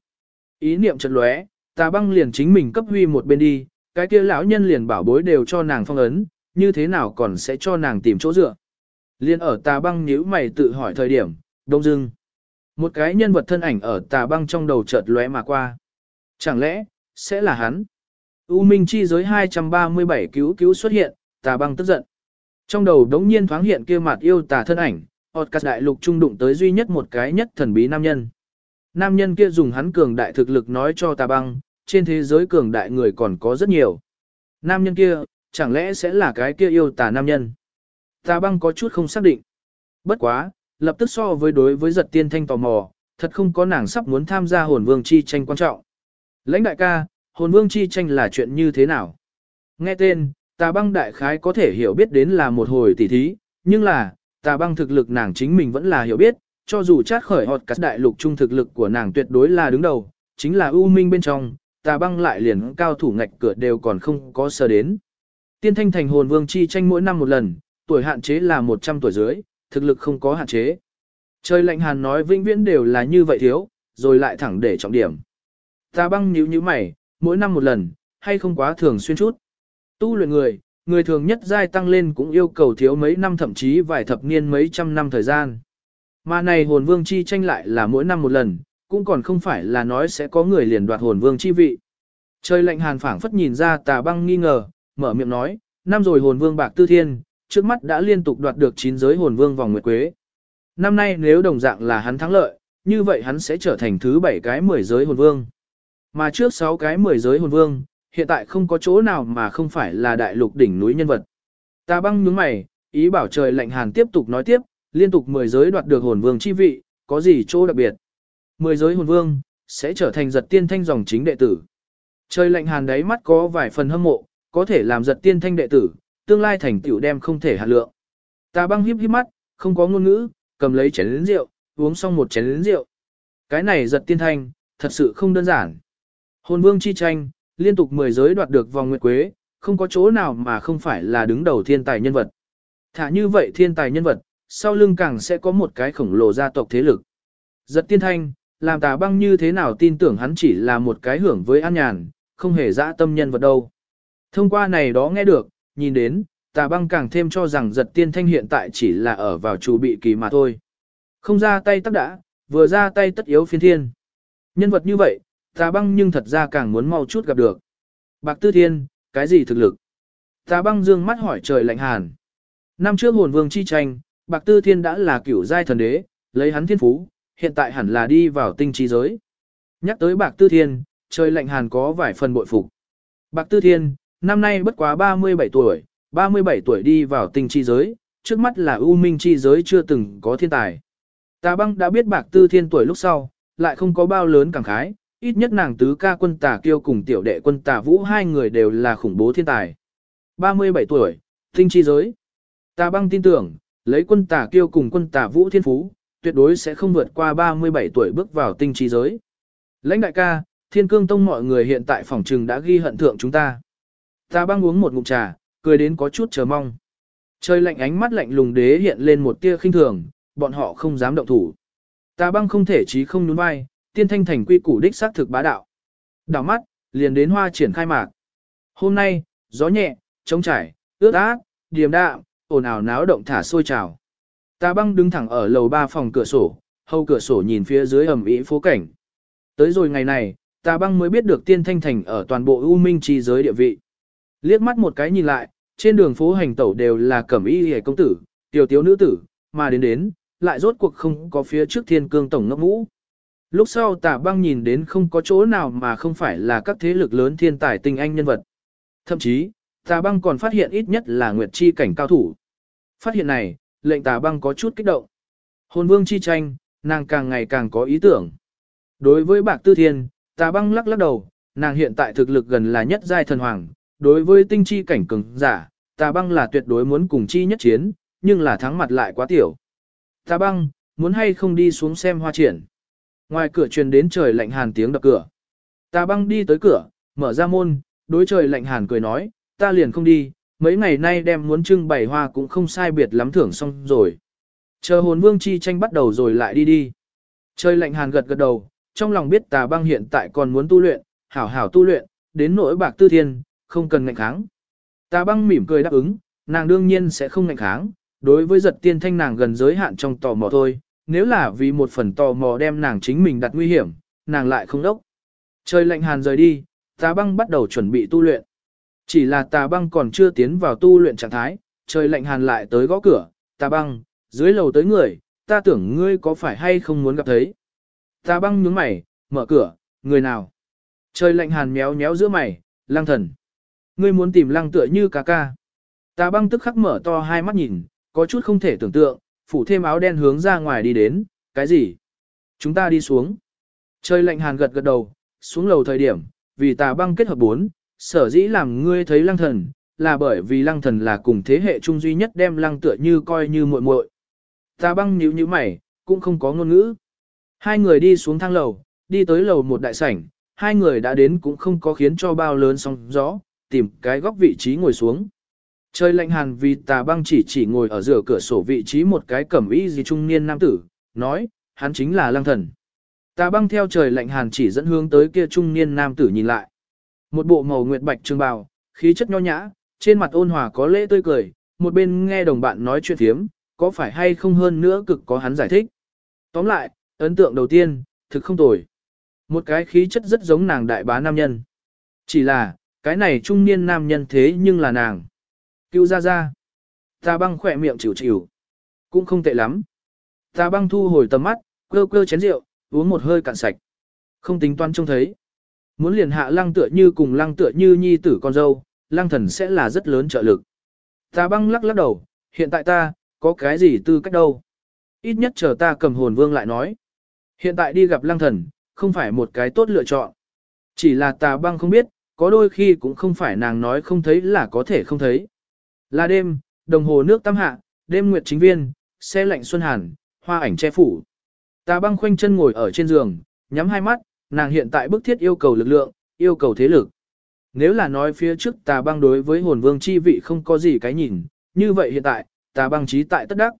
Ý niệm chợt lóe, tà băng liền chính mình cấp huy một bên đi, cái kia lão nhân liền bảo bối đều cho nàng phong ấn, như thế nào còn sẽ cho nàng tìm chỗ dựa. Liên ở tà băng nhíu mày tự hỏi thời điểm, đông dưng. Một cái nhân vật thân ảnh ở tà băng trong đầu chợt lóe mà qua. Chẳng lẽ, sẽ là hắn? U Minh chi giới 237 cứu cứu xuất hiện, tà băng tức giận. Trong đầu đống nhiên thoáng hiện kia mặt yêu tà thân ảnh, Otcas đại lục trung đụng tới duy nhất một cái nhất thần bí nam nhân. Nam nhân kia dùng hắn cường đại thực lực nói cho tà băng, trên thế giới cường đại người còn có rất nhiều. Nam nhân kia, chẳng lẽ sẽ là cái kia yêu tà nam nhân? Tà băng có chút không xác định. Bất quá, lập tức so với đối với giật tiên thanh tò mò, thật không có nàng sắp muốn tham gia hồn vương chi tranh quan trọng. Lãnh đại ca, hồn vương chi tranh là chuyện như thế nào? Nghe tên, tà băng đại khái có thể hiểu biết đến là một hồi tỉ thí, nhưng là, tà băng thực lực nàng chính mình vẫn là hiểu biết, cho dù chát khởi họt cắt đại lục trung thực lực của nàng tuyệt đối là đứng đầu, chính là ưu minh bên trong, tà băng lại liền cao thủ ngạch cửa đều còn không có sơ đến. Tiên thanh thành hồn vương chi tranh mỗi năm một lần, tuổi hạn chế là 100 tuổi dưới, thực lực không có hạn chế. Trời lạnh hàn nói vĩnh viễn đều là như vậy thiếu, rồi lại thẳng để trọng điểm. Tà băng nhíu nhíu mày, mỗi năm một lần, hay không quá thường xuyên chút. Tu luyện người, người thường nhất giai tăng lên cũng yêu cầu thiếu mấy năm thậm chí vài thập niên mấy trăm năm thời gian. Mà này hồn vương chi tranh lại là mỗi năm một lần, cũng còn không phải là nói sẽ có người liền đoạt hồn vương chi vị. Trời lạnh hàn phảng phất nhìn ra tà băng nghi ngờ, mở miệng nói, năm rồi hồn vương bạc tư thiên, trước mắt đã liên tục đoạt được 9 giới hồn vương vòng nguyệt quế. Năm nay nếu đồng dạng là hắn thắng lợi, như vậy hắn sẽ trở thành thứ 7 cái 10 giới hồn vương. Mà trước 6 cái 10 giới hồn vương, hiện tại không có chỗ nào mà không phải là đại lục đỉnh núi nhân vật. Ta băng nhướng mày, ý bảo trời lạnh hàn tiếp tục nói tiếp, liên tục 10 giới đoạt được hồn vương chi vị, có gì chỗ đặc biệt. 10 giới hồn vương, sẽ trở thành giật tiên thanh dòng chính đệ tử. Trời lạnh hàn đáy mắt có vài phần hâm mộ, có thể làm giật tiên thanh đệ tử, tương lai thành tựu đem không thể hạt lượng. Ta băng híp híp mắt, không có ngôn ngữ, cầm lấy chén lĩnh rượu, uống xong một chén lĩnh rượu. Cái này giật tiên thanh, thật sự không đơn giản. Hồn vương chi tranh, liên tục 10 giới đoạt được vòng nguyệt quế, không có chỗ nào mà không phải là đứng đầu thiên tài nhân vật. Thả như vậy thiên tài nhân vật, sau lưng càng sẽ có một cái khổng lồ gia tộc thế lực. Giật tiên thanh, làm tà băng như thế nào tin tưởng hắn chỉ là một cái hưởng với an nhàn, không hề dã tâm nhân vật đâu. Thông qua này đó nghe được, nhìn đến, tà băng càng thêm cho rằng giật tiên thanh hiện tại chỉ là ở vào chủ bị kỳ mà thôi. Không ra tay tất đã, vừa ra tay tất yếu phiên thiên. Nhân vật như vậy, tà băng nhưng thật ra càng muốn mau chút gặp được. Bạc Tư Thiên, cái gì thực lực? Tà băng dương mắt hỏi trời lạnh hàn. Năm trước hồn vương chi tranh, Bạc Tư Thiên đã là cửu giai thần đế, lấy hắn thiên phú, hiện tại hẳn là đi vào tinh trí giới. Nhắc tới Bạc Tư Thiên, trời lạnh hàn có vài phần bội phục. Bạc Tư Thiên, năm nay bất quá 37 tuổi, 37 tuổi đi vào tinh chi giới, trước mắt là ưu minh chi giới chưa từng có thiên tài. Tà băng đã biết Bạc Tư Thiên tuổi lúc sau, lại không có bao lớn cảm khái, ít nhất nàng tứ ca quân tà kiêu cùng tiểu đệ quân tà vũ hai người đều là khủng bố thiên tài. 37 tuổi, tinh chi giới. Tà băng tin tưởng, lấy quân tà kiêu cùng quân tà vũ thiên phú, tuyệt đối sẽ không vượt qua 37 tuổi bước vào tinh chi giới. Lãnh đại ca, thiên cương tông mọi người hiện tại phòng trừng đã ghi hận thượng chúng ta. Tà băng uống một ngụm trà, cười đến có chút chờ mong. Trời lạnh ánh mắt lạnh lùng đế hiện lên một tia khinh thường, bọn họ không dám động thủ. Tà băng không thể chí không nhún vai, tiên thanh thành quy củ đích xác thực bá đạo. Đảo mắt, liền đến hoa triển khai mạc. Hôm nay, gió nhẹ, trống trải, ướt át, điềm đạm, ồn ào náo động thả sôi trào. Ta băng đứng thẳng ở lầu ba phòng cửa sổ, hầu cửa sổ nhìn phía dưới ẩm ĩ phố cảnh. Tới rồi ngày này, ta băng mới biết được tiên thanh thành ở toàn bộ U Minh chi giới địa vị. Liếc mắt một cái nhìn lại, trên đường phố hành tẩu đều là cẩm y hề công tử, tiểu tiếu nữ tử, mà đến đến, lại rốt cuộc không có phía trước thiên cương tổng ngốc mũ. Lúc sau tà băng nhìn đến không có chỗ nào mà không phải là các thế lực lớn thiên tài tinh anh nhân vật. Thậm chí, tà băng còn phát hiện ít nhất là nguyệt chi cảnh cao thủ. Phát hiện này, lệnh tà băng có chút kích động. Hồn vương chi tranh, nàng càng ngày càng có ý tưởng. Đối với bạc tư thiên, tà băng lắc lắc đầu, nàng hiện tại thực lực gần là nhất giai thần hoàng. Đối với tinh chi cảnh cường giả, tà băng là tuyệt đối muốn cùng chi nhất chiến, nhưng là thắng mặt lại quá tiểu. Tà băng, muốn hay không đi xuống xem hoa triển. Ngoài cửa truyền đến trời lạnh hàn tiếng đập cửa. Ta băng đi tới cửa, mở ra môn, đối trời lạnh hàn cười nói, ta liền không đi, mấy ngày nay đem muốn trưng bày hoa cũng không sai biệt lắm thưởng xong rồi. Chờ hồn vương chi tranh bắt đầu rồi lại đi đi. Trời lạnh hàn gật gật đầu, trong lòng biết tà băng hiện tại còn muốn tu luyện, hảo hảo tu luyện, đến nỗi bạc tư thiên, không cần ngạnh kháng. Tà băng mỉm cười đáp ứng, nàng đương nhiên sẽ không ngạnh kháng, đối với giật tiên thanh nàng gần giới hạn trong tò mò thôi, nếu là vì một phần tò mò đem nàng chính mình đặt nguy hiểm, nàng lại không đốc. Trời lạnh hàn rời đi, tà băng bắt đầu chuẩn bị tu luyện. Chỉ là tà băng còn chưa tiến vào tu luyện trạng thái, trời lạnh hàn lại tới gõ cửa, tà băng, dưới lầu tới người, ta tưởng ngươi có phải hay không muốn gặp thấy. Tà băng nhướng mày, mở cửa, người nào? Trời lạnh hàn méo méo giữa mày, lăng thần. Ngươi muốn tìm lăng tựa như ca ca. Tà băng tức khắc mở to hai mắt nhìn, có chút không thể tưởng tượng, phủ thêm áo đen hướng ra ngoài đi đến, cái gì? Chúng ta đi xuống. Trời lạnh hàn gật gật đầu, xuống lầu thời điểm, vì tà băng kết hợp bốn, sở dĩ làm ngươi thấy lăng thần, là bởi vì lăng thần là cùng thế hệ trung duy nhất đem lăng tựa như coi như muội muội. Tà băng nhíu nhíu mày, cũng không có ngôn ngữ. Hai người đi xuống thang lầu, đi tới lầu một đại sảnh, hai người đã đến cũng không có khiến cho bao lớn sóng gió, tìm cái góc vị trí ngồi xuống. Trời lạnh hàn vì tà băng chỉ chỉ ngồi ở giữa cửa sổ vị trí một cái cẩm y gì trung niên nam tử, nói, hắn chính là lăng thần. Tà băng theo trời lạnh hàn chỉ dẫn hướng tới kia trung niên nam tử nhìn lại. Một bộ màu nguyệt bạch trường bào, khí chất nho nhã, trên mặt ôn hòa có lễ tươi cười, một bên nghe đồng bạn nói chuyện thiếm, có phải hay không hơn nữa cực có hắn giải thích. Tóm lại, ấn tượng đầu tiên, thực không tồi. Một cái khí chất rất giống nàng đại bá nam nhân. Chỉ là, cái này trung niên nam nhân thế nhưng là nàng. Cứu ra ra. Ta băng khỏe miệng chịu chịu. Cũng không tệ lắm. Ta băng thu hồi tầm mắt, cơ cơ chén rượu, uống một hơi cạn sạch. Không tính toán trông thấy. Muốn liền hạ lăng tựa như cùng lăng tựa như nhi tử con dâu, lăng thần sẽ là rất lớn trợ lực. Ta băng lắc lắc đầu, hiện tại ta, có cái gì tư cách đâu. Ít nhất chờ ta cầm hồn vương lại nói. Hiện tại đi gặp lăng thần, không phải một cái tốt lựa chọn. Chỉ là tà băng không biết, có đôi khi cũng không phải nàng nói không thấy là có thể không thấy. Là đêm, đồng hồ nước tăm hạ, đêm nguyệt chính viên, xe lạnh xuân hàn, hoa ảnh che phủ. Tà băng khoanh chân ngồi ở trên giường, nhắm hai mắt, nàng hiện tại bức thiết yêu cầu lực lượng, yêu cầu thế lực. Nếu là nói phía trước tà băng đối với hồn vương chi vị không có gì cái nhìn, như vậy hiện tại, tà băng trí tại tất đắc.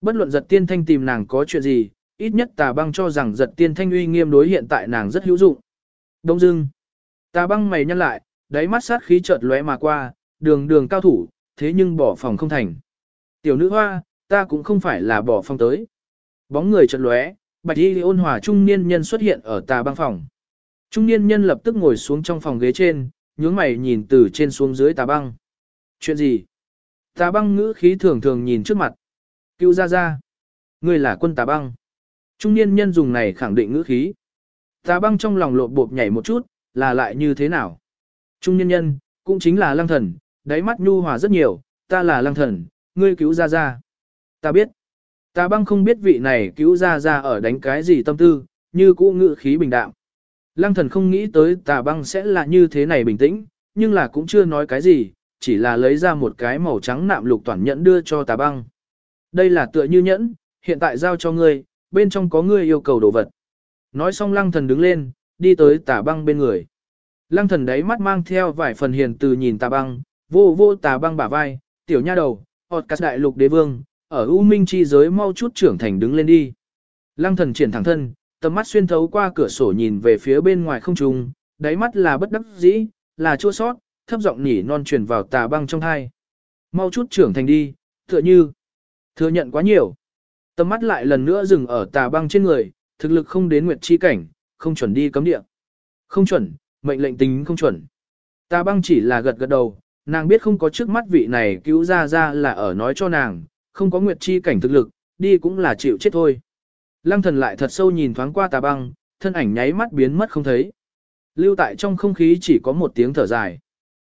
Bất luận giật tiên thanh tìm nàng có chuyện gì, ít nhất tà băng cho rằng giật tiên thanh uy nghiêm đối hiện tại nàng rất hữu dụng. Đông dưng, tà băng mày nhăn lại, đáy mắt sát khí chợt lóe mà qua, đường đường cao thủ, thế nhưng bỏ phòng không thành. Tiểu nữ hoa, ta cũng không phải là bỏ phòng tới. Bóng người chợt lóe, bạch y ôn hòa trung niên nhân xuất hiện ở tà băng phòng. Trung niên nhân lập tức ngồi xuống trong phòng ghế trên, nhướng mày nhìn từ trên xuống dưới tà băng. Chuyện gì? Tà băng ngữ khí thường thường nhìn trước mặt. Cứu ra ra. Ngươi là quân tà băng. Trung niên nhân dùng này khẳng định ngữ khí. Tà băng trong lòng lộp bộp nhảy một chút, là lại như thế nào? Trung niên nhân, cũng chính là lăng thần, đáy mắt nhu hòa rất nhiều, ta là lăng thần, ngươi cứu ra ra. Ta biết. Ta băng không biết vị này cứu ra ra ở đánh cái gì tâm tư, như cũ ngự khí bình đạm. Lăng thần không nghĩ tới tà băng sẽ là như thế này bình tĩnh, nhưng là cũng chưa nói cái gì, chỉ là lấy ra một cái màu trắng nạm lục toàn nhẫn đưa cho tà băng. Đây là tựa như nhẫn, hiện tại giao cho ngươi, bên trong có ngươi yêu cầu đồ vật. Nói xong lăng thần đứng lên, đi tới tà băng bên người. Lăng thần đấy mắt mang theo vài phần hiền từ nhìn tà băng, vô vô tà băng bả vai, tiểu nha đầu, họt cắt đại lục đế vương, ở U Minh chi giới mau chút trưởng thành đứng lên đi. Lăng thần triển thẳng thân, tầm mắt xuyên thấu qua cửa sổ nhìn về phía bên ngoài không trung, đáy mắt là bất đắc dĩ, là chua sót, thấp giọng nhỉ non truyền vào tà băng trong thai. Mau chút trưởng thành đi, tựa như, thừa nhận quá nhiều. Tầm mắt lại lần nữa dừng ở tà băng trên người, thực lực không đến nguyệt chi cảnh, không chuẩn đi cấm địa. Không chuẩn, mệnh lệnh tính không chuẩn. Tà băng chỉ là gật gật đầu, nàng biết không có trước mắt vị này cứu ra ra là ở nói cho nàng, không có nguyệt chi cảnh thực lực, đi cũng là chịu chết thôi. Lăng thần lại thật sâu nhìn thoáng qua tà băng, thân ảnh nháy mắt biến mất không thấy. Lưu tại trong không khí chỉ có một tiếng thở dài.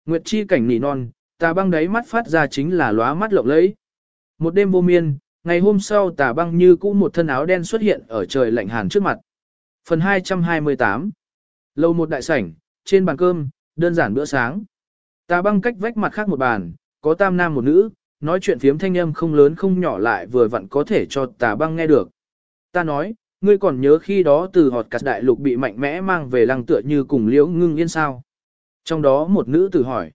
Nguyệt chi cảnh nỉ non, tà băng đáy mắt phát ra chính là lóa mắt lộng lẫy. Một đêm vô miên, ngày hôm sau tà băng như cũ một thân áo đen xuất hiện ở trời lạnh hàn trước mặt. Phần 228 Lâu một đại sảnh, trên bàn cơm, đơn giản bữa sáng. Tà băng cách vách mặt khác một bàn, có tam nam một nữ, nói chuyện phiếm thanh âm không lớn không nhỏ lại vừa vặn có thể cho tà băng nghe được. Ta nói, ngươi còn nhớ khi đó từ họt cắt đại lục bị mạnh mẽ mang về lăng tựa như cùng liễu ngưng yên sao. Trong đó một nữ tử hỏi.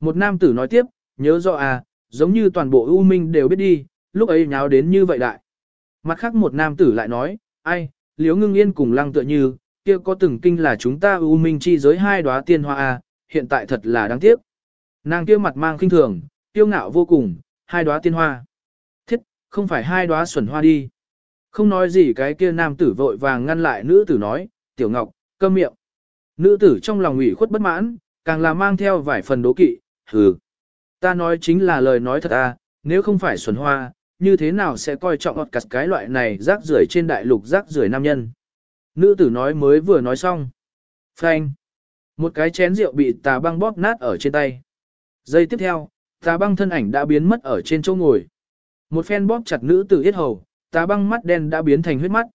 Một nam tử nói tiếp, nhớ rõ à, giống như toàn bộ ưu minh đều biết đi, lúc ấy nháo đến như vậy đại. Mặt khác một nam tử lại nói, ai, liễu ngưng yên cùng lăng tựa như, kia có từng kinh là chúng ta ưu minh chi giới hai đóa tiên hoa à, hiện tại thật là đáng tiếc. Nàng kia mặt mang kinh thường, tiêu ngạo vô cùng, hai đóa tiên hoa. thiết không phải hai đóa xuẩn hoa đi. Không nói gì cái kia nam tử vội vàng ngăn lại nữ tử nói, tiểu ngọc, câm miệng. Nữ tử trong lòng ủy khuất bất mãn, càng là mang theo vài phần đố kỵ, hừ. Ta nói chính là lời nói thật à, nếu không phải xuẩn hoa, như thế nào sẽ coi trọng ọt cặt cái loại này rác rưởi trên đại lục rác rưởi nam nhân. Nữ tử nói mới vừa nói xong. Phanh. Một cái chén rượu bị tà băng bóp nát ở trên tay. Giây tiếp theo, tà băng thân ảnh đã biến mất ở trên chỗ ngồi. Một phen bóp chặt nữ tử yết hầu, tà băng mắt đen đã biến thành huyết mắt.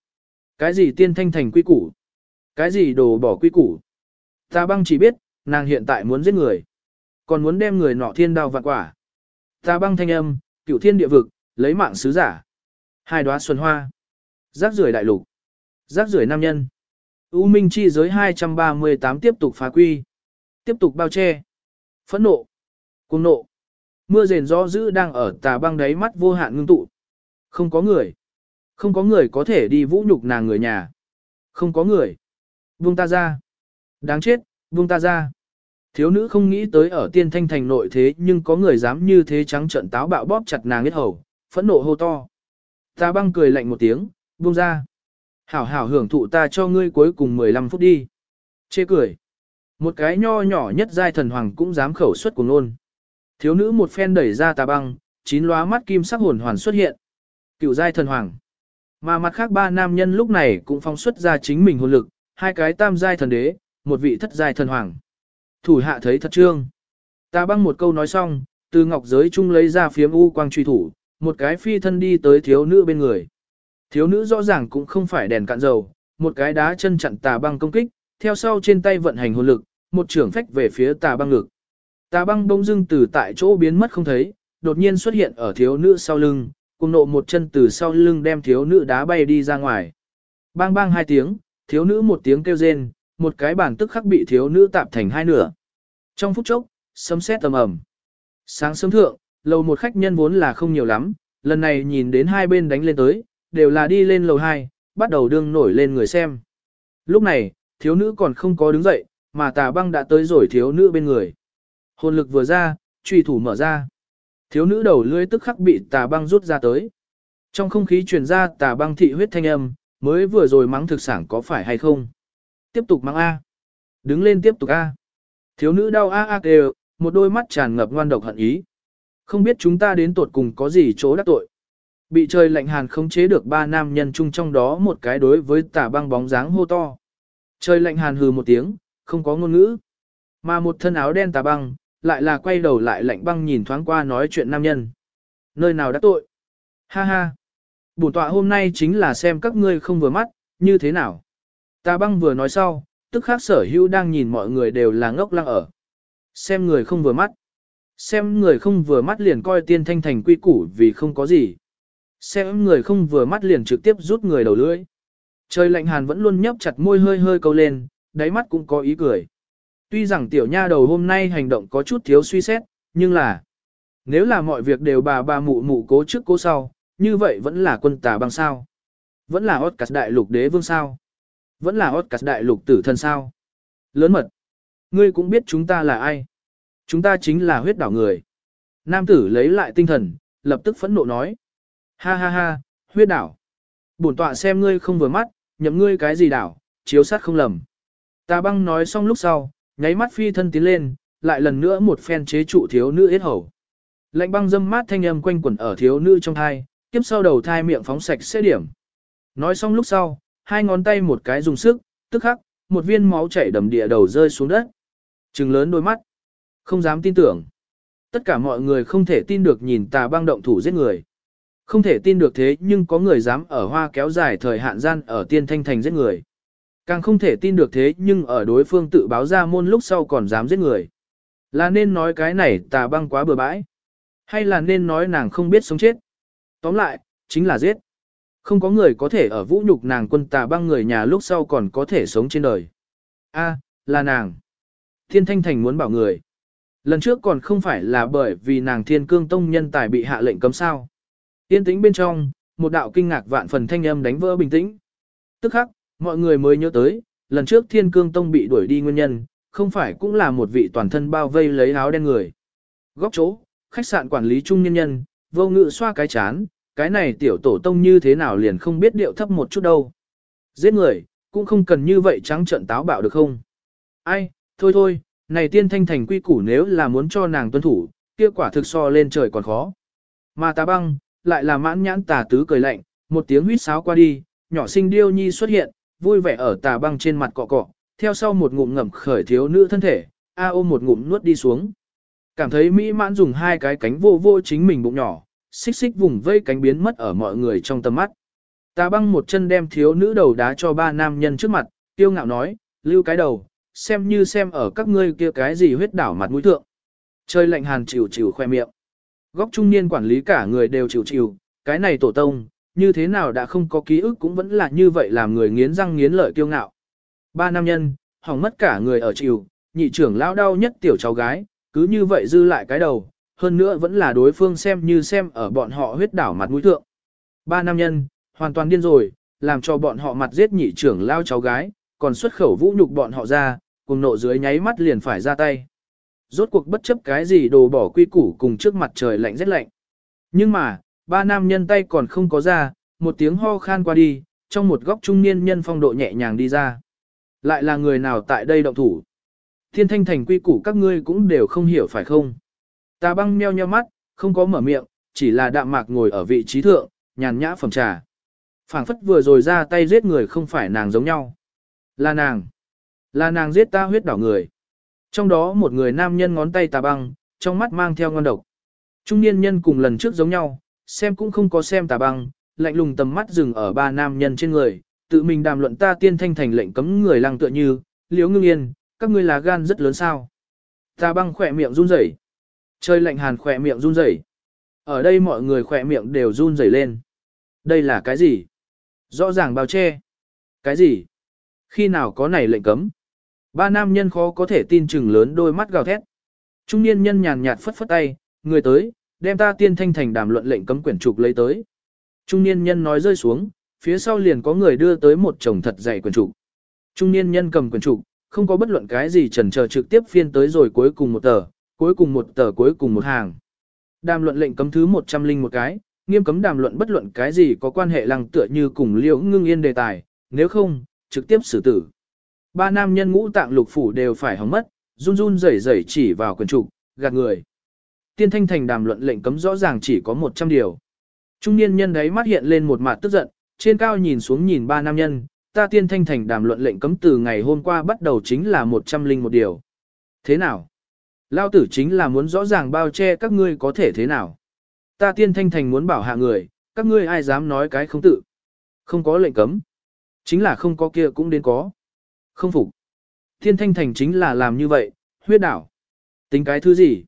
Cái gì tiên thanh thành quy củ? Cái gì đồ bỏ quy củ? Tà băng chỉ biết, nàng hiện tại muốn giết người. Còn muốn đem người nọ thiên đao vạn quả. Tà băng thanh âm, cửu thiên địa vực, lấy mạng sứ giả. Hai đóa xuân hoa. Rác rưởi đại lục. Rác rưởi nam nhân. U Minh chi giới 238 tiếp tục phá quy. Tiếp tục bao che. Phẫn nộ. Cung nộ. Mưa rền gió dữ đang ở tà băng đáy mắt vô hạn ngưng tụ. Không có người. Không có người có thể đi vũ nhục nàng người nhà. Không có người. Buông ta ra. Đáng chết, buông ta ra. Thiếu nữ không nghĩ tới ở tiên thanh thành nội thế nhưng có người dám như thế trắng trận táo bạo bóp chặt nàng hết hầu, phẫn nộ hô to. Ta băng cười lạnh một tiếng, buông ra. Hảo hảo hưởng thụ ta cho ngươi cuối cùng 15 phút đi. Chê cười. Một cái nho nhỏ nhất giai thần hoàng cũng dám khẩu xuất cùng luôn. Thiếu nữ một phen đẩy ra tà băng, chín lóa mắt kim sắc hồn hoàn xuất hiện. Cựu giai thần hoàng. Mà mặt khác ba nam nhân lúc này cũng phong xuất ra chính mình hồn lực, hai cái tam giai thần đế, một vị thất giai thần hoàng. Thủ hạ thấy thật trương. Tà băng một câu nói xong, từ ngọc giới chung lấy ra phiếm u quang truy thủ, một cái phi thân đi tới thiếu nữ bên người. Thiếu nữ rõ ràng cũng không phải đèn cạn dầu, một cái đá chân chặn tà băng công kích, theo sau trên tay vận hành hồn lực, một trưởng phách về phía tà băng ngực. Tà băng bỗng dưng từ tại chỗ biến mất không thấy, đột nhiên xuất hiện ở thiếu nữ sau lưng, cùng nộ một chân từ sau lưng đem thiếu nữ đá bay đi ra ngoài. Bang bang hai tiếng, thiếu nữ một tiếng kêu rên, một cái bàn tức khắc bị thiếu nữ tạp thành hai nửa. Trong phút chốc, sấm sét tầm ầm. Sáng sớm thượng, lầu một khách nhân vốn là không nhiều lắm, lần này nhìn đến hai bên đánh lên tới, đều là đi lên lầu hai, bắt đầu đương nổi lên người xem. Lúc này, thiếu nữ còn không có đứng dậy, mà tà băng đã tới rồi thiếu nữ bên người. Hồn lực vừa ra, truy thủ mở ra. Thiếu nữ đầu lưỡi tức khắc bị tà băng rút ra tới. Trong không khí truyền ra tà băng thị huyết thanh âm, mới vừa rồi mắng thực sản có phải hay không. Tiếp tục mắng A. Đứng lên tiếp tục A. Thiếu nữ đau A A kêu, một đôi mắt tràn ngập ngoan độc hận ý. Không biết chúng ta đến tột cùng có gì chỗ đắc tội. Bị trời lạnh hàn không chế được ba nam nhân chung trong đó một cái đối với Tả băng bóng dáng hô to. Trời lạnh hàn hừ một tiếng, không có ngôn ngữ. Mà một thân áo đen tà băng, lại là quay đầu lại lạnh băng nhìn thoáng qua nói chuyện nam nhân. Nơi nào đã tội? Ha ha! Bổn tọa hôm nay chính là xem các ngươi không vừa mắt, như thế nào? Tà băng vừa nói sau, tức khác sở hữu đang nhìn mọi người đều là ngốc lăng ở. Xem người không vừa mắt. Xem người không vừa mắt liền coi tiên thanh thành quy củ vì không có gì. Xem người không vừa mắt liền trực tiếp rút người đầu lưỡi. Trời lạnh hàn vẫn luôn nhấp chặt môi hơi hơi câu lên, đáy mắt cũng có ý cười. Tuy rằng tiểu nha đầu hôm nay hành động có chút thiếu suy xét, nhưng là nếu là mọi việc đều bà bà mụ mụ cố trước cố sau, như vậy vẫn là quân tà băng sao. Vẫn là Otcas đại lục đế vương sao. Vẫn là Otcas đại lục tử thân sao. Lớn mật. Ngươi cũng biết chúng ta là ai. Chúng ta chính là huyết đảo người. Nam tử lấy lại tinh thần, lập tức phẫn nộ nói. Ha ha ha, huyết đảo. Bổn tọa xem ngươi không vừa mắt, nhậm ngươi cái gì đảo, chiếu sát không lầm. Tà băng nói xong lúc sau, nháy mắt phi thân tiến lên, lại lần nữa một phen chế trụ thiếu nữ yết hầu. Lạnh băng dâm mát thanh âm quanh quẩn ở thiếu nữ trong thai, kiếp sau đầu thai miệng phóng sạch sẽ điểm. Nói xong lúc sau, hai ngón tay một cái dùng sức, tức khắc, một viên máu chảy đầm địa đầu rơi xuống đất. Trừng lớn đôi mắt. Không dám tin tưởng. Tất cả mọi người không thể tin được nhìn tà băng động thủ giết người. Không thể tin được thế nhưng có người dám ở hoa kéo dài thời hạn gian ở tiên thanh thành giết người. Càng không thể tin được thế nhưng ở đối phương tự báo ra môn lúc sau còn dám giết người. Là nên nói cái này tà băng quá bừa bãi. Hay là nên nói nàng không biết sống chết. Tóm lại, chính là giết. Không có người có thể ở vũ nhục nàng quân tà băng người nhà lúc sau còn có thể sống trên đời. A, là nàng. Thiên thanh thành muốn bảo người. Lần trước còn không phải là bởi vì nàng thiên cương tông nhân tài bị hạ lệnh cấm sao. Yên tĩnh bên trong, một đạo kinh ngạc vạn phần thanh âm đánh vỡ bình tĩnh. Tức khắc, mọi người mới nhớ tới, lần trước thiên cương tông bị đuổi đi nguyên nhân, không phải cũng là một vị toàn thân bao vây lấy áo đen người. Góc chỗ, khách sạn quản lý trung nhân nhân, vô ngự xoa cái chán, cái này tiểu tổ tông như thế nào liền không biết điệu thấp một chút đâu. Giết người, cũng không cần như vậy trắng trận táo bạo được không? Ai, thôi thôi, này tiên thanh thành quy củ nếu là muốn cho nàng tuân thủ, kia quả thực so lên trời còn khó. Mà tà băng, lại là mãn nhãn tà tứ cười lạnh, một tiếng huýt sáo qua đi, nhỏ sinh điêu nhi xuất hiện, vui vẻ ở tà băng trên mặt cọ cọ, theo sau một ngụm ngậm khởi thiếu nữ thân thể, a ôm một ngụm nuốt đi xuống. Cảm thấy mỹ mãn dùng hai cái cánh vô vô chính mình bụng nhỏ, xích xích vùng vây cánh biến mất ở mọi người trong tầm mắt. Tà băng một chân đem thiếu nữ đầu đá cho ba nam nhân trước mặt, tiêu ngạo nói, lưu cái đầu, xem như xem ở các ngươi kia cái gì huyết đảo mặt mũi thượng. Chơi lạnh hàn chịu chịu khoe miệng. Góc trung niên quản lý cả người đều chịu chịu, cái này tổ tông, như thế nào đã không có ký ức cũng vẫn là như vậy làm người nghiến răng nghiến lợi kiêu ngạo. Ba nam nhân, hỏng mất cả người ở chịu, nhị trưởng lao đau nhất tiểu cháu gái, cứ như vậy dư lại cái đầu, hơn nữa vẫn là đối phương xem như xem ở bọn họ huyết đảo mặt mũi thượng. Ba nam nhân, hoàn toàn điên rồi, làm cho bọn họ mặt giết nhị trưởng lao cháu gái, còn xuất khẩu vũ nhục bọn họ ra, cùng nộ dưới nháy mắt liền phải ra tay. Rốt cuộc bất chấp cái gì đồ bỏ quy củ cùng trước mặt trời lạnh rất lạnh. Nhưng mà, ba nam nhân tay còn không có ra, một tiếng ho khan qua đi, trong một góc trung niên nhân phong độ nhẹ nhàng đi ra. Lại là người nào tại đây động thủ? Thiên thanh thành quy củ các ngươi cũng đều không hiểu phải không? Ta băng meo nheo mắt, không có mở miệng, chỉ là đạm mạc ngồi ở vị trí thượng, nhàn nhã phẩm trà. phảng phất vừa rồi ra tay giết người không phải nàng giống nhau. Là nàng. Là nàng giết ta huyết đảo người. Trong đó một người nam nhân ngón tay tà băng, trong mắt mang theo ngon độc. Trung niên nhân cùng lần trước giống nhau, xem cũng không có xem tà băng, lạnh lùng tầm mắt dừng ở ba nam nhân trên người, tự mình đàm luận ta tiên thanh thành lệnh cấm người lăng tựa như, liễu ngưng yên, các ngươi là gan rất lớn sao. Tà băng khỏe miệng run rẩy, Chơi lạnh hàn khỏe miệng run rẩy. Ở đây mọi người khỏe miệng đều run rẩy lên. Đây là cái gì? Rõ ràng bao che. Cái gì? Khi nào có này lệnh cấm? Ba nam nhân khó có thể tin chừng lớn đôi mắt gào thét. Trung niên nhân nhàn nhạt phất phất tay, người tới, đem ta tiên thanh thành đàm luận lệnh cấm quyển trục lấy tới. Trung niên nhân nói rơi xuống, phía sau liền có người đưa tới một chồng thật dày quyển trục. Trung niên nhân cầm quyển trục, không có bất luận cái gì chần chờ trực tiếp phiên tới rồi cuối cùng một tờ, cuối cùng một tờ cuối cùng một hàng. Đàm luận lệnh cấm thứ 100 linh một cái, nghiêm cấm đàm luận bất luận cái gì có quan hệ lăng tựa như cùng liễu ngưng yên đề tài, nếu không, trực tiếp xử tử. Ba nam nhân ngũ tạng lục phủ đều phải hóng mất, run run rẩy rẩy chỉ vào quyển trục, gạt người. Tiên thanh thành đàm luận lệnh cấm rõ ràng chỉ có 100 điều. Trung niên nhân đấy mắt hiện lên một mặt tức giận, trên cao nhìn xuống nhìn ba nam nhân, ta tiên thanh thành đàm luận lệnh cấm từ ngày hôm qua bắt đầu chính là 100 linh một điều. Thế nào? Lao tử chính là muốn rõ ràng bao che các ngươi có thể thế nào. Ta tiên thanh thành muốn bảo hạ người, các ngươi ai dám nói cái không tự. Không có lệnh cấm. Chính là không có kia cũng đến có. Không phục. thiên thanh thành chính là làm như vậy, huyết đảo. Tính cái thứ gì?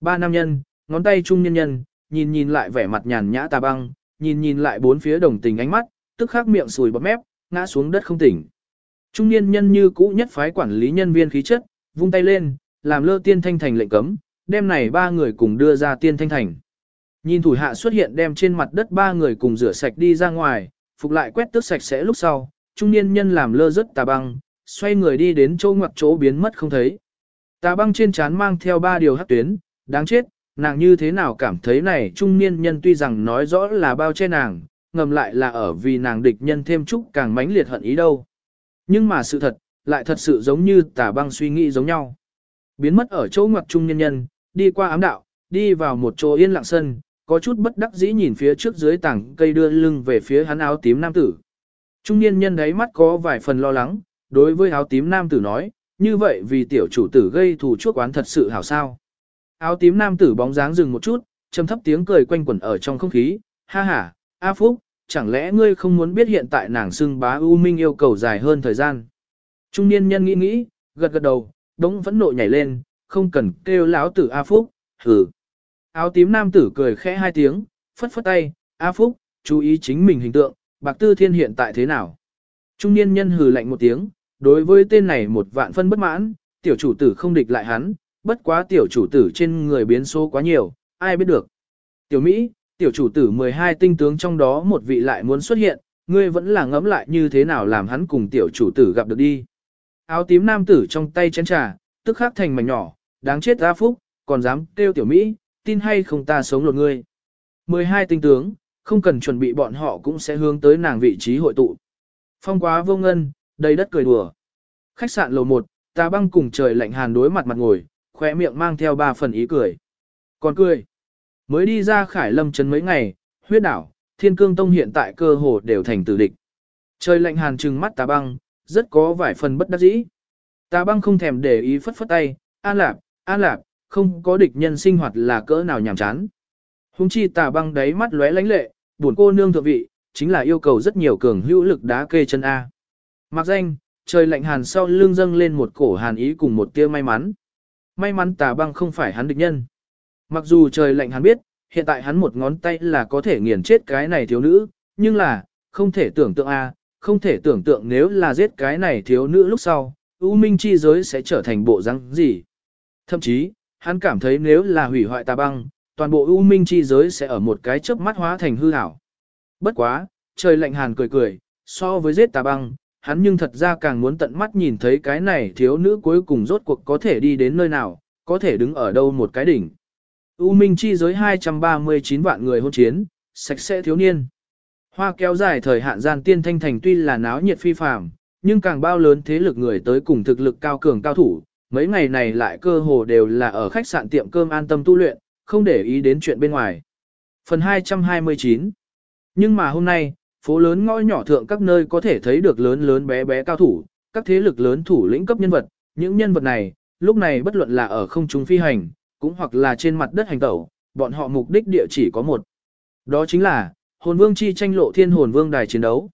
Ba nam nhân, ngón tay trung nhân nhân, nhìn nhìn lại vẻ mặt nhàn nhã tà băng, nhìn nhìn lại bốn phía đồng tình ánh mắt, tức khắc miệng sùi bọt mép, ngã xuống đất không tỉnh. Trung niên nhân như cũ nhất phái quản lý nhân viên khí chất, vung tay lên, làm lơ tiên thanh thành lệnh cấm, đem này ba người cùng đưa ra tiên thanh thành. Nhìn thủ hạ xuất hiện đem trên mặt đất ba người cùng rửa sạch đi ra ngoài, phục lại quét tước sạch sẽ lúc sau, trung niên nhân làm lơ rất tà băng, xoay người đi đến chỗ ngoặc chỗ biến mất không thấy. Tà băng trên trán mang theo ba điều hắc tuyến, đáng chết, nàng như thế nào cảm thấy này trung niên nhân tuy rằng nói rõ là bao che nàng, ngầm lại là ở vì nàng địch nhân thêm chút càng mãnh liệt hận ý đâu. Nhưng mà sự thật, lại thật sự giống như tà băng suy nghĩ giống nhau. Biến mất ở chỗ ngoặc trung niên nhân, đi qua ám đạo, đi vào một chỗ yên lặng sân, có chút bất đắc dĩ nhìn phía trước dưới tảng cây đưa lưng về phía hắn áo tím nam tử. Trung niên nhân đấy mắt có vài phần lo lắng, đối với áo tím nam tử nói, như vậy vì tiểu chủ tử gây thù chuốc oán thật sự hảo sao. Áo tím nam tử bóng dáng dừng một chút, trầm thấp tiếng cười quanh quẩn ở trong không khí, ha ha, A Phúc, chẳng lẽ ngươi không muốn biết hiện tại nàng xưng bá U Minh yêu cầu dài hơn thời gian. Trung niên nhân nghĩ nghĩ, gật gật đầu, đống vẫn nộ nhảy lên, không cần kêu lão tử A Phúc, hừ. Áo tím nam tử cười khẽ hai tiếng, phất phất tay, A Phúc, chú ý chính mình hình tượng, bạc tư thiên hiện tại thế nào. Trung niên nhân hừ lạnh một tiếng, đối với tên này một vạn phân bất mãn, tiểu chủ tử không địch lại hắn, bất quá tiểu chủ tử trên người biến số quá nhiều, ai biết được. Tiểu Mỹ, tiểu chủ tử 12 tinh tướng trong đó một vị lại muốn xuất hiện, ngươi vẫn là ngẫm lại như thế nào làm hắn cùng tiểu chủ tử gặp được đi. Áo tím nam tử trong tay chén trà, tức khắc thành mảnh nhỏ, đáng chết ra phúc, còn dám kêu tiểu Mỹ, tin hay không ta sống lột ngươi. 12 tinh tướng, Không cần chuẩn bị bọn họ cũng sẽ hướng tới nàng vị trí hội tụ. Phong quá vô ngân, đầy đất cười đùa. Khách sạn lầu 1, ta băng cùng trời lạnh hàn đối mặt mặt ngồi, khóe miệng mang theo ba phần ý cười. Còn cười. Mới đi ra khải lâm trấn mấy ngày, huyết đảo, thiên cương tông hiện tại cơ hồ đều thành tử địch. Trời lạnh hàn trừng mắt tà băng, rất có vài phần bất đắc dĩ. Tà băng không thèm để ý phất phất tay, an lạp, an lạp, không có địch nhân sinh hoạt là cỡ nào nhàm chán. Hùng chi tà băng đáy mắt lóe lánh lệ, buồn cô nương thượng vị, chính là yêu cầu rất nhiều cường hữu lực đá kê chân A. Mặc danh, trời lạnh hàn sau lưng dâng lên một cổ hàn ý cùng một tia may mắn. May mắn tà băng không phải hắn địch nhân. Mặc dù trời lạnh hắn biết, hiện tại hắn một ngón tay là có thể nghiền chết cái này thiếu nữ, nhưng là, không thể tưởng tượng a, không thể tưởng tượng nếu là giết cái này thiếu nữ lúc sau, U Minh chi giới sẽ trở thành bộ răng gì. Thậm chí, hắn cảm thấy nếu là hủy hoại tà băng, toàn bộ U Minh chi giới sẽ ở một cái chớp mắt hóa thành hư ảo. Bất quá, trời lạnh hàn cười cười, so với giết tà băng, hắn nhưng thật ra càng muốn tận mắt nhìn thấy cái này thiếu nữ cuối cùng rốt cuộc có thể đi đến nơi nào, có thể đứng ở đâu một cái đỉnh. U Minh chi giới 239 vạn người hôn chiến, sạch sẽ thiếu niên. Hoa kéo dài thời hạn gian tiên thanh thành tuy là náo nhiệt phi phàm, nhưng càng bao lớn thế lực người tới cùng thực lực cao cường cao thủ, mấy ngày này lại cơ hồ đều là ở khách sạn tiệm cơm an tâm tu luyện, không để ý đến chuyện bên ngoài. Phần 229 Nhưng mà hôm nay, phố lớn ngõ nhỏ thượng các nơi có thể thấy được lớn lớn bé bé cao thủ, các thế lực lớn thủ lĩnh cấp nhân vật, những nhân vật này, lúc này bất luận là ở không trung phi hành, cũng hoặc là trên mặt đất hành tẩu, bọn họ mục đích địa chỉ có một. Đó chính là, hồn vương chi tranh lộ thiên hồn vương đài chiến đấu.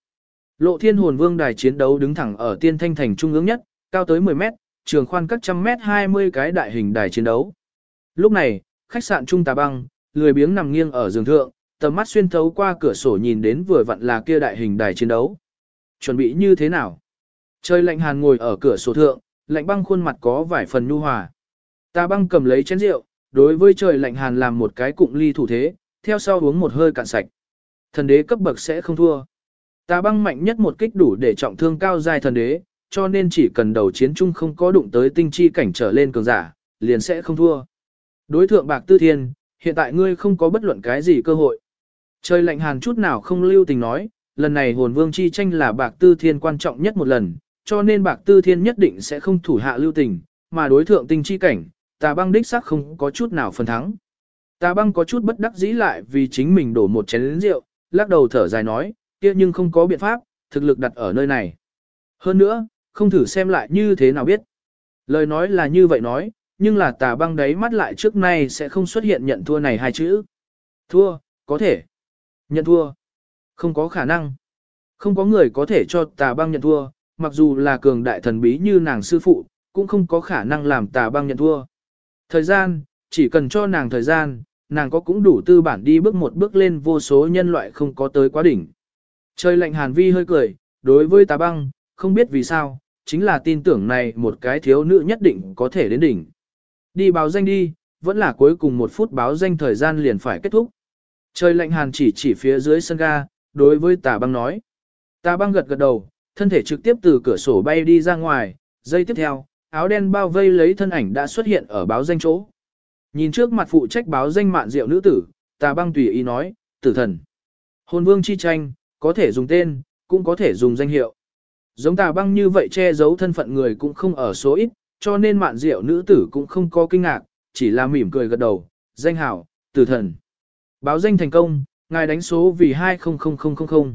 Lộ thiên hồn vương đài chiến đấu đứng thẳng ở tiên thanh thành trung ương nhất, cao tới 10 mét, trường khoan các trăm mét 20 cái đại hình đài chiến đấu. Lúc này, khách sạn Trung Tà Băng, lười biếng nằm nghiêng ở giường thượng, tầm mắt xuyên thấu qua cửa sổ nhìn đến vừa vặn là kia đại hình đài chiến đấu. Chuẩn bị như thế nào? Trời lạnh hàn ngồi ở cửa sổ thượng, lạnh băng khuôn mặt có vài phần nhu hòa. Ta băng cầm lấy chén rượu, đối với trời lạnh hàn làm một cái cụng ly thủ thế, theo sau uống một hơi cạn sạch. Thần đế cấp bậc sẽ không thua. Ta băng mạnh nhất một kích đủ để trọng thương cao dài thần đế, cho nên chỉ cần đầu chiến chung không có đụng tới tinh chi cảnh trở lên cường giả, liền sẽ không thua. Đối thượng bạc tư thiên, hiện tại ngươi không có bất luận cái gì cơ hội. Trời lạnh hàn chút nào không lưu tình nói, lần này hồn vương chi tranh là bạc tư thiên quan trọng nhất một lần, cho nên bạc tư thiên nhất định sẽ không thủ hạ lưu tình, mà đối thượng tinh chi cảnh, tà băng đích xác không có chút nào phần thắng. Tà băng có chút bất đắc dĩ lại vì chính mình đổ một chén rượu, lắc đầu thở dài nói, kia nhưng không có biện pháp, thực lực đặt ở nơi này. Hơn nữa, không thử xem lại như thế nào biết. Lời nói là như vậy nói, nhưng là tà băng đấy mắt lại trước nay sẽ không xuất hiện nhận thua này hai chữ. Thua, có thể. Nhận thua. Không có khả năng. Không có người có thể cho tà băng nhận thua, mặc dù là cường đại thần bí như nàng sư phụ, cũng không có khả năng làm tà băng nhận thua. Thời gian, chỉ cần cho nàng thời gian, nàng có cũng đủ tư bản đi bước một bước lên vô số nhân loại không có tới quá đỉnh. Trời lạnh hàn vi hơi cười, đối với tà băng, không biết vì sao, chính là tin tưởng này một cái thiếu nữ nhất định có thể đến đỉnh. Đi báo danh đi, vẫn là cuối cùng một phút báo danh thời gian liền phải kết thúc. Trời lạnh hàn chỉ chỉ phía dưới sân ga, đối với tà băng nói. Tà băng gật gật đầu, thân thể trực tiếp từ cửa sổ bay đi ra ngoài, giây tiếp theo, áo đen bao vây lấy thân ảnh đã xuất hiện ở báo danh chỗ. Nhìn trước mặt phụ trách báo danh mạn diệu nữ tử, tà băng tùy ý nói, tử thần. Hồn vương chi tranh, có thể dùng tên, cũng có thể dùng danh hiệu. Giống tà băng như vậy che giấu thân phận người cũng không ở số ít, cho nên mạn diệu nữ tử cũng không có kinh ngạc, chỉ là mỉm cười gật đầu, danh hảo, tử thần. Báo danh thành công, ngài đánh số vì 200000.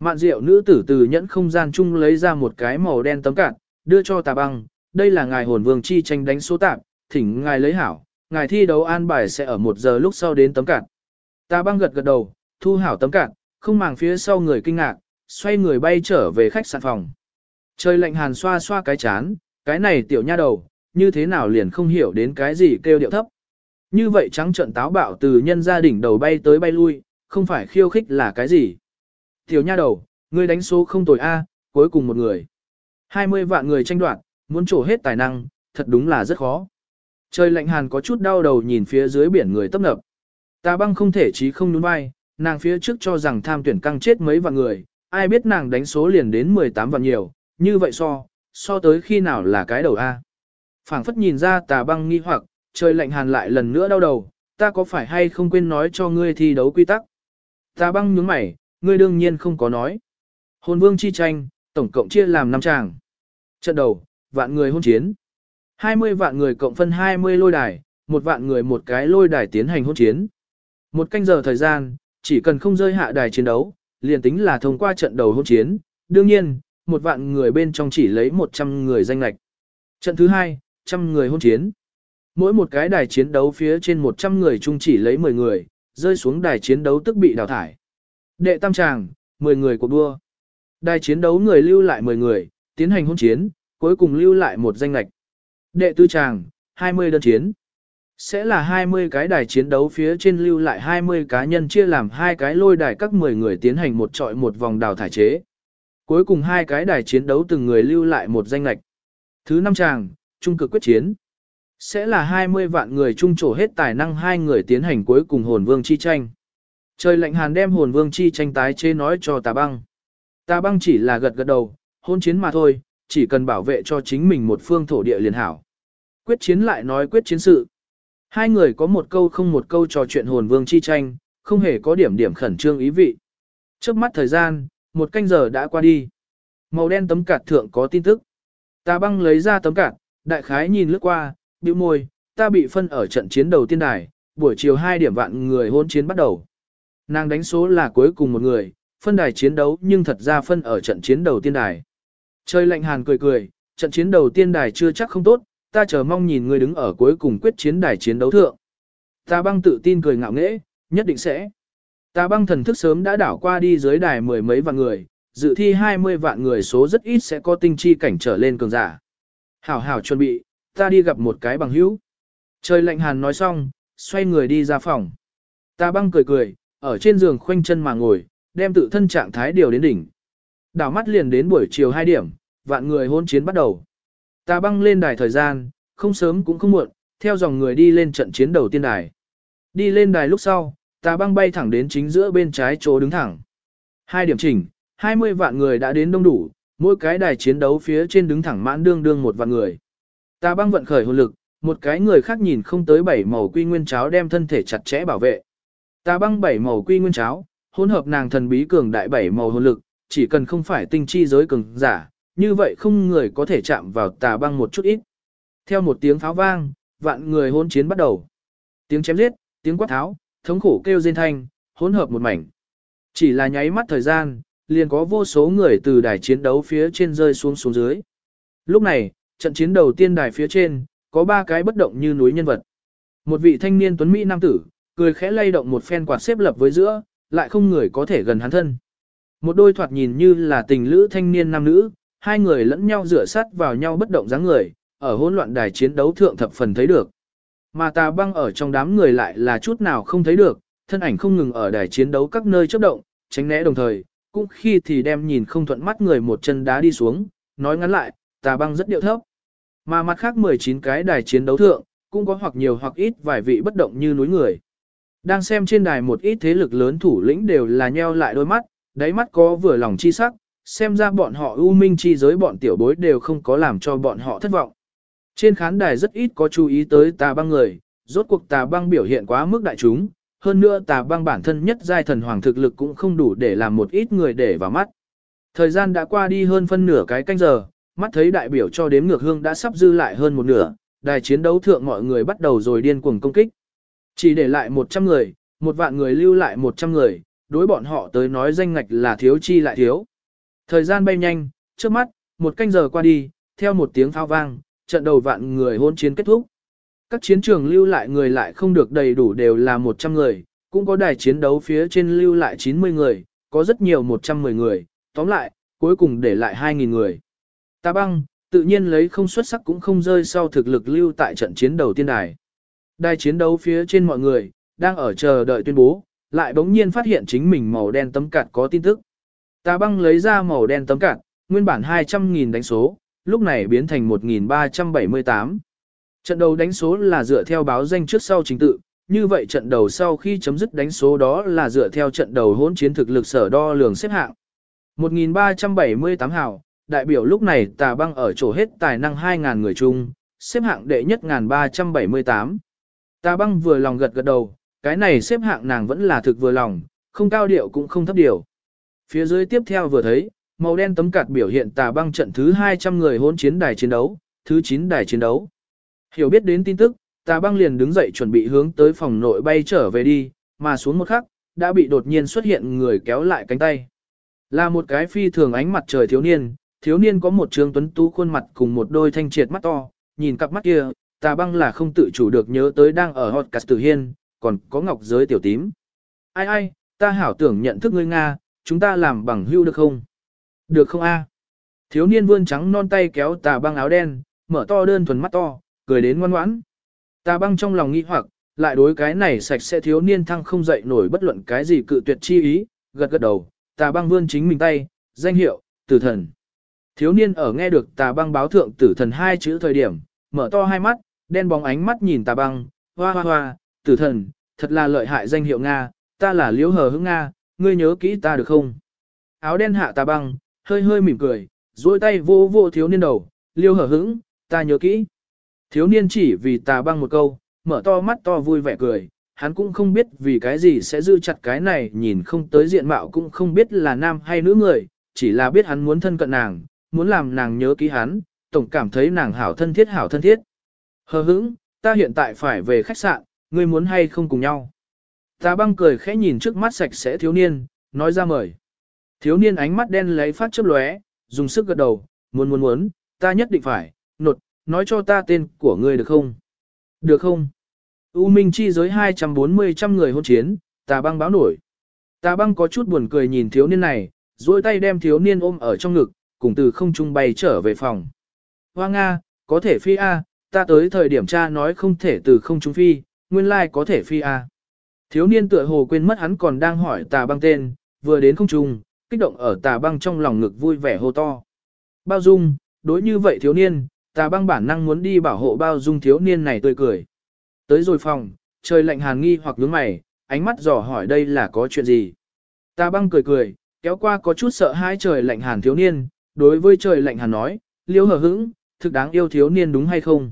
Mạn diệu nữ tử từ nhẫn không gian chung lấy ra một cái màu đen tấm cạn, đưa cho tà băng, đây là ngài hồn vương chi tranh đánh số tạm. thỉnh ngài lấy hảo, ngài thi đấu an bài sẽ ở một giờ lúc sau đến tấm cạn. Tà băng gật gật đầu, thu hảo tấm cạn, không màng phía sau người kinh ngạc, xoay người bay trở về khách sạn phòng. Trời lạnh hàn xoa xoa cái chán, cái này tiểu nha đầu, như thế nào liền không hiểu đến cái gì kêu điệu thấp. Như vậy trắng trận táo bạo từ nhân gia đỉnh đầu bay tới bay lui, không phải khiêu khích là cái gì. Tiểu nha đầu, ngươi đánh số không tồi A, cuối cùng một người. 20 vạn người tranh đoạt, muốn trổ hết tài năng, thật đúng là rất khó. Trời lạnh hàn có chút đau đầu nhìn phía dưới biển người tấp nập. Tà băng không thể chí không nhún vai, nàng phía trước cho rằng tham tuyển căng chết mấy vạn người, ai biết nàng đánh số liền đến 18 vạn nhiều, như vậy so, so tới khi nào là cái đầu A. phảng phất nhìn ra tà băng nghi hoặc, trời lạnh hàn lại lần nữa đau đầu, ta có phải hay không quên nói cho ngươi thi đấu quy tắc. Ta băng nhướng mày, ngươi đương nhiên không có nói. Hồn vương chi tranh, tổng cộng chia làm 5 tràng. Trận đầu, vạn người hôn chiến. 20 vạn người cộng phân 20 lôi đài, một vạn người một cái lôi đài tiến hành hôn chiến. Một canh giờ thời gian, chỉ cần không rơi hạ đài chiến đấu, liền tính là thông qua trận đầu hôn chiến. Đương nhiên, một vạn người bên trong chỉ lấy 100 người danh lạch. Trận thứ hai, trăm người hôn chiến. Mỗi một cái đài chiến đấu phía trên 100 người chung chỉ lấy 10 người, rơi xuống đài chiến đấu tức bị đào thải. Đệ tam tràng, 10 người cuộc đua. Đài chiến đấu người lưu lại 10 người, tiến hành hôn chiến, cuối cùng lưu lại một danh lạch. Đệ tư tràng, 20 đơn chiến. Sẽ là 20 cái đài chiến đấu phía trên lưu lại 20 cá nhân chia làm hai cái lôi đài các 10 người tiến hành một trọi một vòng đào thải chế. Cuối cùng hai cái đài chiến đấu từng người lưu lại một danh lạch. Thứ năm tràng, trung cực quyết chiến. Sẽ là 20 vạn người chung trổ hết tài năng hai người tiến hành cuối cùng hồn vương chi tranh. Trời lạnh hàn đem hồn vương chi tranh tái chế nói cho tà băng. Tà băng chỉ là gật gật đầu, hôn chiến mà thôi, chỉ cần bảo vệ cho chính mình một phương thổ địa liền hảo. Quyết chiến lại nói quyết chiến sự. Hai người có một câu không một câu trò chuyện hồn vương chi tranh, không hề có điểm điểm khẩn trương ý vị. Trước mắt thời gian, một canh giờ đã qua đi. Màu đen tấm cạt thượng có tin tức. Tà băng lấy ra tấm cạt, đại khái nhìn lướt qua, bĩu môi, ta bị phân ở trận chiến đầu tiên đài, buổi chiều 2 điểm vạn người hôn chiến bắt đầu. Nàng đánh số là cuối cùng một người, phân đài chiến đấu nhưng thật ra phân ở trận chiến đầu tiên đài. Trời lạnh hàn cười cười, trận chiến đầu tiên đài chưa chắc không tốt, ta chờ mong nhìn người đứng ở cuối cùng quyết chiến đài chiến đấu thượng. Ta băng tự tin cười ngạo nghễ, nhất định sẽ. Ta băng thần thức sớm đã đảo qua đi dưới đài mười mấy vạn người, dự thi 20 vạn người số rất ít sẽ có tinh chi cảnh trở lên cường giả. Hảo hảo chuẩn bị, ta đi gặp một cái bằng hữu. Trời lạnh hàn nói xong, xoay người đi ra phòng. Ta băng cười cười, ở trên giường khoanh chân mà ngồi, đem tự thân trạng thái điều đến đỉnh. Đảo mắt liền đến buổi chiều 2 điểm, vạn người hôn chiến bắt đầu. Ta băng lên đài thời gian, không sớm cũng không muộn, theo dòng người đi lên trận chiến đầu tiên đài. Đi lên đài lúc sau, ta băng bay thẳng đến chính giữa bên trái chỗ đứng thẳng. Hai điểm chỉnh, 20 vạn người đã đến đông đủ, mỗi cái đài chiến đấu phía trên đứng thẳng mãn đương đương một vạn người. Ta băng vận khởi hồn lực, một cái người khác nhìn không tới bảy màu quy nguyên cháo đem thân thể chặt chẽ bảo vệ. Ta băng bảy màu quy nguyên cháo, hỗn hợp nàng thần bí cường đại bảy màu hồn lực, chỉ cần không phải tinh chi giới cường giả, như vậy không người có thể chạm vào tà băng một chút ít. Theo một tiếng pháo vang, vạn người hôn chiến bắt đầu. Tiếng chém giết, tiếng quát tháo, thống khổ kêu rên thanh, hỗn hợp một mảnh. Chỉ là nháy mắt thời gian, liền có vô số người từ đài chiến đấu phía trên rơi xuống xuống dưới. Lúc này, trận chiến đầu tiên đài phía trên, có ba cái bất động như núi nhân vật. Một vị thanh niên tuấn Mỹ nam tử, cười khẽ lay động một phen quạt xếp lập với giữa, lại không người có thể gần hắn thân. Một đôi thoạt nhìn như là tình lữ thanh niên nam nữ, hai người lẫn nhau rửa sát vào nhau bất động dáng người, ở hỗn loạn đài chiến đấu thượng thập phần thấy được. Mà tà băng ở trong đám người lại là chút nào không thấy được, thân ảnh không ngừng ở đài chiến đấu các nơi chấp động, tránh né đồng thời, cũng khi thì đem nhìn không thuận mắt người một chân đá đi xuống, nói ngắn lại, tà băng rất điệu thấp. Mà mặt khác 19 cái đài chiến đấu thượng, cũng có hoặc nhiều hoặc ít vài vị bất động như núi người. Đang xem trên đài một ít thế lực lớn thủ lĩnh đều là nheo lại đôi mắt, đáy mắt có vừa lòng chi sắc, xem ra bọn họ ưu minh chi giới bọn tiểu bối đều không có làm cho bọn họ thất vọng. Trên khán đài rất ít có chú ý tới tà băng người, rốt cuộc tà băng biểu hiện quá mức đại chúng, hơn nữa tà băng bản thân nhất giai thần hoàng thực lực cũng không đủ để làm một ít người để vào mắt. Thời gian đã qua đi hơn phân nửa cái canh giờ, mắt thấy đại biểu cho đếm ngược hương đã sắp dư lại hơn một nửa, đài chiến đấu thượng mọi người bắt đầu rồi điên cuồng công kích. Chỉ để lại 100 người, một vạn người lưu lại 100 người, đối bọn họ tới nói danh ngạch là thiếu chi lại thiếu. Thời gian bay nhanh, trước mắt, một canh giờ qua đi, theo một tiếng pháo vang, trận đầu vạn người hôn chiến kết thúc. Các chiến trường lưu lại người lại không được đầy đủ đều là 100 người, cũng có đài chiến đấu phía trên lưu lại 90 người, có rất nhiều 110 người, tóm lại, cuối cùng để lại 2.000 người. Ta băng, tự nhiên lấy không xuất sắc cũng không rơi sau thực lực lưu tại trận chiến đầu tiên đài. Đài chiến đấu phía trên mọi người, đang ở chờ đợi tuyên bố, lại bỗng nhiên phát hiện chính mình màu đen tấm cạt có tin tức. Ta băng lấy ra màu đen tấm cạt, nguyên bản 200.000 đánh số, lúc này biến thành 1.378. Trận đầu đánh số là dựa theo báo danh trước sau trình tự, như vậy trận đầu sau khi chấm dứt đánh số đó là dựa theo trận đầu hỗn chiến thực lực sở đo lường xếp hạng. 1378 hào, đại biểu lúc này tà băng ở chỗ hết tài năng 2.000 người chung, xếp hạng đệ nhất 1378. Tà băng vừa lòng gật gật đầu, cái này xếp hạng nàng vẫn là thực vừa lòng, không cao điệu cũng không thấp điều. Phía dưới tiếp theo vừa thấy, màu đen tấm cạt biểu hiện tà băng trận thứ 200 người hôn chiến đài chiến đấu, thứ 9 đài chiến đấu. Hiểu biết đến tin tức, tà băng liền đứng dậy chuẩn bị hướng tới phòng nội bay trở về đi, mà xuống một khắc, đã bị đột nhiên xuất hiện người kéo lại cánh tay. Là một cái phi thường ánh mặt trời thiếu niên, thiếu niên có một trường tuấn tú khuôn mặt cùng một đôi thanh triệt mắt to, nhìn cặp mắt kia, tà băng là không tự chủ được nhớ tới đang ở hot cast tử hiên, còn có ngọc giới tiểu tím. Ai ai, ta hảo tưởng nhận thức ngươi Nga, chúng ta làm bằng hưu được không? Được không a? Thiếu niên vươn trắng non tay kéo tà băng áo đen, mở to đơn thuần mắt to, cười đến ngoan ngoãn. Tà băng trong lòng nghi hoặc, lại đối cái này sạch sẽ thiếu niên thăng không dậy nổi bất luận cái gì cự tuyệt chi ý, gật gật đầu, tà băng vươn chính mình tay, danh hiệu, tử thần. Thiếu niên ở nghe được tà băng báo thượng tử thần hai chữ thời điểm, mở to hai mắt, đen bóng ánh mắt nhìn tà băng, hoa hoa hoa, tử thần, thật là lợi hại danh hiệu Nga, ta là liễu hờ hững Nga, ngươi nhớ kỹ ta được không? Áo đen hạ tà băng, hơi hơi mỉm cười, duỗi tay vô vô thiếu niên đầu, liêu hờ hững, ta nhớ kỹ. Thiếu niên chỉ vì tà băng một câu, mở to mắt to vui vẻ cười, hắn cũng không biết vì cái gì sẽ giữ chặt cái này nhìn không tới diện mạo cũng không biết là nam hay nữ người, chỉ là biết hắn muốn thân cận nàng, muốn làm nàng nhớ ký hắn, tổng cảm thấy nàng hảo thân thiết hảo thân thiết. Hờ hững, ta hiện tại phải về khách sạn, ngươi muốn hay không cùng nhau. Ta băng cười khẽ nhìn trước mắt sạch sẽ thiếu niên, nói ra mời. Thiếu niên ánh mắt đen lấy phát chớp lóe, dùng sức gật đầu, muốn muốn muốn, ta nhất định phải, nột, nói cho ta tên của ngươi được không? Được không? U Minh chi giới 240 trăm người hôn chiến, tà băng báo nổi. Tà băng có chút buồn cười nhìn thiếu niên này, duỗi tay đem thiếu niên ôm ở trong ngực, cùng từ không trung bay trở về phòng. Hoa Nga, có thể phi A, ta tới thời điểm cha nói không thể từ không trung phi, nguyên lai like có thể phi A. Thiếu niên tựa hồ quên mất hắn còn đang hỏi tà băng tên, vừa đến không trung, kích động ở tà băng trong lòng ngực vui vẻ hô to. Bao dung, đối như vậy thiếu niên, tà băng bản năng muốn đi bảo hộ bao dung thiếu niên này tươi cười. Tới rồi phòng, trời lạnh hàn nghi hoặc nhướng mày, ánh mắt dò hỏi đây là có chuyện gì. Tà băng cười cười, kéo qua có chút sợ hai trời lạnh hàn thiếu niên, đối với trời lạnh hàn nói, liêu hờ hững, thực đáng yêu thiếu niên đúng hay không?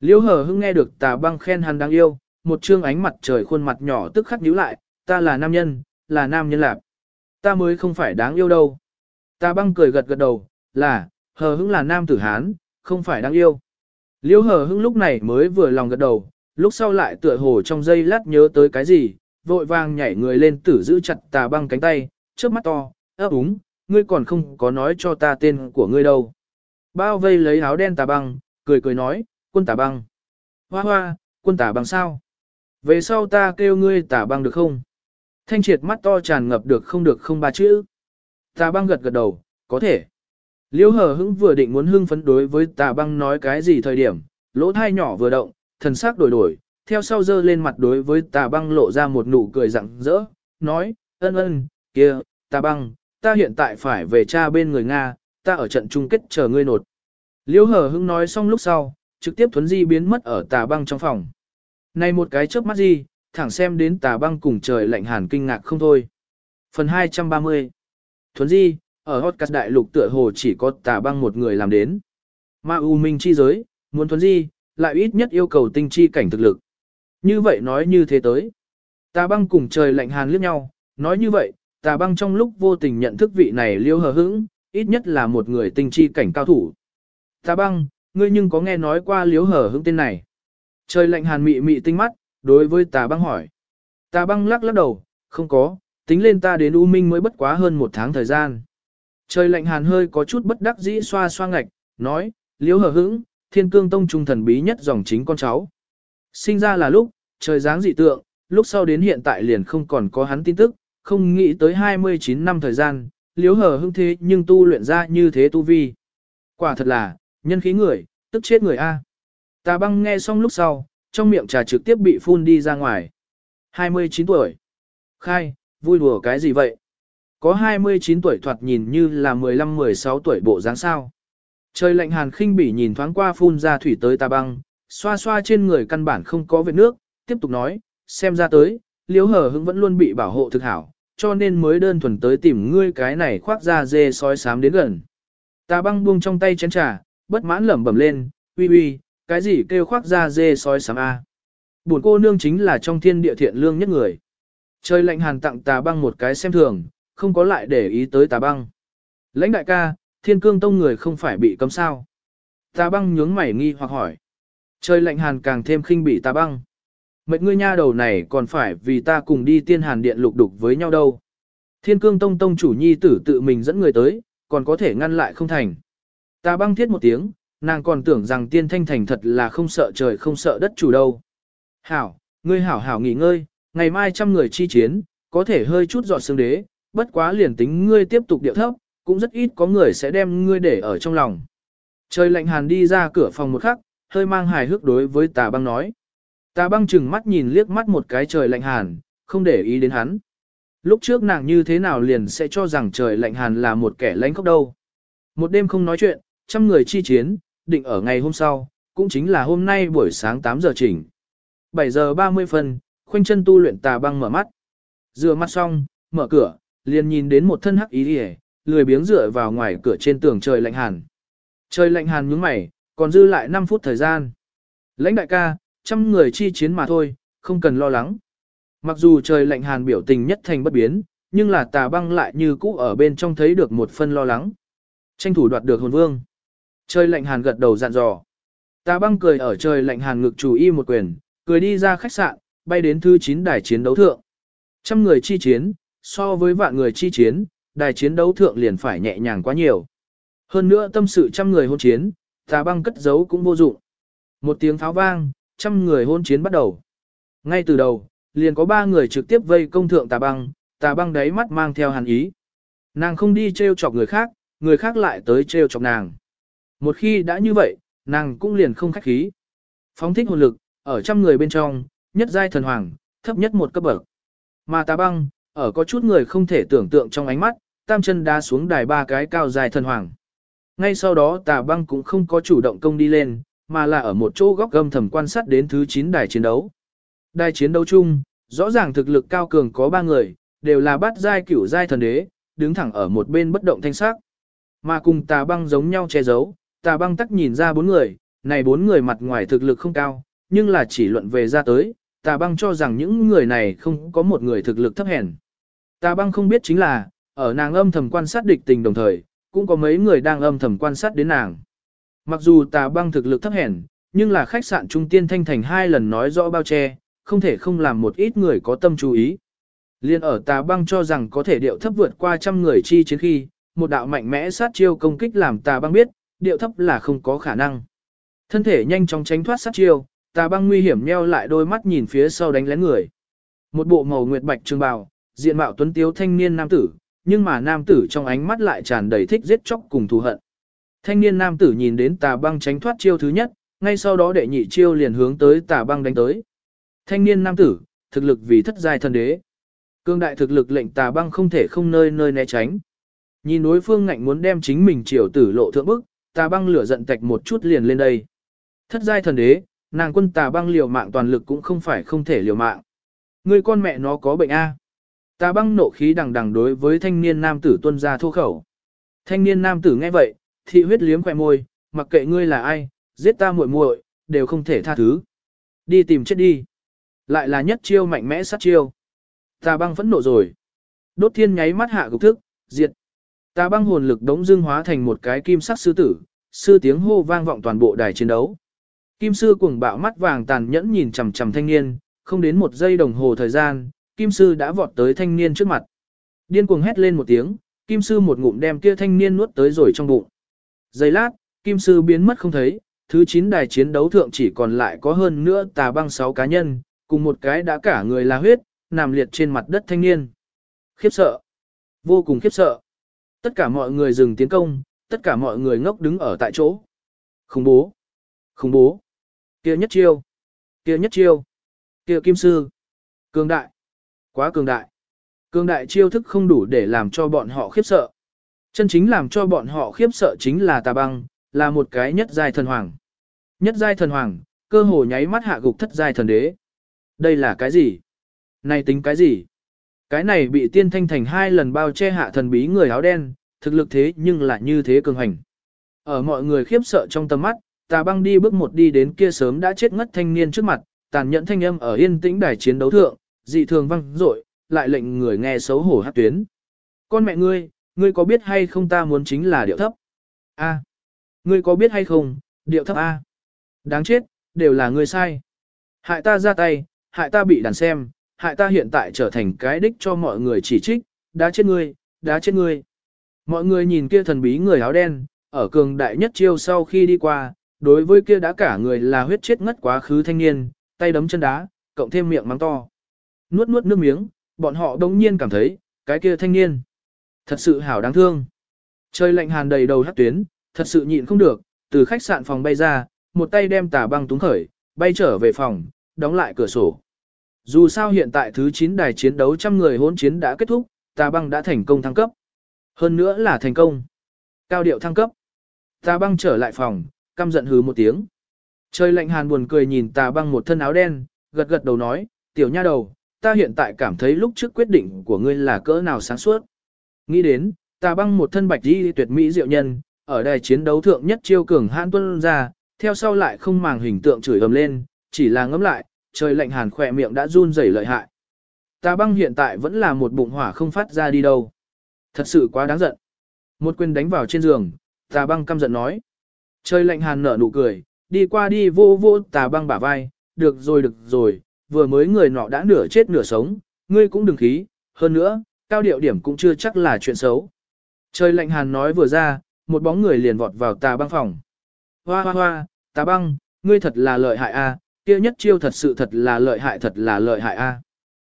Liêu hờ hững nghe được tà băng khen hắn đáng yêu, một trương ánh mặt trời khuôn mặt nhỏ tức khắc nhíu lại, ta là nam nhân, là nam nhân lạp. Ta mới không phải đáng yêu đâu. Tà băng cười gật gật đầu, là, hờ hững là nam tử Hán, không phải đáng yêu. Liêu hờ hững lúc này mới vừa lòng gật đầu, lúc sau lại tựa hồ trong giây lát nhớ tới cái gì, vội vàng nhảy người lên tử giữ chặt tà băng cánh tay, trước mắt to, ấp úng, ngươi còn không có nói cho ta tên của ngươi đâu. Bao vây lấy áo đen tà băng, cười cười nói, quân tà băng. Hoa hoa, quân tà băng sao? Về sau ta kêu ngươi tà băng được không? Thanh triệt mắt to tràn ngập được không được không ba chữ. Tà băng gật gật đầu, có thể. Liêu hờ hững vừa định muốn hưng phấn đối với tà băng nói cái gì thời điểm, lỗ thai nhỏ vừa động, thần sắc đổi đổi, theo sau dơ lên mặt đối với tà băng lộ ra một nụ cười rặng rỡ, nói, ân ân, kia, tà băng, ta hiện tại phải về cha bên người Nga, ta ở trận chung kết chờ ngươi nột. Liêu hờ hưng nói xong lúc sau, trực tiếp thuấn di biến mất ở tà băng trong phòng. Này một cái chớp mắt gì, thẳng xem đến tà băng cùng trời lạnh hàn kinh ngạc không thôi. Phần 230 Thuấn di, ở hot cắt đại lục tựa hồ chỉ có tà băng một người làm đến. Mà U Minh chi giới, muốn thuấn di, lại ít nhất yêu cầu tinh chi cảnh thực lực. Như vậy nói như thế tới. Tà băng cùng trời lạnh hàn liếc nhau, nói như vậy, tà băng trong lúc vô tình nhận thức vị này liêu hờ hững, ít nhất là một người tinh chi cảnh cao thủ. Tà băng, ngươi nhưng có nghe nói qua liêu hờ hững tên này. Trời lạnh hàn mị mị tinh mắt, đối với tà băng hỏi. Tà băng lắc lắc đầu, không có, tính lên ta đến U Minh mới bất quá hơn một tháng thời gian. Trời lạnh hàn hơi có chút bất đắc dĩ xoa xoa ngạch, nói, liễu hờ hững, thiên cương tông trung thần bí nhất dòng chính con cháu. Sinh ra là lúc, trời dáng dị tượng, lúc sau đến hiện tại liền không còn có hắn tin tức, không nghĩ tới 29 năm thời gian, liếu hờ hưng thế nhưng tu luyện ra như thế tu vi. Quả thật là, nhân khí người, tức chết người A. Tà băng nghe xong lúc sau, trong miệng trà trực tiếp bị phun đi ra ngoài. 29 tuổi. Khai, vui đùa cái gì vậy? Có 29 tuổi thoạt nhìn như là 15-16 tuổi bộ dáng sao. Trời lạnh hàn khinh bỉ nhìn thoáng qua phun ra thủy tới tà băng, xoa xoa trên người căn bản không có vết nước, tiếp tục nói, xem ra tới, liếu hở hững vẫn luôn bị bảo hộ thực hảo, cho nên mới đơn thuần tới tìm ngươi cái này khoác da dê sói sám đến gần. Tà băng buông trong tay chén trà, bất mãn lẩm bẩm lên, uy uy, cái gì kêu khoác da dê sói sám A. Buồn cô nương chính là trong thiên địa thiện lương nhất người. Trời lạnh hàn tặng tà băng một cái xem thường, không có lại để ý tới tà băng. Lãnh đại ca, thiên cương tông người không phải bị cấm sao. Tà băng nhướng mày nghi hoặc hỏi. Trời lạnh hàn càng thêm khinh bị tà băng. Mệt ngươi nha đầu này còn phải vì ta cùng đi tiên hàn điện lục đục với nhau đâu. Thiên cương tông tông chủ nhi tử tự mình dẫn người tới, còn có thể ngăn lại không thành. Ta băng thiết một tiếng, nàng còn tưởng rằng tiên thanh thành thật là không sợ trời không sợ đất chủ đâu. Hảo, ngươi hảo hảo nghỉ ngơi, ngày mai trăm người chi chiến, có thể hơi chút dọa xương đế, bất quá liền tính ngươi tiếp tục điệu thấp, cũng rất ít có người sẽ đem ngươi để ở trong lòng. Trời lạnh hàn đi ra cửa phòng một khắc, hơi mang hài hước đối với tà băng nói. Tà băng chừng mắt nhìn liếc mắt một cái trời lạnh hàn, không để ý đến hắn. Lúc trước nàng như thế nào liền sẽ cho rằng trời lạnh hàn là một kẻ lãnh khốc đâu. Một đêm không nói chuyện, trăm người chi chiến, định ở ngày hôm sau, cũng chính là hôm nay buổi sáng 8 giờ chỉnh. 7 giờ 30 phân, khoanh chân tu luyện tà băng mở mắt. Rửa mắt xong, mở cửa, liền nhìn đến một thân hắc ý đi lười biếng dựa vào ngoài cửa trên tường trời lạnh hàn. Trời lạnh hàn nhướng mày, còn dư lại 5 phút thời gian. Lãnh đại ca, trăm người chi chiến mà thôi, không cần lo lắng. Mặc dù trời lạnh hàn biểu tình nhất thành bất biến, nhưng là tà băng lại như cũ ở bên trong thấy được một phân lo lắng. Tranh thủ đoạt được hồn vương. Trời lạnh hàn gật đầu dặn dò. Tà băng cười ở trời lạnh hàn ngực chủ y một quyền, cười đi ra khách sạn, bay đến thứ 9 đài chiến đấu thượng. Trăm người chi chiến, so với vạn người chi chiến, đài chiến đấu thượng liền phải nhẹ nhàng quá nhiều. Hơn nữa tâm sự trăm người hôn chiến, tà băng cất giấu cũng vô dụng. Một tiếng pháo vang, trăm người hôn chiến bắt đầu. Ngay từ đầu, liền có ba người trực tiếp vây công thượng tà băng, tà băng đáy mắt mang theo hàn ý. Nàng không đi treo chọc người khác, người khác lại tới treo chọc nàng. Một khi đã như vậy, nàng cũng liền không khách khí. Phóng thích hồn lực, ở trăm người bên trong, nhất giai thần hoàng, thấp nhất một cấp bậc. Mà tà băng, ở có chút người không thể tưởng tượng trong ánh mắt, tam chân đá xuống đài ba cái cao dài thần hoàng. Ngay sau đó tà băng cũng không có chủ động công đi lên, mà là ở một chỗ góc gầm thầm quan sát đến thứ 9 đài chiến đấu. Đài chiến đấu chung, rõ ràng thực lực cao cường có ba người, đều là bát giai cửu giai thần đế, đứng thẳng ở một bên bất động thanh sắc. Mà cùng tà băng giống nhau che giấu, tà băng tắc nhìn ra bốn người, này bốn người mặt ngoài thực lực không cao, nhưng là chỉ luận về ra tới, tà băng cho rằng những người này không có một người thực lực thấp hèn. Tà băng không biết chính là, ở nàng âm thầm quan sát địch tình đồng thời, cũng có mấy người đang âm thầm quan sát đến nàng. Mặc dù tà băng thực lực thấp hèn, nhưng là khách sạn Trung Tiên Thanh Thành hai lần nói rõ bao che, không thể không làm một ít người có tâm chú ý. Liên ở tà băng cho rằng có thể điệu thấp vượt qua trăm người chi chiến khi, một đạo mạnh mẽ sát chiêu công kích làm tà băng biết, điệu thấp là không có khả năng. Thân thể nhanh chóng tránh thoát sát chiêu, tà băng nguy hiểm nheo lại đôi mắt nhìn phía sau đánh lén người. Một bộ màu nguyệt bạch trường bào, diện mạo tuấn tiếu thanh niên nam tử, nhưng mà nam tử trong ánh mắt lại tràn đầy thích giết chóc cùng thù hận. Thanh niên nam tử nhìn đến tà băng tránh thoát chiêu thứ nhất, ngay sau đó đệ nhị chiêu liền hướng tới tà băng đánh tới. Thanh niên nam tử, thực lực vì thất giai thần đế. Cương đại thực lực lệnh tà băng không thể không nơi nơi né tránh. Nhìn đối phương ngạnh muốn đem chính mình triều tử lộ thượng bức, tà băng lửa giận tạch một chút liền lên đây. Thất giai thần đế, nàng quân tà băng liều mạng toàn lực cũng không phải không thể liều mạng. Người con mẹ nó có bệnh A. Tà băng nộ khí đằng đằng đối với thanh niên nam tử tuân ra thô khẩu. Thanh niên nam tử nghe vậy, thị huyết liếm khỏe môi, mặc kệ ngươi là ai, giết ta muội muội, đều không thể tha thứ. Đi tìm chết đi. Lại là nhất chiêu mạnh mẽ sát chiêu. Tà băng phẫn nộ rồi. Đốt thiên nháy mắt hạ gục thức, diệt. Tà băng hồn lực đống dương hóa thành một cái kim sắc sư tử, sư tiếng hô vang vọng toàn bộ đài chiến đấu. Kim sư cuồng bạo mắt vàng tàn nhẫn nhìn chằm chằm thanh niên, không đến một giây đồng hồ thời gian, kim sư đã vọt tới thanh niên trước mặt. Điên cuồng hét lên một tiếng, kim sư một ngụm đem kia thanh niên nuốt tới rồi trong bụng. Giây lát, kim sư biến mất không thấy, thứ 9 đài chiến đấu thượng chỉ còn lại có hơn nữa tà băng 6 cá nhân, cùng một cái đã cả người là huyết, nằm liệt trên mặt đất thanh niên. Khiếp sợ. Vô cùng khiếp sợ. Tất cả mọi người dừng tiến công, tất cả mọi người ngốc đứng ở tại chỗ. Khủng bố. Khủng bố. Kia nhất chiêu. Kia nhất chiêu. Kia kim sư. Cường đại. Quá cường đại. Cường đại chiêu thức không đủ để làm cho bọn họ khiếp sợ. Chân chính làm cho bọn họ khiếp sợ chính là tà băng, là một cái nhất giai thần hoàng. Nhất giai thần hoàng, cơ hồ nháy mắt hạ gục thất giai thần đế. Đây là cái gì? Này tính cái gì? Cái này bị tiên thanh thành hai lần bao che hạ thần bí người áo đen, thực lực thế nhưng lại như thế cường hành. Ở mọi người khiếp sợ trong tầm mắt, tà băng đi bước một đi đến kia sớm đã chết ngất thanh niên trước mặt, tàn nhẫn thanh âm ở yên tĩnh đài chiến đấu thượng, dị thường văng rội, lại lệnh người nghe xấu hổ hát tuyến. Con mẹ ngươi, ngươi có biết hay không ta muốn chính là điệu thấp? A. Ngươi có biết hay không, điệu thấp A. Đáng chết, đều là ngươi sai. Hại ta ra tay, hại ta bị đàn xem, hại ta hiện tại trở thành cái đích cho mọi người chỉ trích, đã chết ngươi, đã chết ngươi. Mọi người nhìn kia thần bí người áo đen, ở cường đại nhất chiêu sau khi đi qua, đối với kia đã cả người là huyết chết ngất quá khứ thanh niên, tay đấm chân đá, cộng thêm miệng mắng to. Nuốt nuốt nước miếng, bọn họ đống nhiên cảm thấy, cái kia thanh niên, thật sự hảo đáng thương. Trời lạnh hàn đầy đầu hắt tuyến, thật sự nhịn không được, từ khách sạn phòng bay ra, một tay đem tà băng túng khởi, bay trở về phòng, đóng lại cửa sổ. Dù sao hiện tại thứ 9 đài chiến đấu trăm người hỗn chiến đã kết thúc, tà băng đã thành công thăng cấp. Hơn nữa là thành công. Cao điệu thăng cấp. Tà băng trở lại phòng, căm giận hứ một tiếng. Trời lạnh hàn buồn cười nhìn tà băng một thân áo đen, gật gật đầu nói, tiểu nha đầu, ta hiện tại cảm thấy lúc trước quyết định của ngươi là cỡ nào sáng suốt. Nghĩ đến, tà băng một thân bạch đi tuyệt mỹ diệu nhân, ở đài chiến đấu thượng nhất chiêu cường hãn tuân ra, theo sau lại không màng hình tượng chửi ầm lên, chỉ là ngấm lại, trời lạnh hàn khỏe miệng đã run rẩy lợi hại. Tà băng hiện tại vẫn là một bụng hỏa không phát ra đi đâu. Thật sự quá đáng giận. Một quyền đánh vào trên giường, tà băng căm giận nói. Trời lạnh hàn nở nụ cười, đi qua đi vô vô tà băng bả vai, được rồi được rồi, vừa mới người nọ đã nửa chết nửa sống, ngươi cũng đừng khí, hơn nữa, cao điệu điểm cũng chưa chắc là chuyện xấu. Trời lạnh hàn nói vừa ra, một bóng người liền vọt vào tà băng phòng. Hoa hoa hoa, tà băng, ngươi thật là lợi hại a, kia nhất chiêu thật sự thật là lợi hại thật là lợi hại a.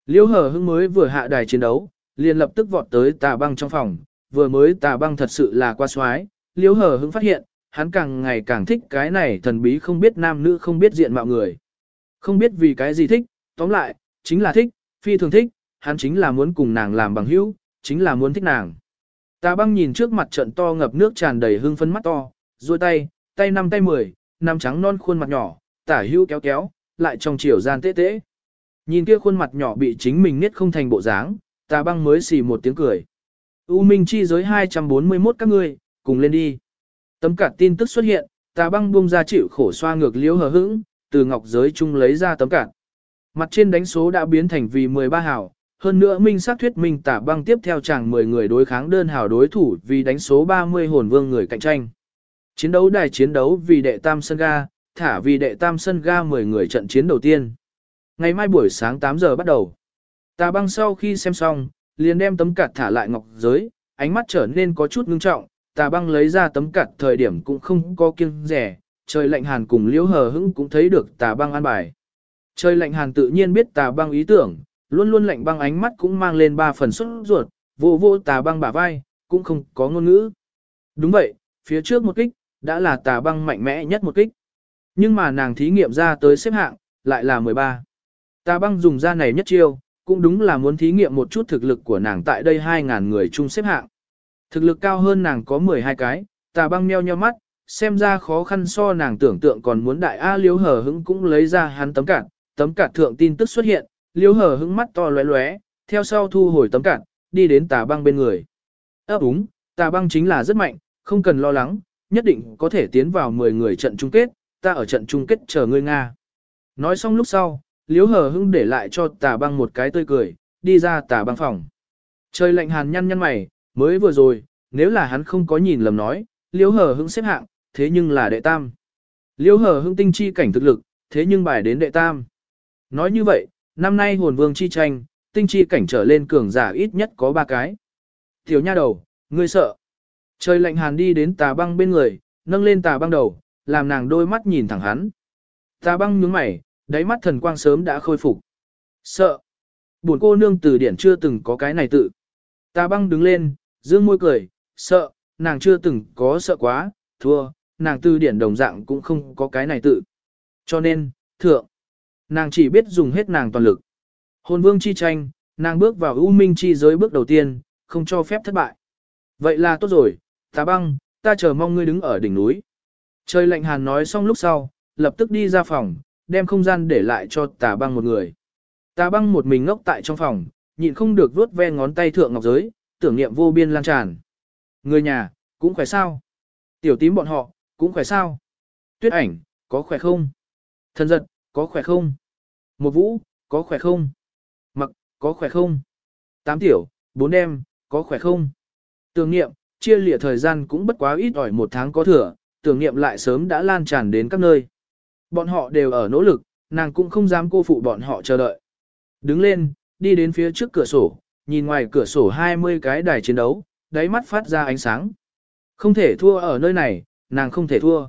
Liêu Hở hưng mới vừa hạ đài chiến đấu, liền lập tức vọt tới tà băng trong phòng, vừa mới tà băng thật sự là qua xoái, liêu Hở hưng phát hiện, hắn càng ngày càng thích cái này thần bí không biết nam nữ không biết diện mạo người. Không biết vì cái gì thích, tóm lại, chính là thích, phi thường thích, hắn chính là muốn cùng nàng làm bằng hữu, chính là muốn thích nàng. Tà băng nhìn trước mặt trận to ngập nước tràn đầy hưng phấn mắt to, duỗi tay, tay năm tay mười, năm trắng non khuôn mặt nhỏ, tả hữu kéo kéo, lại trong chiều gian tế tế. Nhìn kia khuôn mặt nhỏ bị chính mình niết không thành bộ dáng, tà băng mới xì một tiếng cười. U Minh chi giới 241 các ngươi, cùng lên đi. Tấm cạt tin tức xuất hiện, tà băng buông ra chịu khổ xoa ngược liễu hờ hững, từ ngọc giới chung lấy ra tấm cạt. Mặt trên đánh số đã biến thành vì 13 hảo, hơn nữa minh xác thuyết minh Tả băng tiếp theo chàng 10 người đối kháng đơn hảo đối thủ vì đánh số 30 hồn vương người cạnh tranh. Chiến đấu đài chiến đấu vì đệ tam sân ga, thả vì đệ tam sân ga 10 người trận chiến đầu tiên. Ngày mai buổi sáng 8 giờ bắt đầu. Tà băng sau khi xem xong, liền đem tấm cạt thả lại ngọc giới, ánh mắt trở nên có chút ngưng trọng, tà băng lấy ra tấm cạt thời điểm cũng không có kiêng rẻ, trời lạnh hàn cùng liễu hờ hững cũng thấy được tà băng an bài. Trời lạnh hàn tự nhiên biết tà băng ý tưởng, luôn luôn lạnh băng ánh mắt cũng mang lên ba phần xuất ruột, vô vô tà băng bả vai, cũng không có ngôn ngữ. Đúng vậy, phía trước một kích, đã là tà băng mạnh mẽ nhất một kích. Nhưng mà nàng thí nghiệm ra tới xếp hạng, lại là 13. Tà băng dùng ra này nhất chiêu, cũng đúng là muốn thí nghiệm một chút thực lực của nàng tại đây 2.000 người chung xếp hạng. Thực lực cao hơn nàng có 12 cái, tà băng meo nheo mắt, xem ra khó khăn so nàng tưởng tượng còn muốn đại A liếu hờ hững cũng lấy ra hắn tấm cản, tấm cản thượng tin tức xuất hiện, liêu hở hững mắt to lóe lóe, theo sau thu hồi tấm cản, đi đến tà băng bên người. ấp úng, tà băng chính là rất mạnh, không cần lo lắng, nhất định có thể tiến vào 10 người trận chung kết, ta ở trận chung kết chờ ngươi Nga. Nói xong lúc sau, liêu hở hững để lại cho tà băng một cái tươi cười, đi ra tà băng phòng. Trời lạnh hàn nhăn nhăn mày, mới vừa rồi, nếu là hắn không có nhìn lầm nói, liêu hở hững xếp hạng, thế nhưng là đệ tam. Liêu Hở hưng tinh chi cảnh thực lực, thế nhưng bài đến đệ tam. Nói như vậy, năm nay hồn vương chi tranh, tinh chi cảnh trở lên cường giả ít nhất có ba cái. Tiểu nha đầu, ngươi sợ. Trời lạnh hàn đi đến tà băng bên người, nâng lên tà băng đầu, làm nàng đôi mắt nhìn thẳng hắn. Tà băng nhướng mày, đáy mắt thần quang sớm đã khôi phục. Sợ. Buồn cô nương từ điển chưa từng có cái này tự. Tà băng đứng lên, dương môi cười, sợ, nàng chưa từng có sợ quá, thua, nàng từ điển đồng dạng cũng không có cái này tự. Cho nên, thượng, nàng chỉ biết dùng hết nàng toàn lực. Hồn vương chi tranh, nàng bước vào ưu minh chi giới bước đầu tiên, không cho phép thất bại. Vậy là tốt rồi, tá băng, ta chờ mong ngươi đứng ở đỉnh núi. Trời lạnh hàn nói xong lúc sau, lập tức đi ra phòng, đem không gian để lại cho tà băng một người. Tà băng một mình ngốc tại trong phòng, nhịn không được vuốt ve ngón tay thượng ngọc giới, tưởng niệm vô biên lan tràn. Người nhà, cũng khỏe sao. Tiểu tím bọn họ, cũng khỏe sao? Tuyết ảnh, có khỏe không? Thần giật, có khỏe không? Một vũ, có khỏe không? Mặc, có khỏe không? Tám tiểu, bốn đêm, có khỏe không? Tưởng niệm, chia lịa thời gian cũng bất quá ít ỏi một tháng có thừa, tưởng niệm lại sớm đã lan tràn đến các nơi. Bọn họ đều ở nỗ lực, nàng cũng không dám cô phụ bọn họ chờ đợi. Đứng lên, đi đến phía trước cửa sổ, nhìn ngoài cửa sổ 20 cái đài chiến đấu, đáy mắt phát ra ánh sáng. Không thể thua ở nơi này, nàng không thể thua.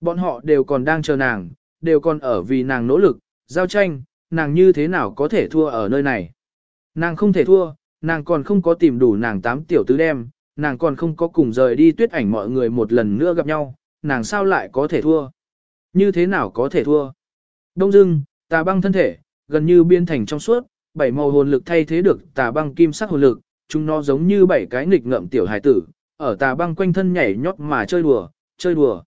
Bọn họ đều còn đang chờ nàng, đều còn ở vì nàng nỗ lực, giao tranh, nàng như thế nào có thể thua ở nơi này. Nàng không thể thua, nàng còn không có tìm đủ nàng tám tiểu tứ đem, nàng còn không có cùng rời đi tuyết ảnh mọi người một lần nữa gặp nhau, nàng sao lại có thể thua. Như thế nào có thể thua. Đông dưng, tà băng thân thể, gần như biên thành trong suốt, bảy màu hồn lực thay thế được tà băng kim sắc hồn lực, chúng nó giống như bảy cái nghịch ngợm tiểu hải tử, ở tà băng quanh thân nhảy nhót mà chơi đùa, chơi đùa.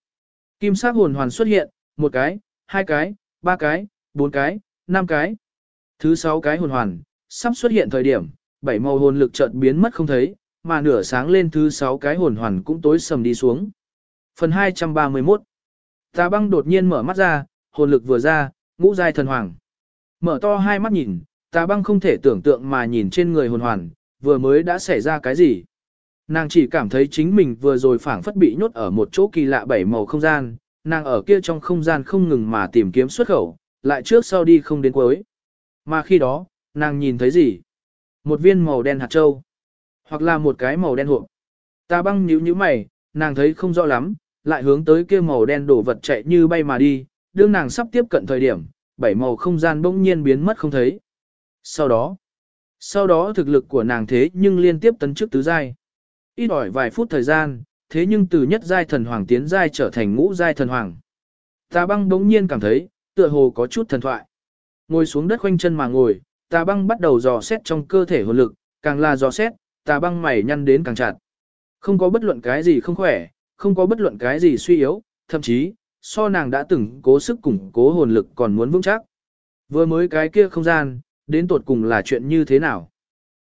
Kim sắc hồn hoàn xuất hiện, một cái, hai cái, ba cái, bốn cái, năm cái. Thứ sáu cái hồn hoàn, sắp xuất hiện thời điểm, bảy màu hồn lực chợt biến mất không thấy, mà nửa sáng lên thứ sáu cái hồn hoàn cũng tối sầm đi xuống. Phần 231 Tà băng đột nhiên mở mắt ra, hồn lực vừa ra, ngũ giai thần hoàng. Mở to hai mắt nhìn, tà băng không thể tưởng tượng mà nhìn trên người hồn hoàn, vừa mới đã xảy ra cái gì. Nàng chỉ cảm thấy chính mình vừa rồi phảng phất bị nhốt ở một chỗ kỳ lạ bảy màu không gian, nàng ở kia trong không gian không ngừng mà tìm kiếm xuất khẩu, lại trước sau đi không đến cuối. Mà khi đó, nàng nhìn thấy gì? Một viên màu đen hạt châu, hoặc là một cái màu đen hộp. Ta băng nhíu nhíu mày, nàng thấy không rõ lắm, lại hướng tới kia màu đen đổ vật chạy như bay mà đi, đương nàng sắp tiếp cận thời điểm, bảy màu không gian bỗng nhiên biến mất không thấy. Sau đó, sau đó thực lực của nàng thế nhưng liên tiếp tấn chức tứ giai. Ít ỏi vài phút thời gian, thế nhưng từ nhất giai thần hoàng tiến giai trở thành ngũ giai thần hoàng. Tà băng bỗng nhiên cảm thấy, tựa hồ có chút thần thoại. Ngồi xuống đất khoanh chân mà ngồi, tà băng bắt đầu dò xét trong cơ thể hồn lực, càng là dò xét, tà băng mày nhăn đến càng chặt. Không có bất luận cái gì không khỏe, không có bất luận cái gì suy yếu, thậm chí, so nàng đã từng cố sức củng cố hồn lực còn muốn vững chắc. Vừa mới cái kia không gian, đến tột cùng là chuyện như thế nào.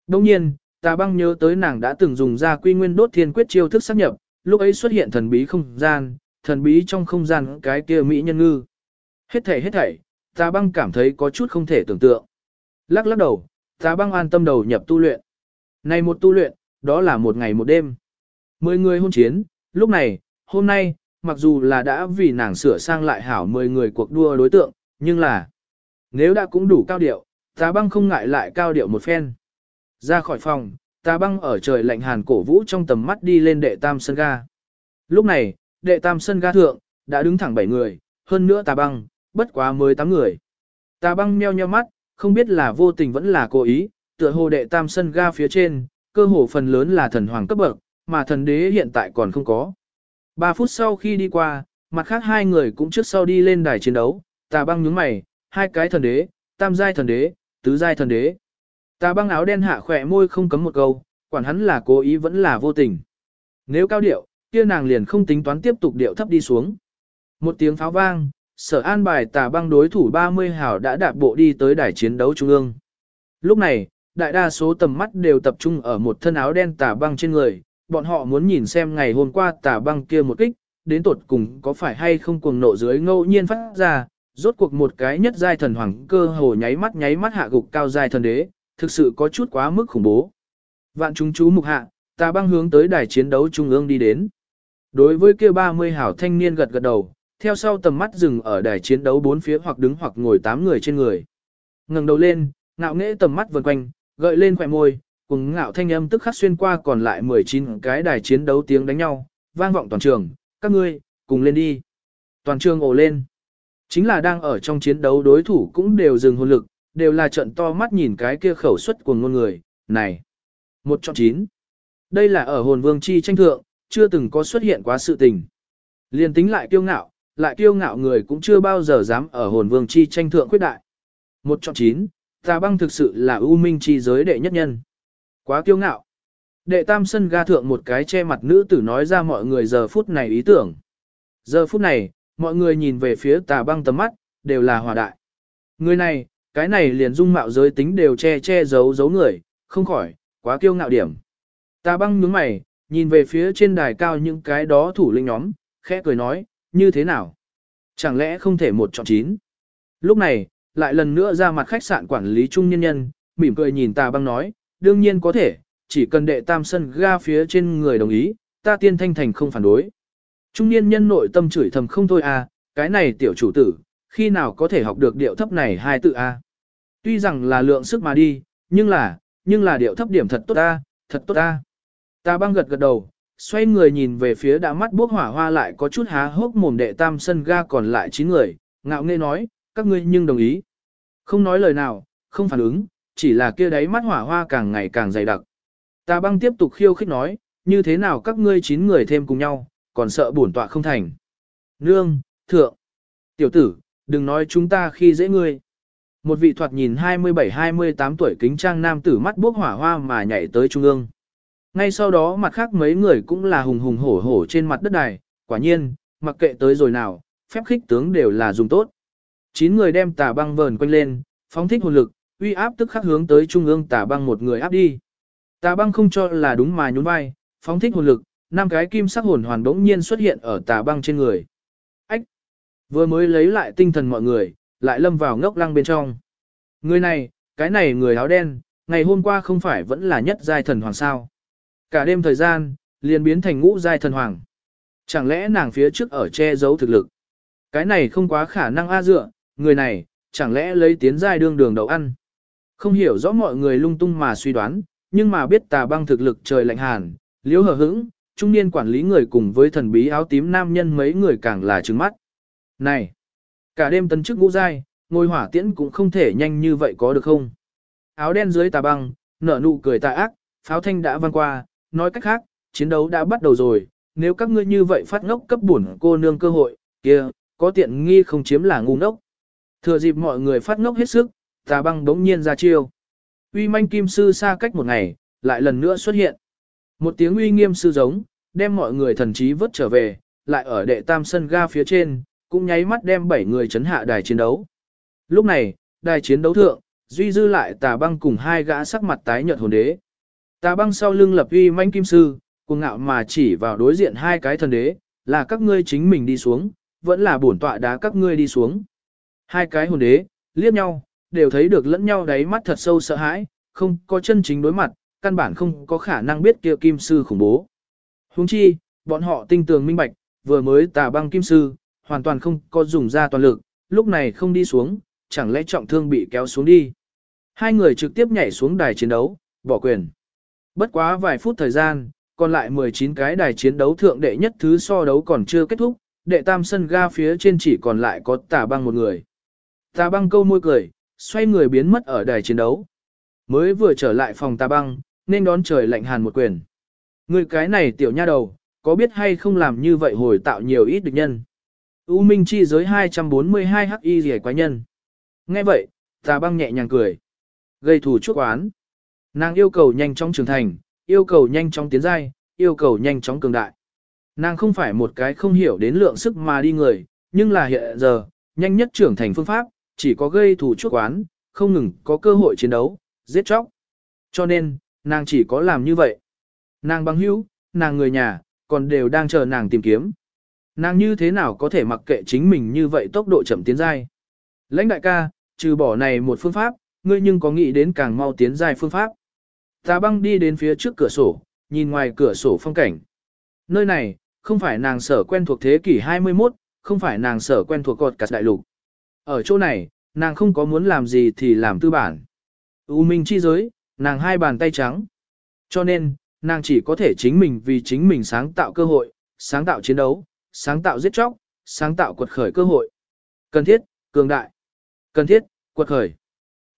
Đồng nhiên, tà băng nhớ tới nàng đã từng dùng ra quy nguyên đốt thiên quyết chiêu thức xác nhập, lúc ấy xuất hiện thần bí không gian, thần bí trong không gian cái kia mỹ nhân ngư. Hết thảy hết thảy, tà băng cảm thấy có chút không thể tưởng tượng. Lắc lắc đầu, tà băng an tâm đầu nhập tu luyện. Này một tu luyện, đó là một ngày một đêm. Mười người hôn chiến, lúc này, hôm nay, mặc dù là đã vì nàng sửa sang lại hảo mười người cuộc đua đối tượng, nhưng là, nếu đã cũng đủ cao điệu, tà băng không ngại lại cao điệu một phen. Ra khỏi phòng, tà băng ở trời lạnh hàn cổ vũ trong tầm mắt đi lên đệ tam sân ga. Lúc này, đệ tam sân ga thượng, đã đứng thẳng bảy người, hơn nữa tà băng, bất quá mới tám người. Tà băng meo nheo mắt, không biết là vô tình vẫn là cố ý, tựa hồ đệ tam sân ga phía trên, cơ hồ phần lớn là thần hoàng cấp bậc, mà thần đế hiện tại còn không có. Ba phút sau khi đi qua, mặt khác hai người cũng trước sau đi lên đài chiến đấu, tà băng nhướng mày, hai cái thần đế, tam giai thần đế, tứ giai thần đế. Tà băng áo đen hạ khỏe môi không cấm một câu, quản hắn là cố ý vẫn là vô tình. Nếu cao điệu, kia nàng liền không tính toán tiếp tục điệu thấp đi xuống. Một tiếng pháo vang, sở an bài tà băng đối thủ 30 hảo đã đạp bộ đi tới đài chiến đấu trung ương. Lúc này, đại đa số tầm mắt đều tập trung ở một thân áo đen tà băng trên người, bọn họ muốn nhìn xem ngày hôm qua tà băng kia một kích, đến tột cùng có phải hay không cuồng nộ dưới ngẫu nhiên phát ra, rốt cuộc một cái nhất giai thần hoàng cơ hồ nháy mắt nháy mắt hạ gục cao giai thần đế, thực sự có chút quá mức khủng bố. Vạn chúng chú mục hạ, ta băng hướng tới đài chiến đấu trung ương đi đến. Đối với kia 30 hảo thanh niên gật gật đầu, theo sau tầm mắt dừng ở đài chiến đấu bốn phía hoặc đứng hoặc ngồi tám người trên người. ngẩng đầu lên, ngạo nghễ tầm mắt vần quanh, gợi lên khỏe môi, cùng ngạo thanh âm tức khắc xuyên qua còn lại 19 cái đài chiến đấu tiếng đánh nhau, vang vọng toàn trường, các ngươi, cùng lên đi. Toàn trường ồ lên. Chính là đang ở trong chiến đấu đối thủ cũng đều dừng hồn lực, đều là trận to mắt nhìn cái kia khẩu suất của ngôn người, này. Một chọn chín. Đây là ở hồn vương chi tranh thượng, chưa từng có xuất hiện quá sự tình. Liên tính lại kiêu ngạo, lại kiêu ngạo người cũng chưa bao giờ dám ở hồn vương chi tranh thượng quyết đại. Một chọn chín, tà băng thực sự là ưu minh chi giới đệ nhất nhân. Quá kiêu ngạo. Đệ tam sân ga thượng một cái che mặt nữ tử nói ra mọi người giờ phút này ý tưởng. Giờ phút này, mọi người nhìn về phía tà băng tầm mắt, đều là hòa đại. Người này, cái này liền dung mạo giới tính đều che che giấu giấu người, không khỏi, quá kiêu ngạo điểm. ta băng nhướng mày, nhìn về phía trên đài cao những cái đó thủ lĩnh nhóm, khẽ cười nói, như thế nào? Chẳng lẽ không thể một chọn chín? Lúc này, lại lần nữa ra mặt khách sạn quản lý trung nhân nhân, mỉm cười nhìn ta băng nói, đương nhiên có thể, chỉ cần đệ tam sân ga phía trên người đồng ý, ta tiên thanh thành không phản đối. Trung niên nhân nội tâm chửi thầm không thôi à, cái này tiểu chủ tử, khi nào có thể học được điệu thấp này hai tự a? Tuy rằng là lượng sức mà đi, nhưng là, nhưng là điệu thấp điểm thật tốt ta, thật tốt ta. Ta băng gật gật đầu, xoay người nhìn về phía đã mắt bốc hỏa hoa lại có chút há hốc mồm đệ tam sân ga còn lại 9 người, ngạo nghễ nói, các ngươi nhưng đồng ý. Không nói lời nào, không phản ứng, chỉ là kia đấy mắt hỏa hoa càng ngày càng dày đặc. Ta băng tiếp tục khiêu khích nói, như thế nào các ngươi 9 người thêm cùng nhau, còn sợ bổn tọa không thành. Nương, thượng, tiểu tử, đừng nói chúng ta khi dễ ngươi. Một vị thoạt nhìn 27-28 tuổi kính trang nam tử mắt bốc hỏa hoa mà nhảy tới trung ương. Ngay sau đó mặt khác mấy người cũng là hùng hùng hổ hổ trên mặt đất này. quả nhiên, mặc kệ tới rồi nào, phép khích tướng đều là dùng tốt. Chín người đem tà băng vờn quanh lên, phóng thích hồn lực, uy áp tức khắc hướng tới trung ương tà băng một người áp đi. Tà băng không cho là đúng mà nhún vai, phóng thích hồn lực, năm cái kim sắc hồn hoàn đống nhiên xuất hiện ở tà băng trên người. Vừa mới lấy lại tinh thần mọi người, lại lâm vào ngốc lăng bên trong. Người này, cái này người áo đen, ngày hôm qua không phải vẫn là nhất giai thần hoàng sao. Cả đêm thời gian, liền biến thành ngũ giai thần hoàng. Chẳng lẽ nàng phía trước ở che giấu thực lực? Cái này không quá khả năng a dựa, người này, chẳng lẽ lấy tiến giai đương đường đầu ăn? Không hiểu rõ mọi người lung tung mà suy đoán, nhưng mà biết tà băng thực lực trời lạnh hàn, liếu hờ hững, trung niên quản lý người cùng với thần bí áo tím nam nhân mấy người càng là trứng mắt. Này! Cả đêm tấn chức ngũ giai, ngôi hỏa tiễn cũng không thể nhanh như vậy có được không? Áo đen dưới tà băng, nở nụ cười tà ác, pháo thanh đã vang qua, nói cách khác, chiến đấu đã bắt đầu rồi, nếu các ngươi như vậy phát ngốc cấp bổn cô nương cơ hội, kia, có tiện nghi không chiếm là ngu ngốc. Thừa dịp mọi người phát ngốc hết sức, tà băng đống nhiên ra chiêu. Uy manh kim sư xa cách một ngày, lại lần nữa xuất hiện. Một tiếng uy nghiêm sư giống, đem mọi người thần trí vớt trở về, lại ở đệ tam sân ga phía trên, cũng nháy mắt đem bảy người chấn hạ đài chiến đấu. Lúc này, đài chiến đấu thượng, duy dư lại tà băng cùng hai gã sắc mặt tái nhợt hồn đế. Tà băng sau lưng lập uy manh kim sư, cuồng ngạo mà chỉ vào đối diện hai cái thần đế, là các ngươi chính mình đi xuống, vẫn là bổn tọa đá các ngươi đi xuống. Hai cái hồn đế, liếc nhau, đều thấy được lẫn nhau đáy mắt thật sâu sợ hãi, không có chân chính đối mặt, căn bản không có khả năng biết kia kim sư khủng bố. Huống chi, bọn họ tinh tường minh bạch, vừa mới tà băng kim sư, hoàn toàn không có dùng ra toàn lực, lúc này không đi xuống, chẳng lẽ trọng thương bị kéo xuống đi. Hai người trực tiếp nhảy xuống đài chiến đấu, bỏ quyền. Bất quá vài phút thời gian, còn lại 19 cái đài chiến đấu thượng đệ nhất thứ so đấu còn chưa kết thúc, đệ tam sân ga phía trên chỉ còn lại có tà băng một người. Tà băng câu môi cười, xoay người biến mất ở đài chiến đấu. Mới vừa trở lại phòng tà băng, nên đón trời lạnh hàn một quyền. Người cái này tiểu nha đầu, có biết hay không làm như vậy hồi tạo nhiều ít địch nhân. U Minh chi giới 242 hắc y rẻ quái nhân. Nghe vậy, tà băng nhẹ nhàng cười. Gây thủ chuốc oán. Nàng yêu cầu nhanh chóng trưởng thành, yêu cầu nhanh chóng tiến giai, yêu cầu nhanh chóng cường đại. Nàng không phải một cái không hiểu đến lượng sức mà đi người, nhưng là hiện giờ, nhanh nhất trưởng thành phương pháp, chỉ có gây thủ chuốc oán, không ngừng có cơ hội chiến đấu, giết chóc. Cho nên, nàng chỉ có làm như vậy. Nàng bằng hữu, nàng người nhà, còn đều đang chờ nàng tìm kiếm. Nàng như thế nào có thể mặc kệ chính mình như vậy tốc độ chậm tiến giai. Lãnh đại ca, trừ bỏ này một phương pháp, ngươi nhưng có nghĩ đến càng mau tiến giai phương pháp. Tà băng đi đến phía trước cửa sổ, nhìn ngoài cửa sổ phong cảnh. Nơi này, không phải nàng sở quen thuộc thế kỷ 21, không phải nàng sở quen thuộc cột cắt đại lục. Ở chỗ này, nàng không có muốn làm gì thì làm tư bản. U minh chi giới, nàng hai bàn tay trắng. Cho nên, nàng chỉ có thể chính mình vì chính mình sáng tạo cơ hội, sáng tạo chiến đấu, sáng tạo giết chóc, sáng tạo quật khởi cơ hội. Cần thiết, cường đại. Cần thiết, quật khởi.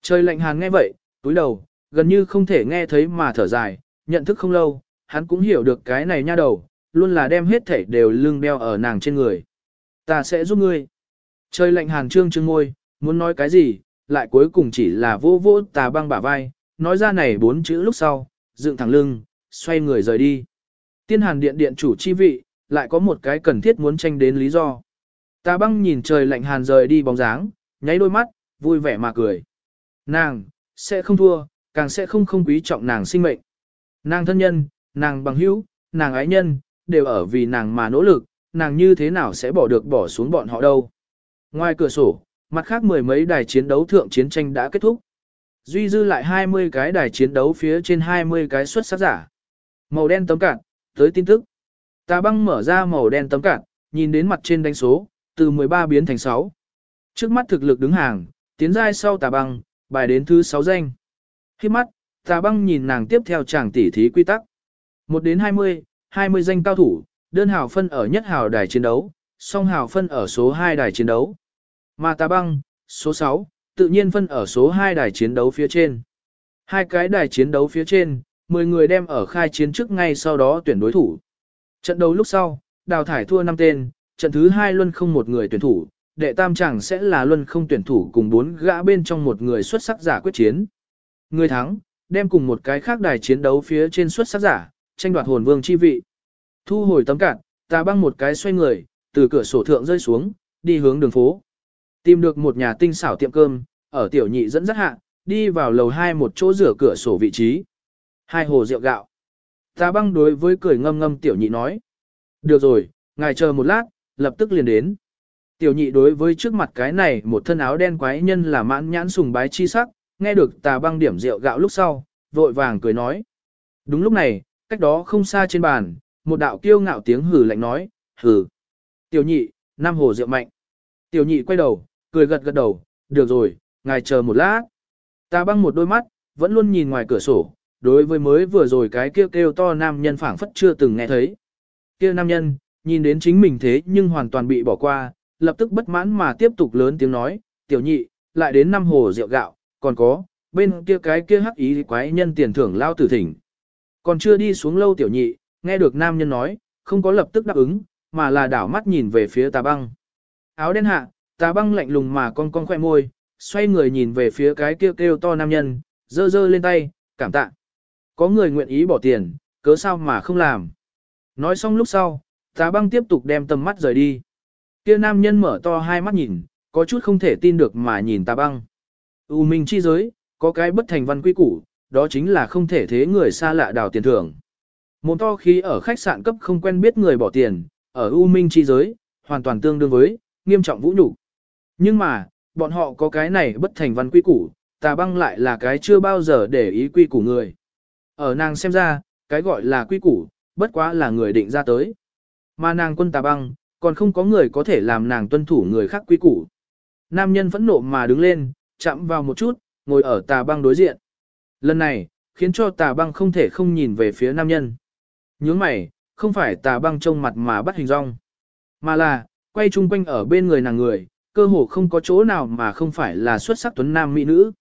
Trời lạnh hàn nghe vậy, túi đầu, gần như không thể nghe thấy mà thở dài, nhận thức không lâu, hắn cũng hiểu được cái này nha đầu, luôn là đem hết thảy đều lưng đeo ở nàng trên người. Ta sẽ giúp ngươi. Trời lạnh hàn trương trương ngôi, muốn nói cái gì, lại cuối cùng chỉ là vô vô tà băng bả vai, nói ra này bốn chữ lúc sau, dựng thẳng lưng, xoay người rời đi. Tiên hàn điện điện chủ chi vị, lại có một cái cần thiết muốn tranh đến lý do. Tà băng nhìn trời lạnh hàn rời đi bóng dáng, nháy đôi mắt, vui vẻ mà cười. Nàng, sẽ không thua, càng sẽ không không quý trọng nàng sinh mệnh. Nàng thân nhân, nàng bằng hữu, nàng ái nhân, đều ở vì nàng mà nỗ lực, nàng như thế nào sẽ bỏ được bỏ xuống bọn họ đâu. Ngoài cửa sổ, mặt khác mười mấy đài chiến đấu thượng chiến tranh đã kết thúc. Duy dư lại 20 cái đài chiến đấu phía trên 20 cái xuất sắc giả. Màu đen tấm cạn, tới tin tức. Tà băng mở ra màu đen tấm cạn, nhìn đến mặt trên đánh số, từ 13 biến thành 6. Trước mắt thực lực đứng hàng, tiến giai sau tà băng, bài đến thứ 6 danh. Khi mắt, tà băng nhìn nàng tiếp theo chàng tỉ thí quy tắc. 1 đến 20, 20 danh cao thủ, đơn hào phân ở nhất hào đài chiến đấu, song hào phân ở số 2 đài chiến đấu. Mà tà băng, số 6, tự nhiên phân ở số 2 đài chiến đấu phía trên. Hai cái đài chiến đấu phía trên, 10 người đem ở khai chiến trước ngay sau đó tuyển đối thủ. Trận đấu lúc sau, đào thải thua 5 tên, trận thứ 2 luân không một người tuyển thủ, đệ tam chẳng sẽ là luân không tuyển thủ cùng bốn gã bên trong một người xuất sắc giả quyết chiến. Người thắng, đem cùng một cái khác đài chiến đấu phía trên xuất sắc giả, tranh đoạt hồn vương chi vị. Thu hồi tấm cạn, ta băng một cái xoay người, từ cửa sổ thượng rơi xuống, đi hướng đường phố. Tìm được một nhà tinh xảo tiệm cơm, ở tiểu nhị dẫn dắt hạ, đi vào lầu 2 một chỗ rửa cửa sổ vị trí. Hai hồ rượu gạo. Ta băng đối với cười ngâm ngâm tiểu nhị nói. Được rồi, ngài chờ một lát, lập tức liền đến. Tiểu nhị đối với trước mặt cái này một thân áo đen quái nhân là mãn nhãn sùng bái chi sắc, nghe được tà băng điểm rượu gạo lúc sau, vội vàng cười nói. Đúng lúc này, cách đó không xa trên bàn, một đạo kiêu ngạo tiếng hử lạnh nói, hử. Tiểu nhị, nam hồ rượu mạnh. Tiểu nhị quay đầu, cười gật gật đầu, được rồi, ngài chờ một lát. Ta băng một đôi mắt, vẫn luôn nhìn ngoài cửa sổ, đối với mới vừa rồi cái kêu kêu to nam nhân phảng phất chưa từng nghe thấy. Kia nam nhân, nhìn đến chính mình thế nhưng hoàn toàn bị bỏ qua, lập tức bất mãn mà tiếp tục lớn tiếng nói, tiểu nhị, lại đến năm hồ rượu gạo, còn có, bên kia cái kia hắc ý quái nhân tiền thưởng lao tử thỉnh. Còn chưa đi xuống lâu tiểu nhị, nghe được nam nhân nói, không có lập tức đáp ứng, mà là đảo mắt nhìn về phía tà băng. Áo đen hạ, tà băng lạnh lùng mà con con khoe môi, xoay người nhìn về phía cái kêu kêu to nam nhân, dơ dơ lên tay, cảm tạ. Có người nguyện ý bỏ tiền, cớ sao mà không làm. Nói xong lúc sau, tà băng tiếp tục đem tầm mắt rời đi. Kia nam nhân mở to hai mắt nhìn, có chút không thể tin được mà nhìn tà băng. U minh chi giới, có cái bất thành văn quy củ, đó chính là không thể thế người xa lạ đào tiền thưởng. Một to khi ở khách sạn cấp không quen biết người bỏ tiền, ở U Minh chi giới, hoàn toàn tương đương với, nghiêm trọng vũ nhục. Nhưng mà, bọn họ có cái này bất thành văn quy củ, tà băng lại là cái chưa bao giờ để ý quy củ người. Ở nàng xem ra, cái gọi là quy củ, bất quá là người định ra tới. Mà nàng quân tà băng, còn không có người có thể làm nàng tuân thủ người khác quy củ. Nam nhân phẫn nộ mà đứng lên, chạm vào một chút, ngồi ở tà băng đối diện. Lần này, khiến cho tà băng không thể không nhìn về phía nam nhân. Nhướng mày, không phải tà băng trông mặt mà bắt hình rong, mà là, quay chung quanh ở bên người nàng người, cơ hồ không có chỗ nào mà không phải là xuất sắc tuấn nam mỹ nữ.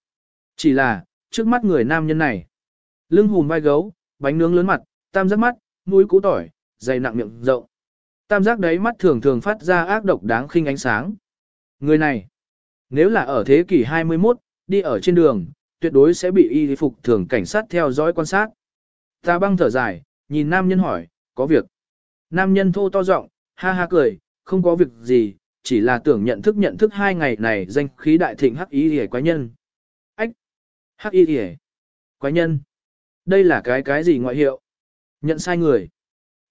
Chỉ là, trước mắt người nam nhân này, lưng hùm vai gấu, bánh nướng lớn mặt, tam giác mắt, mũi cũ tỏi, dày nặng miệng rộng. Tam giác đấy mắt thường thường phát ra ác độc đáng khinh ánh sáng. Người này, nếu là ở thế kỷ 21, đi ở trên đường, tuyệt đối sẽ bị y phục thường cảnh sát theo dõi quan sát. Ta băng thở dài, nhìn nam nhân hỏi, có việc. Nam nhân thô to giọng, ha ha cười, không có việc gì, chỉ là tưởng nhận thức nhận thức hai ngày này danh khí đại thịnh hắc y hề quái nhân. Ách! Hắc y hề! Quái nhân! Đây là cái cái gì ngoại hiệu? Nhận sai người.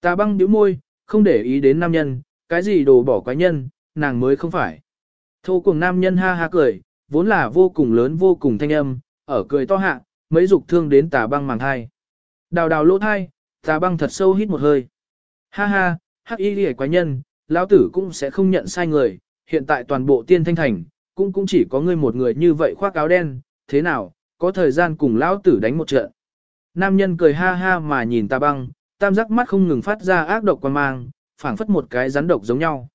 Ta băng điếu môi, không để ý đến nam nhân, cái gì đồ bỏ quái nhân, nàng mới không phải. Thô cùng nam nhân ha ha cười, vốn là vô cùng lớn vô cùng thanh âm, ở cười to hạ, mấy dục thương đến tà băng màng thai. Đào đào lỗ thai, tà băng thật sâu hít một hơi. Ha ha, hắc y lìa quái nhân, lão tử cũng sẽ không nhận sai người, hiện tại toàn bộ tiên thanh thành, cũng cũng chỉ có ngươi một người như vậy khoác áo đen, thế nào, có thời gian cùng lão tử đánh một trận. Nam nhân cười ha ha mà nhìn Ta băng, tam giác mắt không ngừng phát ra ác độc quan mang, phảng phất một cái rắn độc giống nhau.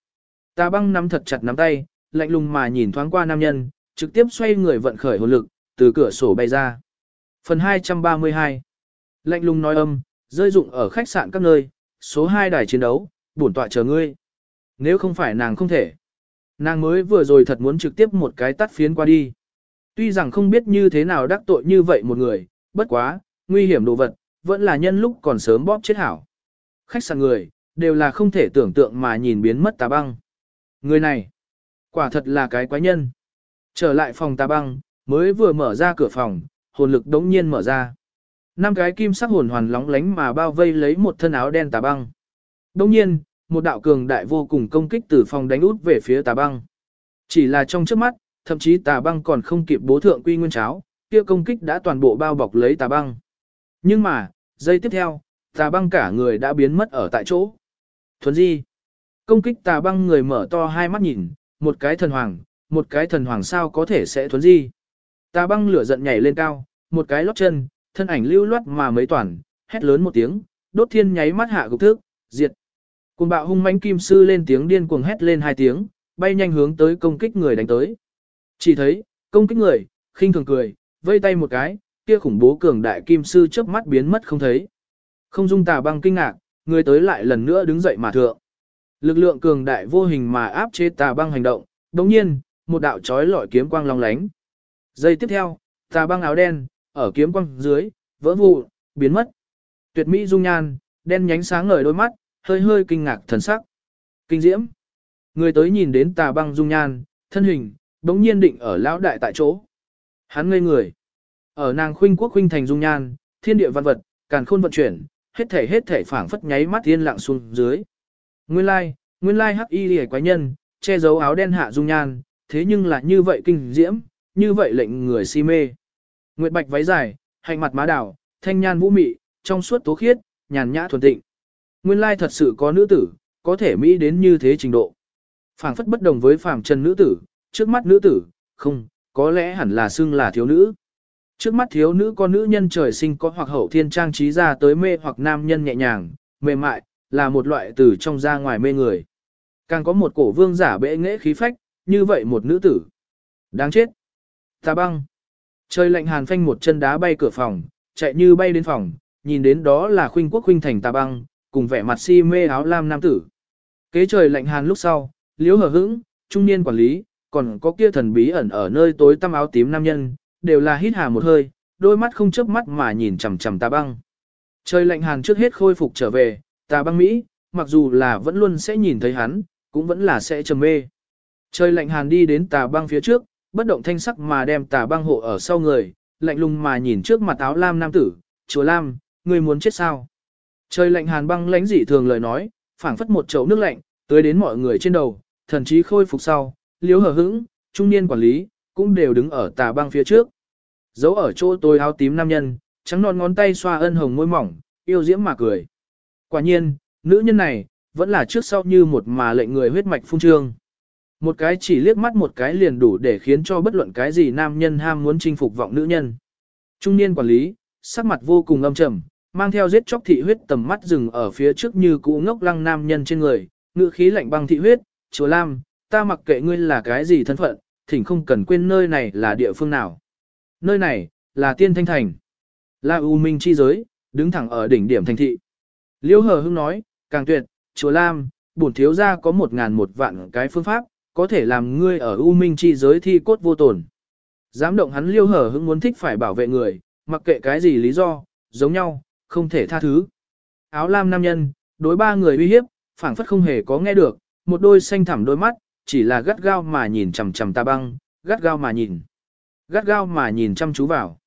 Ta băng nắm thật chặt nắm tay, lạnh lùng mà nhìn thoáng qua nam nhân, trực tiếp xoay người vận khởi hồn lực, từ cửa sổ bay ra. Phần 232 Lạnh lùng nói âm, rơi dụng ở khách sạn các nơi, số 2 đài chiến đấu, bổn tọa chờ ngươi. Nếu không phải nàng không thể. Nàng mới vừa rồi thật muốn trực tiếp một cái tắt phiến qua đi. Tuy rằng không biết như thế nào đắc tội như vậy một người, bất quá, nguy hiểm đồ vật, vẫn là nhân lúc còn sớm bóp chết hảo. Khách sạn người, đều là không thể tưởng tượng mà nhìn biến mất tà băng. Người này, quả thật là cái quái nhân. Trở lại phòng tà băng, mới vừa mở ra cửa phòng, hồn lực đống nhiên mở ra. Năm cái kim sắc hồn hoàn lóng lánh mà bao vây lấy một thân áo đen tà băng. Đống nhiên, một đạo cường đại vô cùng công kích từ phòng đánh út về phía tà băng. Chỉ là trong trước mắt, thậm chí tà băng còn không kịp bố thượng quy nguyên cháo, kia công kích đã toàn bộ bao bọc lấy tà băng. Nhưng mà, giây tiếp theo, tà băng cả người đã biến mất ở tại chỗ. Thuấn di. Công kích tà băng người mở to hai mắt nhìn, một cái thần hoàng, một cái thần hoàng sao có thể sẽ thuấn di. Tà băng lửa giận nhảy lên cao, một cái lót chân, thân ảnh lưu loát mà mấy toàn, hét lớn một tiếng, đốt thiên nháy mắt hạ gục thức, diệt. Cùng bạo hung mãnh kim sư lên tiếng điên cuồng hét lên hai tiếng, bay nhanh hướng tới công kích người đánh tới. Chỉ thấy, công kích người, khinh thường cười, vây tay một cái, kia khủng bố cường đại kim sư chớp mắt biến mất không thấy. Không dung tà băng kinh ngạc, người tới lại lần nữa đứng dậy mà thượng. Lực lượng cường đại vô hình mà áp chế tà băng hành động, đồng nhiên, một đạo chói lọi kiếm quang long lánh. Giây tiếp theo, tà băng áo đen, ở kiếm quang dưới, vỡ vụ, biến mất. Tuyệt mỹ dung nhan, đen nhánh sáng ngời đôi mắt, hơi hơi kinh ngạc thần sắc. Kinh diễm. Người tới nhìn đến tà băng dung nhan, thân hình, đống nhiên định ở lão đại tại chỗ. Hắn ngây người. Ở nàng khuynh quốc khuynh thành dung nhan, thiên địa văn vật, càn khôn vận chuyển, hết thể hết thể phảng phất nháy mắt thiên lặng xuống dưới. Nguyên lai, nguyên lai hắc y liễu quái nhân, che giấu áo đen hạ dung nhan, thế nhưng là như vậy kinh diễm, như vậy lệnh người si mê. Nguyệt bạch váy dài, hành mặt má đào thanh nhan vũ mị, trong suốt tố khiết, nhàn nhã thuần tịnh. Nguyên lai thật sự có nữ tử, có thể mỹ đến như thế trình độ. phảng phất bất đồng với phàm trần nữ tử, trước mắt nữ tử, không, có lẽ hẳn là xưng là thiếu nữ. Trước mắt thiếu nữ con nữ nhân trời sinh có hoặc hậu thiên trang trí ra tới mê hoặc nam nhân nhẹ nhàng, mềm mại, là một loại từ trong ra ngoài mê người. Càng có một cổ vương giả bệ nghệ khí phách, như vậy một nữ tử. Đáng chết. Tà băng. Trời lạnh hàn phanh một chân đá bay cửa phòng, chạy như bay đến phòng, nhìn đến đó là khuynh quốc khuynh thành tà băng, cùng vẻ mặt si mê áo lam nam tử. Kế trời lạnh hàn lúc sau, liếu hờ hững, trung niên quản lý, còn có kia thần bí ẩn ở nơi tối tăm áo tím nam nhân, đều là hít hà một hơi, đôi mắt không chớp mắt mà nhìn chằm chằm tà băng. Trời lạnh hàn trước hết khôi phục trở về, tà băng Mỹ, mặc dù là vẫn luôn sẽ nhìn thấy hắn, cũng vẫn là sẽ trầm mê. Trời lạnh hàn đi đến tà băng phía trước, bất động thanh sắc mà đem tà băng hộ ở sau người, lạnh lùng mà nhìn trước mặt áo lam nam tử, chúa lam, ngươi muốn chết sao? Trời lạnh hàn băng lãnh dị thường lời nói, phảng phất một chậu nước lạnh, tới đến mọi người trên đầu, thần chí khôi phục sau, liếu hờ hững, trung niên quản lý, cũng đều đứng ở tà băng phía trước. Giấu ở chỗ tôi áo tím nam nhân, trắng non ngón tay xoa ân hồng môi mỏng, yêu diễm mà cười. Quả nhiên, nữ nhân này, vẫn là trước sau như một mà lệnh người huyết mạch phung trương. Một cái chỉ liếc mắt một cái liền đủ để khiến cho bất luận cái gì nam nhân ham muốn chinh phục vọng nữ nhân. Trung niên quản lý, sắc mặt vô cùng âm trầm, mang theo giết chóc thị huyết tầm mắt dừng ở phía trước như cũ ngốc lăng nam nhân trên người, ngựa khí lạnh băng thị huyết, chúa Lam, ta mặc kệ ngươi là cái gì thân phận, thỉnh không cần quên nơi này là địa phương nào. Nơi này, là tiên thanh thành. Là U Minh chi giới, đứng thẳng ở đỉnh điểm thành thị. Liêu hờ hưng nói, càng tuyệt, chùa Lam, bổn thiếu gia có một ngàn một vạn cái phương pháp, có thể làm ngươi ở U Minh chi giới thi cốt vô tổn. Dám động hắn liêu hở hưng muốn thích phải bảo vệ người, mặc kệ cái gì lý do, giống nhau, không thể tha thứ. Áo lam nam nhân, đối ba người uy hiếp, phảng phất không hề có nghe được, một đôi xanh thẳm đôi mắt, chỉ là gắt gao mà nhìn chằm chằm ta băng, gắt gao mà nhìn. Gắt gao mà nhìn chăm chú vào.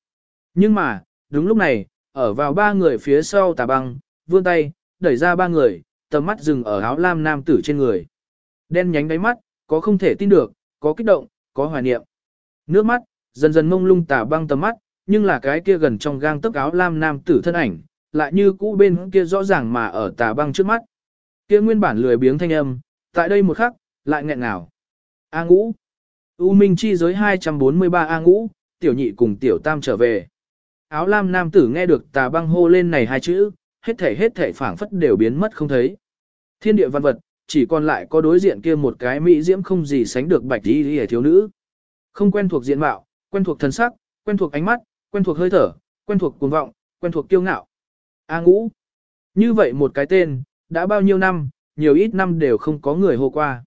Nhưng mà, đúng lúc này, ở vào ba người phía sau tà băng, vươn tay, đẩy ra ba người, tầm mắt dừng ở áo lam nam tử trên người. Đen nhánh đáy mắt, có không thể tin được, có kích động, có hoài niệm. Nước mắt, dần dần mông lung tà băng tầm mắt, nhưng là cái kia gần trong gang tấc áo lam nam tử thân ảnh, lại như cũ bên kia rõ ràng mà ở tà băng trước mắt. Kia nguyên bản lười biếng thanh âm, tại đây một khắc, lại nghẹn ngào. A ngũ. U Minh chi giới 243 A ngũ, tiểu nhị cùng tiểu tam trở về. Áo lam nam tử nghe được tà băng hô lên này hai chữ, hết thể hết thể phảng phất đều biến mất không thấy. Thiên địa văn vật, chỉ còn lại có đối diện kia một cái mỹ diễm không gì sánh được bạch đi hề thiếu nữ. Không quen thuộc diện mạo, quen thuộc thân sắc, quen thuộc ánh mắt, quen thuộc hơi thở, quen thuộc cuồng vọng, quen thuộc kiêu ngạo. A ngũ. Như vậy một cái tên, đã bao nhiêu năm, nhiều ít năm đều không có người hô qua.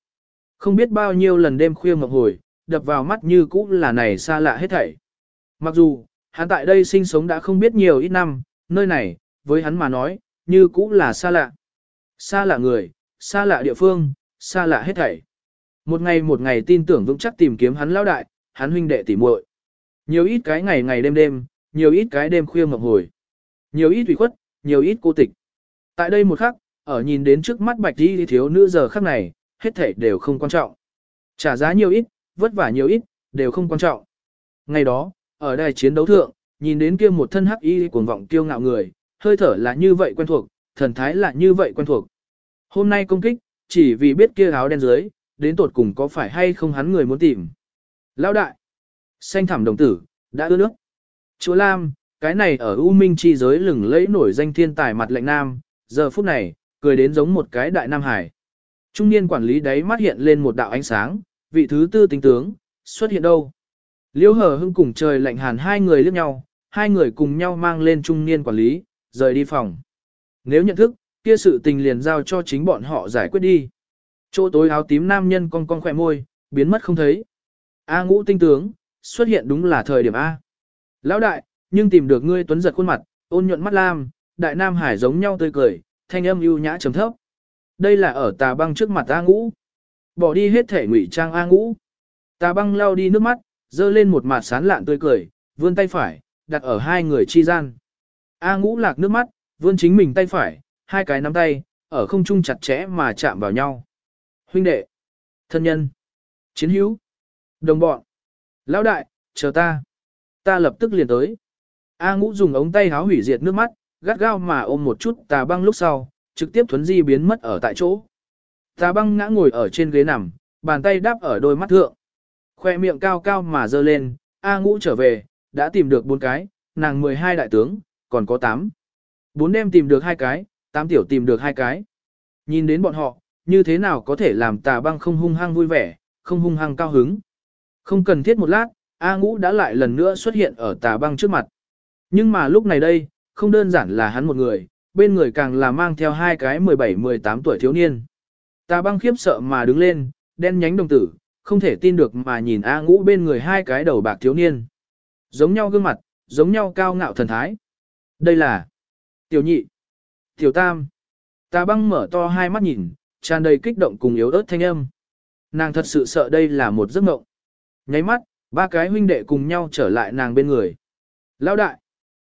Không biết bao nhiêu lần đêm khuya mộng hồi, đập vào mắt như cũ là này xa lạ hết thảy. Mặc dù, hắn tại đây sinh sống đã không biết nhiều ít năm, nơi này, với hắn mà nói, như cũ là xa lạ. Xa lạ người, xa lạ địa phương, xa lạ hết thảy. Một ngày một ngày tin tưởng vững chắc tìm kiếm hắn lao đại, hắn huynh đệ tỉ muội. Nhiều ít cái ngày ngày đêm đêm, nhiều ít cái đêm khuya mộng hồi. Nhiều ít ủy khuất, nhiều ít cô tịch. Tại đây một khắc, ở nhìn đến trước mắt bạch đi thiếu nữ giờ khắc này, hết thể đều không quan trọng. Trả giá nhiều ít, vất vả nhiều ít, đều không quan trọng. Ngày đó, ở đài chiến đấu thượng, nhìn đến kia một thân hắc y cuồng vọng kiêu ngạo người, hơi thở là như vậy quen thuộc, thần thái là như vậy quen thuộc. Hôm nay công kích, chỉ vì biết kia áo đen dưới, đến tột cùng có phải hay không hắn người muốn tìm. Lão đại, xanh thảm đồng tử, đã ưa nước. Chúa Lam, cái này ở U Minh chi giới lừng lẫy nổi danh thiên tài mặt lệnh nam, giờ phút này, cười đến giống một cái đại nam hải. Trung niên quản lý đấy mắt hiện lên một đạo ánh sáng, vị thứ tư tính tướng, xuất hiện đâu. Liêu Hở hưng cùng trời lạnh hàn hai người liếc nhau, hai người cùng nhau mang lên trung niên quản lý, rời đi phòng. Nếu nhận thức, kia sự tình liền giao cho chính bọn họ giải quyết đi. Chỗ tối áo tím nam nhân cong cong khỏe môi, biến mất không thấy. A ngũ tinh tướng, xuất hiện đúng là thời điểm A. Lão đại, nhưng tìm được ngươi tuấn giật khuôn mặt, ôn nhuận mắt lam, đại nam hải giống nhau tươi cười, thanh âm ưu nhã trầm thấp. Đây là ở tà băng trước mặt A ngũ. Bỏ đi hết thể ngụy trang A ngũ. Tà băng lau đi nước mắt, dơ lên một mặt sán lạn tươi cười, vươn tay phải, đặt ở hai người chi gian. A ngũ lạc nước mắt, vươn chính mình tay phải, hai cái nắm tay, ở không trung chặt chẽ mà chạm vào nhau. Huynh đệ, thân nhân, chiến hữu, đồng bọn, lão đại, chờ ta. Ta lập tức liền tới. A ngũ dùng ống tay háo hủy diệt nước mắt, gắt gao mà ôm một chút tà băng lúc sau, trực tiếp thuấn di biến mất ở tại chỗ. Tà băng ngã ngồi ở trên ghế nằm, bàn tay đáp ở đôi mắt thượng. Khoe miệng cao cao mà dơ lên, A ngũ trở về, đã tìm được bốn cái, nàng 12 đại tướng, còn có 8. Bốn đêm tìm được hai cái, 8 tiểu tìm được hai cái. Nhìn đến bọn họ, như thế nào có thể làm tà băng không hung hăng vui vẻ, không hung hăng cao hứng. Không cần thiết một lát, A ngũ đã lại lần nữa xuất hiện ở tà băng trước mặt. Nhưng mà lúc này đây, không đơn giản là hắn một người, bên người càng là mang theo hai cái 17-18 tuổi thiếu niên. Tà băng khiếp sợ mà đứng lên, đen nhánh đồng tử, không thể tin được mà nhìn A ngũ bên người hai cái đầu bạc thiếu niên. Giống nhau gương mặt, giống nhau cao ngạo thần thái. Đây là tiểu nhị, tiểu tam. Tà băng mở to hai mắt nhìn, tràn đầy kích động cùng yếu ớt thanh âm. Nàng thật sự sợ đây là một giấc mộng. Nháy mắt, ba cái huynh đệ cùng nhau trở lại nàng bên người. Lão đại!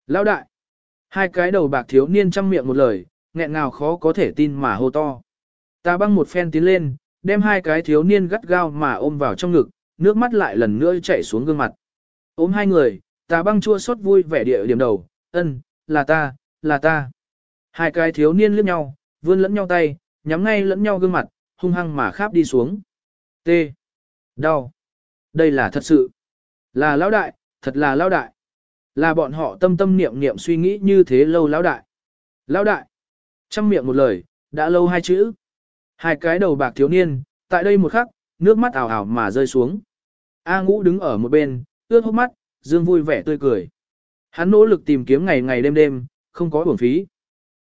Lão đại! Hai cái đầu bạc thiếu niên chăm miệng một lời, nghẹn ngào khó có thể tin mà hô to. Ta băng một phen tiến lên, đem hai cái thiếu niên gắt gao mà ôm vào trong ngực, nước mắt lại lần nữa chảy xuống gương mặt. Ôm hai người, ta băng chua xót vui vẻ địa điểm đầu, ân, là ta, là ta. Hai cái thiếu niên liếc nhau, vươn lẫn nhau tay, nhắm ngay lẫn nhau gương mặt, hung hăng mà kháp đi xuống. T. Đau. Đây là thật sự. Là lão đại, thật là lão đại. Là bọn họ tâm tâm niệm niệm suy nghĩ như thế lâu lão đại. Lão đại. Trăm miệng một lời, đã lâu hai chữ. Hai cái đầu bạc thiếu niên, tại đây một khắc, nước mắt ảo ảo mà rơi xuống. A ngũ đứng ở một bên, ướt hốc mắt, dương vui vẻ tươi cười. Hắn nỗ lực tìm kiếm ngày ngày đêm đêm, không có uổng phí.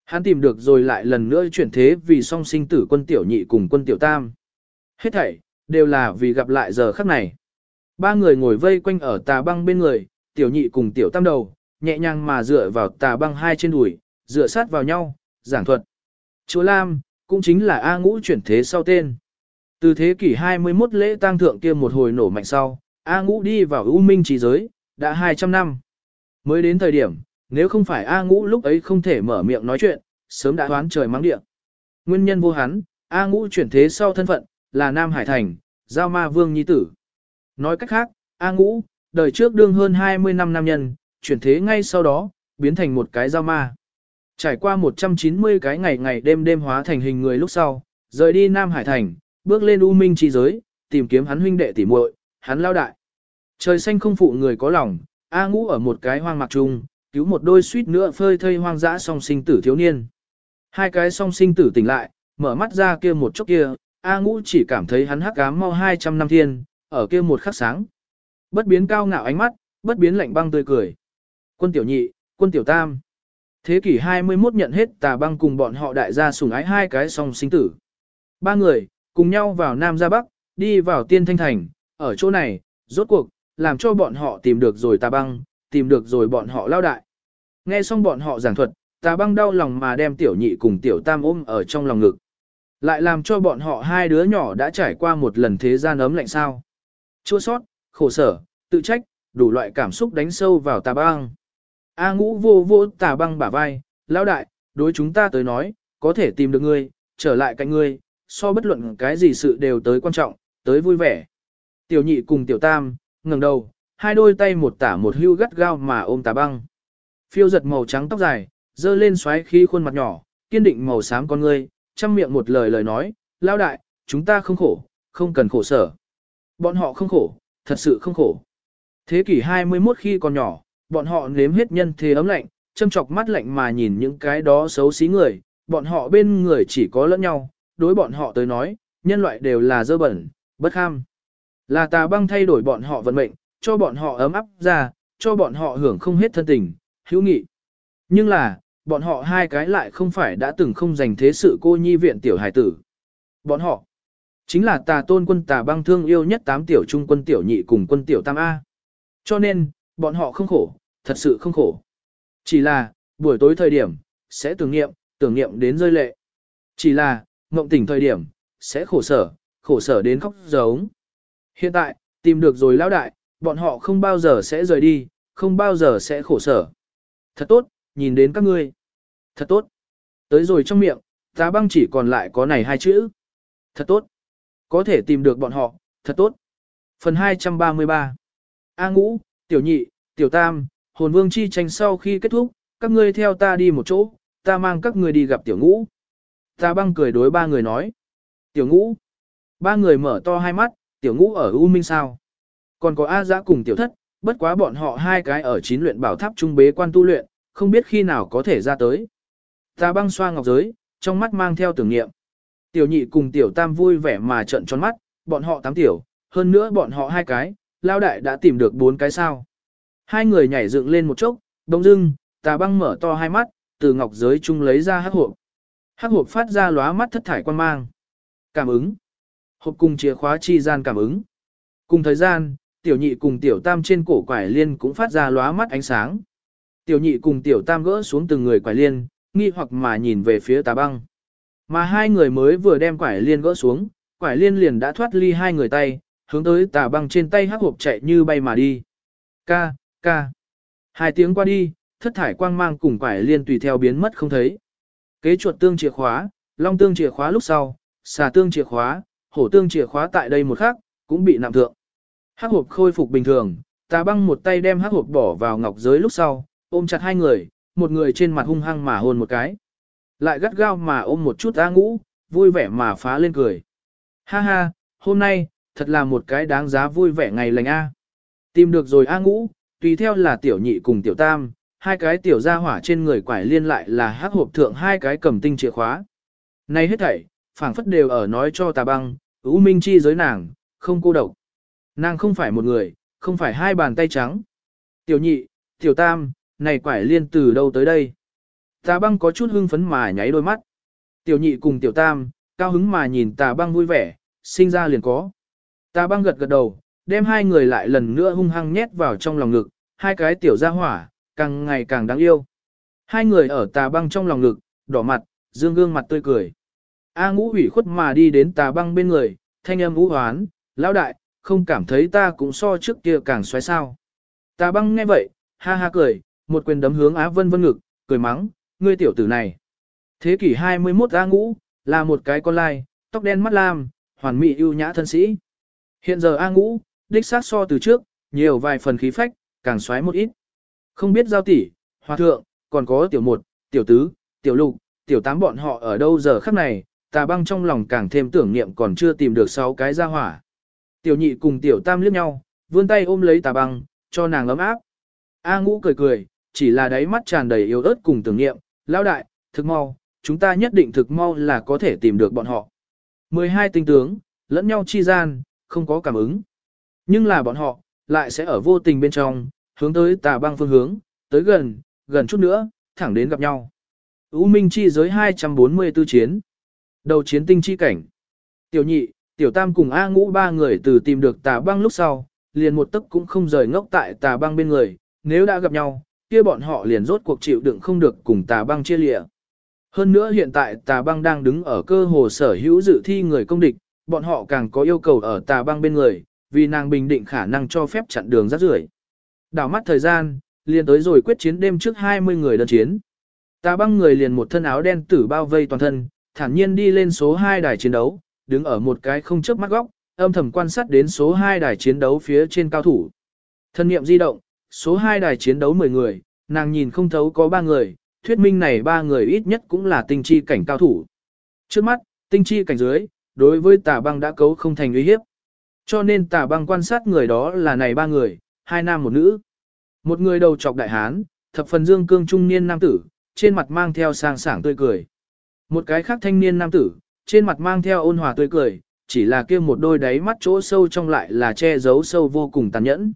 Hắn tìm được rồi lại lần nữa chuyển thế vì song sinh tử quân tiểu nhị cùng quân tiểu tam. Hết thảy, đều là vì gặp lại giờ khắc này. Ba người ngồi vây quanh ở tà băng bên người, tiểu nhị cùng tiểu tam đầu, nhẹ nhàng mà dựa vào tà băng hai trên đùi, dựa sát vào nhau, giảng thuật. Chúa Lam, cũng chính là A ngũ chuyển thế sau tên. Từ thế kỷ 21 lễ tang thượng kia một hồi nổ mạnh sau, A ngũ đi vào U Minh trí giới, đã 200 năm. Mới đến thời điểm, nếu không phải A ngũ lúc ấy không thể mở miệng nói chuyện, sớm đã đoán trời mắng địa. Nguyên nhân vô hắn, A ngũ chuyển thế sau thân phận, là Nam Hải Thành, Giao Ma Vương Nhi Tử. Nói cách khác, A ngũ, đời trước đương hơn 20 năm nam nhân, chuyển thế ngay sau đó, biến thành một cái giao ma. Trải qua 190 cái ngày ngày đêm đêm hóa thành hình người lúc sau, rời đi Nam Hải Thành, bước lên U Minh chi giới, tìm kiếm hắn huynh đệ tỉ muội, hắn lao đại. Trời xanh không phụ người có lòng, A ngũ ở một cái hoang mạc trung, cứu một đôi suýt nữa phơi thây hoang dã song sinh tử thiếu niên. Hai cái song sinh tử tỉnh lại, mở mắt ra kia một chốc kia, A ngũ chỉ cảm thấy hắn hắc ám mau 200 năm thiên, ở kia một khắc sáng. Bất biến cao ngạo ánh mắt, bất biến lạnh băng tươi cười. Quân tiểu nhị, quân tiểu tam. Thế kỷ 21 nhận hết tà băng cùng bọn họ đại gia sủng ái hai cái song sinh tử. Ba người, cùng nhau vào Nam ra Bắc, đi vào tiên thanh thành, ở chỗ này, rốt cuộc, làm cho bọn họ tìm được rồi tà băng, tìm được rồi bọn họ lao đại. Nghe xong bọn họ giảng thuật, tà băng đau lòng mà đem tiểu nhị cùng tiểu tam ôm ở trong lòng ngực. Lại làm cho bọn họ hai đứa nhỏ đã trải qua một lần thế gian ấm lạnh sao. Chua sót, khổ sở, tự trách, đủ loại cảm xúc đánh sâu vào tà băng. A ngũ vô vô tà băng bả vai, lão đại, đối chúng ta tới nói, có thể tìm được ngươi, trở lại cạnh ngươi, so bất luận cái gì sự đều tới quan trọng, tới vui vẻ. Tiểu nhị cùng tiểu tam, ngẩng đầu, hai đôi tay một tả một hưu gắt gao mà ôm tà băng. Phiêu giật màu trắng tóc dài, dơ lên xoáy khí khuôn mặt nhỏ, kiên định màu xám con ngươi, chăm miệng một lời lời nói, lao đại, chúng ta không khổ, không cần khổ sở. Bọn họ không khổ, thật sự không khổ. Thế kỷ 21 khi còn nhỏ, bọn họ nếm hết nhân thế ấm lạnh, châm chọc mắt lạnh mà nhìn những cái đó xấu xí người, bọn họ bên người chỉ có lẫn nhau, đối bọn họ tới nói, nhân loại đều là dơ bẩn, bất kham. Là tà băng thay đổi bọn họ vận mệnh, cho bọn họ ấm áp ra, cho bọn họ hưởng không hết thân tình, hữu nghị. Nhưng là, bọn họ hai cái lại không phải đã từng không dành thế sự cô nhi viện tiểu hải tử. Bọn họ, chính là tà tôn quân tà băng thương yêu nhất tám tiểu trung quân tiểu nhị cùng quân tiểu tam A. Cho nên, bọn họ không khổ, thật sự không khổ. Chỉ là, buổi tối thời điểm, sẽ tưởng niệm, tưởng niệm đến rơi lệ. Chỉ là, ngộng tỉnh thời điểm, sẽ khổ sở, khổ sở đến khóc giống. Hiện tại, tìm được rồi lão đại, bọn họ không bao giờ sẽ rời đi, không bao giờ sẽ khổ sở. Thật tốt, nhìn đến các ngươi. Thật tốt. Tới rồi trong miệng, ta băng chỉ còn lại có này hai chữ. Thật tốt. Có thể tìm được bọn họ, thật tốt. Phần 233 A ngũ, tiểu nhị, tiểu tam, hồn vương chi tranh sau khi kết thúc, các ngươi theo ta đi một chỗ, ta mang các ngươi đi gặp tiểu ngũ. Ta băng cười đối ba người nói. Tiểu ngũ. Ba người mở to hai mắt, tiểu ngũ ở U Minh sao. Còn có A giã cùng tiểu thất, bất quá bọn họ hai cái ở chín luyện bảo tháp trung bế quan tu luyện, không biết khi nào có thể ra tới. Ta băng xoa ngọc giới, trong mắt mang theo tưởng niệm. Tiểu nhị cùng tiểu tam vui vẻ mà trợn tròn mắt, bọn họ tám tiểu, hơn nữa bọn họ hai cái, lao đại đã tìm được bốn cái sao. Hai người nhảy dựng lên một chốc, đông dưng, tà băng mở to hai mắt, từ ngọc giới chung lấy ra hắc hộp. Hắc hộp phát ra lóa mắt thất thải quan mang. Cảm ứng. Hộp cùng chìa khóa chi gian cảm ứng. Cùng thời gian, tiểu nhị cùng tiểu tam trên cổ quải liên cũng phát ra lóa mắt ánh sáng. Tiểu nhị cùng tiểu tam gỡ xuống từng người quải liên, nghi hoặc mà nhìn về phía tà băng. Mà hai người mới vừa đem quải liên gỡ xuống, quải liên liền đã thoát ly hai người tay, hướng tới tà băng trên tay hắc hộp chạy như bay mà đi. Ca, ca. Hai tiếng qua đi, thất thải quang mang cùng quải liên tùy theo biến mất không thấy. Kế chuột tương chìa khóa, long tương chìa khóa lúc sau, xà tương chìa khóa, hổ tương chìa khóa tại đây một khắc, cũng bị nạm thượng. Hắc hộp khôi phục bình thường, tà băng một tay đem hắc hộp bỏ vào ngọc giới lúc sau, ôm chặt hai người, một người trên mặt hung hăng mà hôn một cái. Lại gắt gao mà ôm một chút A ngũ, vui vẻ mà phá lên cười. Ha ha, hôm nay, thật là một cái đáng giá vui vẻ ngày lành A. Tìm được rồi A ngũ, tùy theo là tiểu nhị cùng tiểu tam, hai cái tiểu gia hỏa trên người quải liên lại là hắc hộp thượng hai cái cầm tinh chìa khóa. Này hết thảy, phảng phất đều ở nói cho tà băng, ưu minh chi giới nàng, không cô độc. Nàng không phải một người, không phải hai bàn tay trắng. Tiểu nhị, tiểu tam, này quải liên từ đâu tới đây? Tà băng có chút hưng phấn mà nháy đôi mắt. Tiểu nhị cùng tiểu tam, cao hứng mà nhìn tà băng vui vẻ, sinh ra liền có. Tà băng gật gật đầu, đem hai người lại lần nữa hung hăng nhét vào trong lòng ngực, hai cái tiểu gia hỏa, càng ngày càng đáng yêu. Hai người ở tà băng trong lòng ngực, đỏ mặt, dương gương mặt tươi cười. A ngũ ủy khuất mà đi đến tà băng bên người, thanh âm ngũ hoán, lão đại, không cảm thấy ta cũng so trước kia càng xoáy sao. Tà băng nghe vậy, ha ha cười, một quyền đấm hướng Á Vân Vân ngực, cười mắng, ngươi tiểu tử này. Thế kỷ 21 A ngũ, là một cái con lai, tóc đen mắt lam, hoàn mỹ ưu nhã thân sĩ. Hiện giờ A ngũ, đích xác so từ trước, nhiều vài phần khí phách, càng xoáy một ít. Không biết giao tỷ, hòa thượng, còn có tiểu một, tiểu tứ, tiểu lục, tiểu tám bọn họ ở đâu giờ khắc này, tà băng trong lòng càng thêm tưởng niệm còn chưa tìm được sáu cái ra hỏa. Tiểu nhị cùng tiểu tam liếc nhau, vươn tay ôm lấy tà băng, cho nàng ấm áp. A ngũ cười cười, chỉ là đáy mắt tràn đầy yếu ớt cùng tưởng niệm, lão đại, thực mau, chúng ta nhất định thực mau là có thể tìm được bọn họ. 12 tinh tướng, lẫn nhau chi gian, không có cảm ứng. Nhưng là bọn họ, lại sẽ ở vô tình bên trong, hướng tới tà băng phương hướng, tới gần, gần chút nữa, thẳng đến gặp nhau. U Minh chi giới 244 chiến. Đầu chiến tinh chi cảnh. Tiểu nhị, tiểu tam cùng A ngũ ba người từ tìm được tà băng lúc sau, liền một tấc cũng không rời ngốc tại tà băng bên người, nếu đã gặp nhau, kia bọn họ liền rốt cuộc chịu đựng không được cùng tà băng chia lịa. Hơn nữa hiện tại tà băng đang đứng ở cơ hồ sở hữu dự thi người công địch, bọn họ càng có yêu cầu ở tà băng bên người, vì nàng bình định khả năng cho phép chặn đường rác rưởi. Đảo mắt thời gian, liền tới rồi quyết chiến đêm trước 20 người đơn chiến. Tà băng người liền một thân áo đen tử bao vây toàn thân, thản nhiên đi lên số 2 đài chiến đấu, đứng ở một cái không chớp mắt góc, âm thầm quan sát đến số 2 đài chiến đấu phía trên cao thủ. Thân niệm di động, số 2 đài chiến đấu 10 người, nàng nhìn không thấu có 3 người, thuyết minh này 3 người ít nhất cũng là tinh chi cảnh cao thủ. Trước mắt, tinh chi cảnh dưới, đối với tà băng đã cấu không thành uy hiếp. Cho nên tà băng quan sát người đó là này ba người, hai nam một nữ. Một người đầu trọc đại hán, thập phần dương cương trung niên nam tử, trên mặt mang theo sang sảng tươi cười. Một cái khác thanh niên nam tử, trên mặt mang theo ôn hòa tươi cười, chỉ là kia một đôi đáy mắt chỗ sâu trong lại là che giấu sâu vô cùng tàn nhẫn.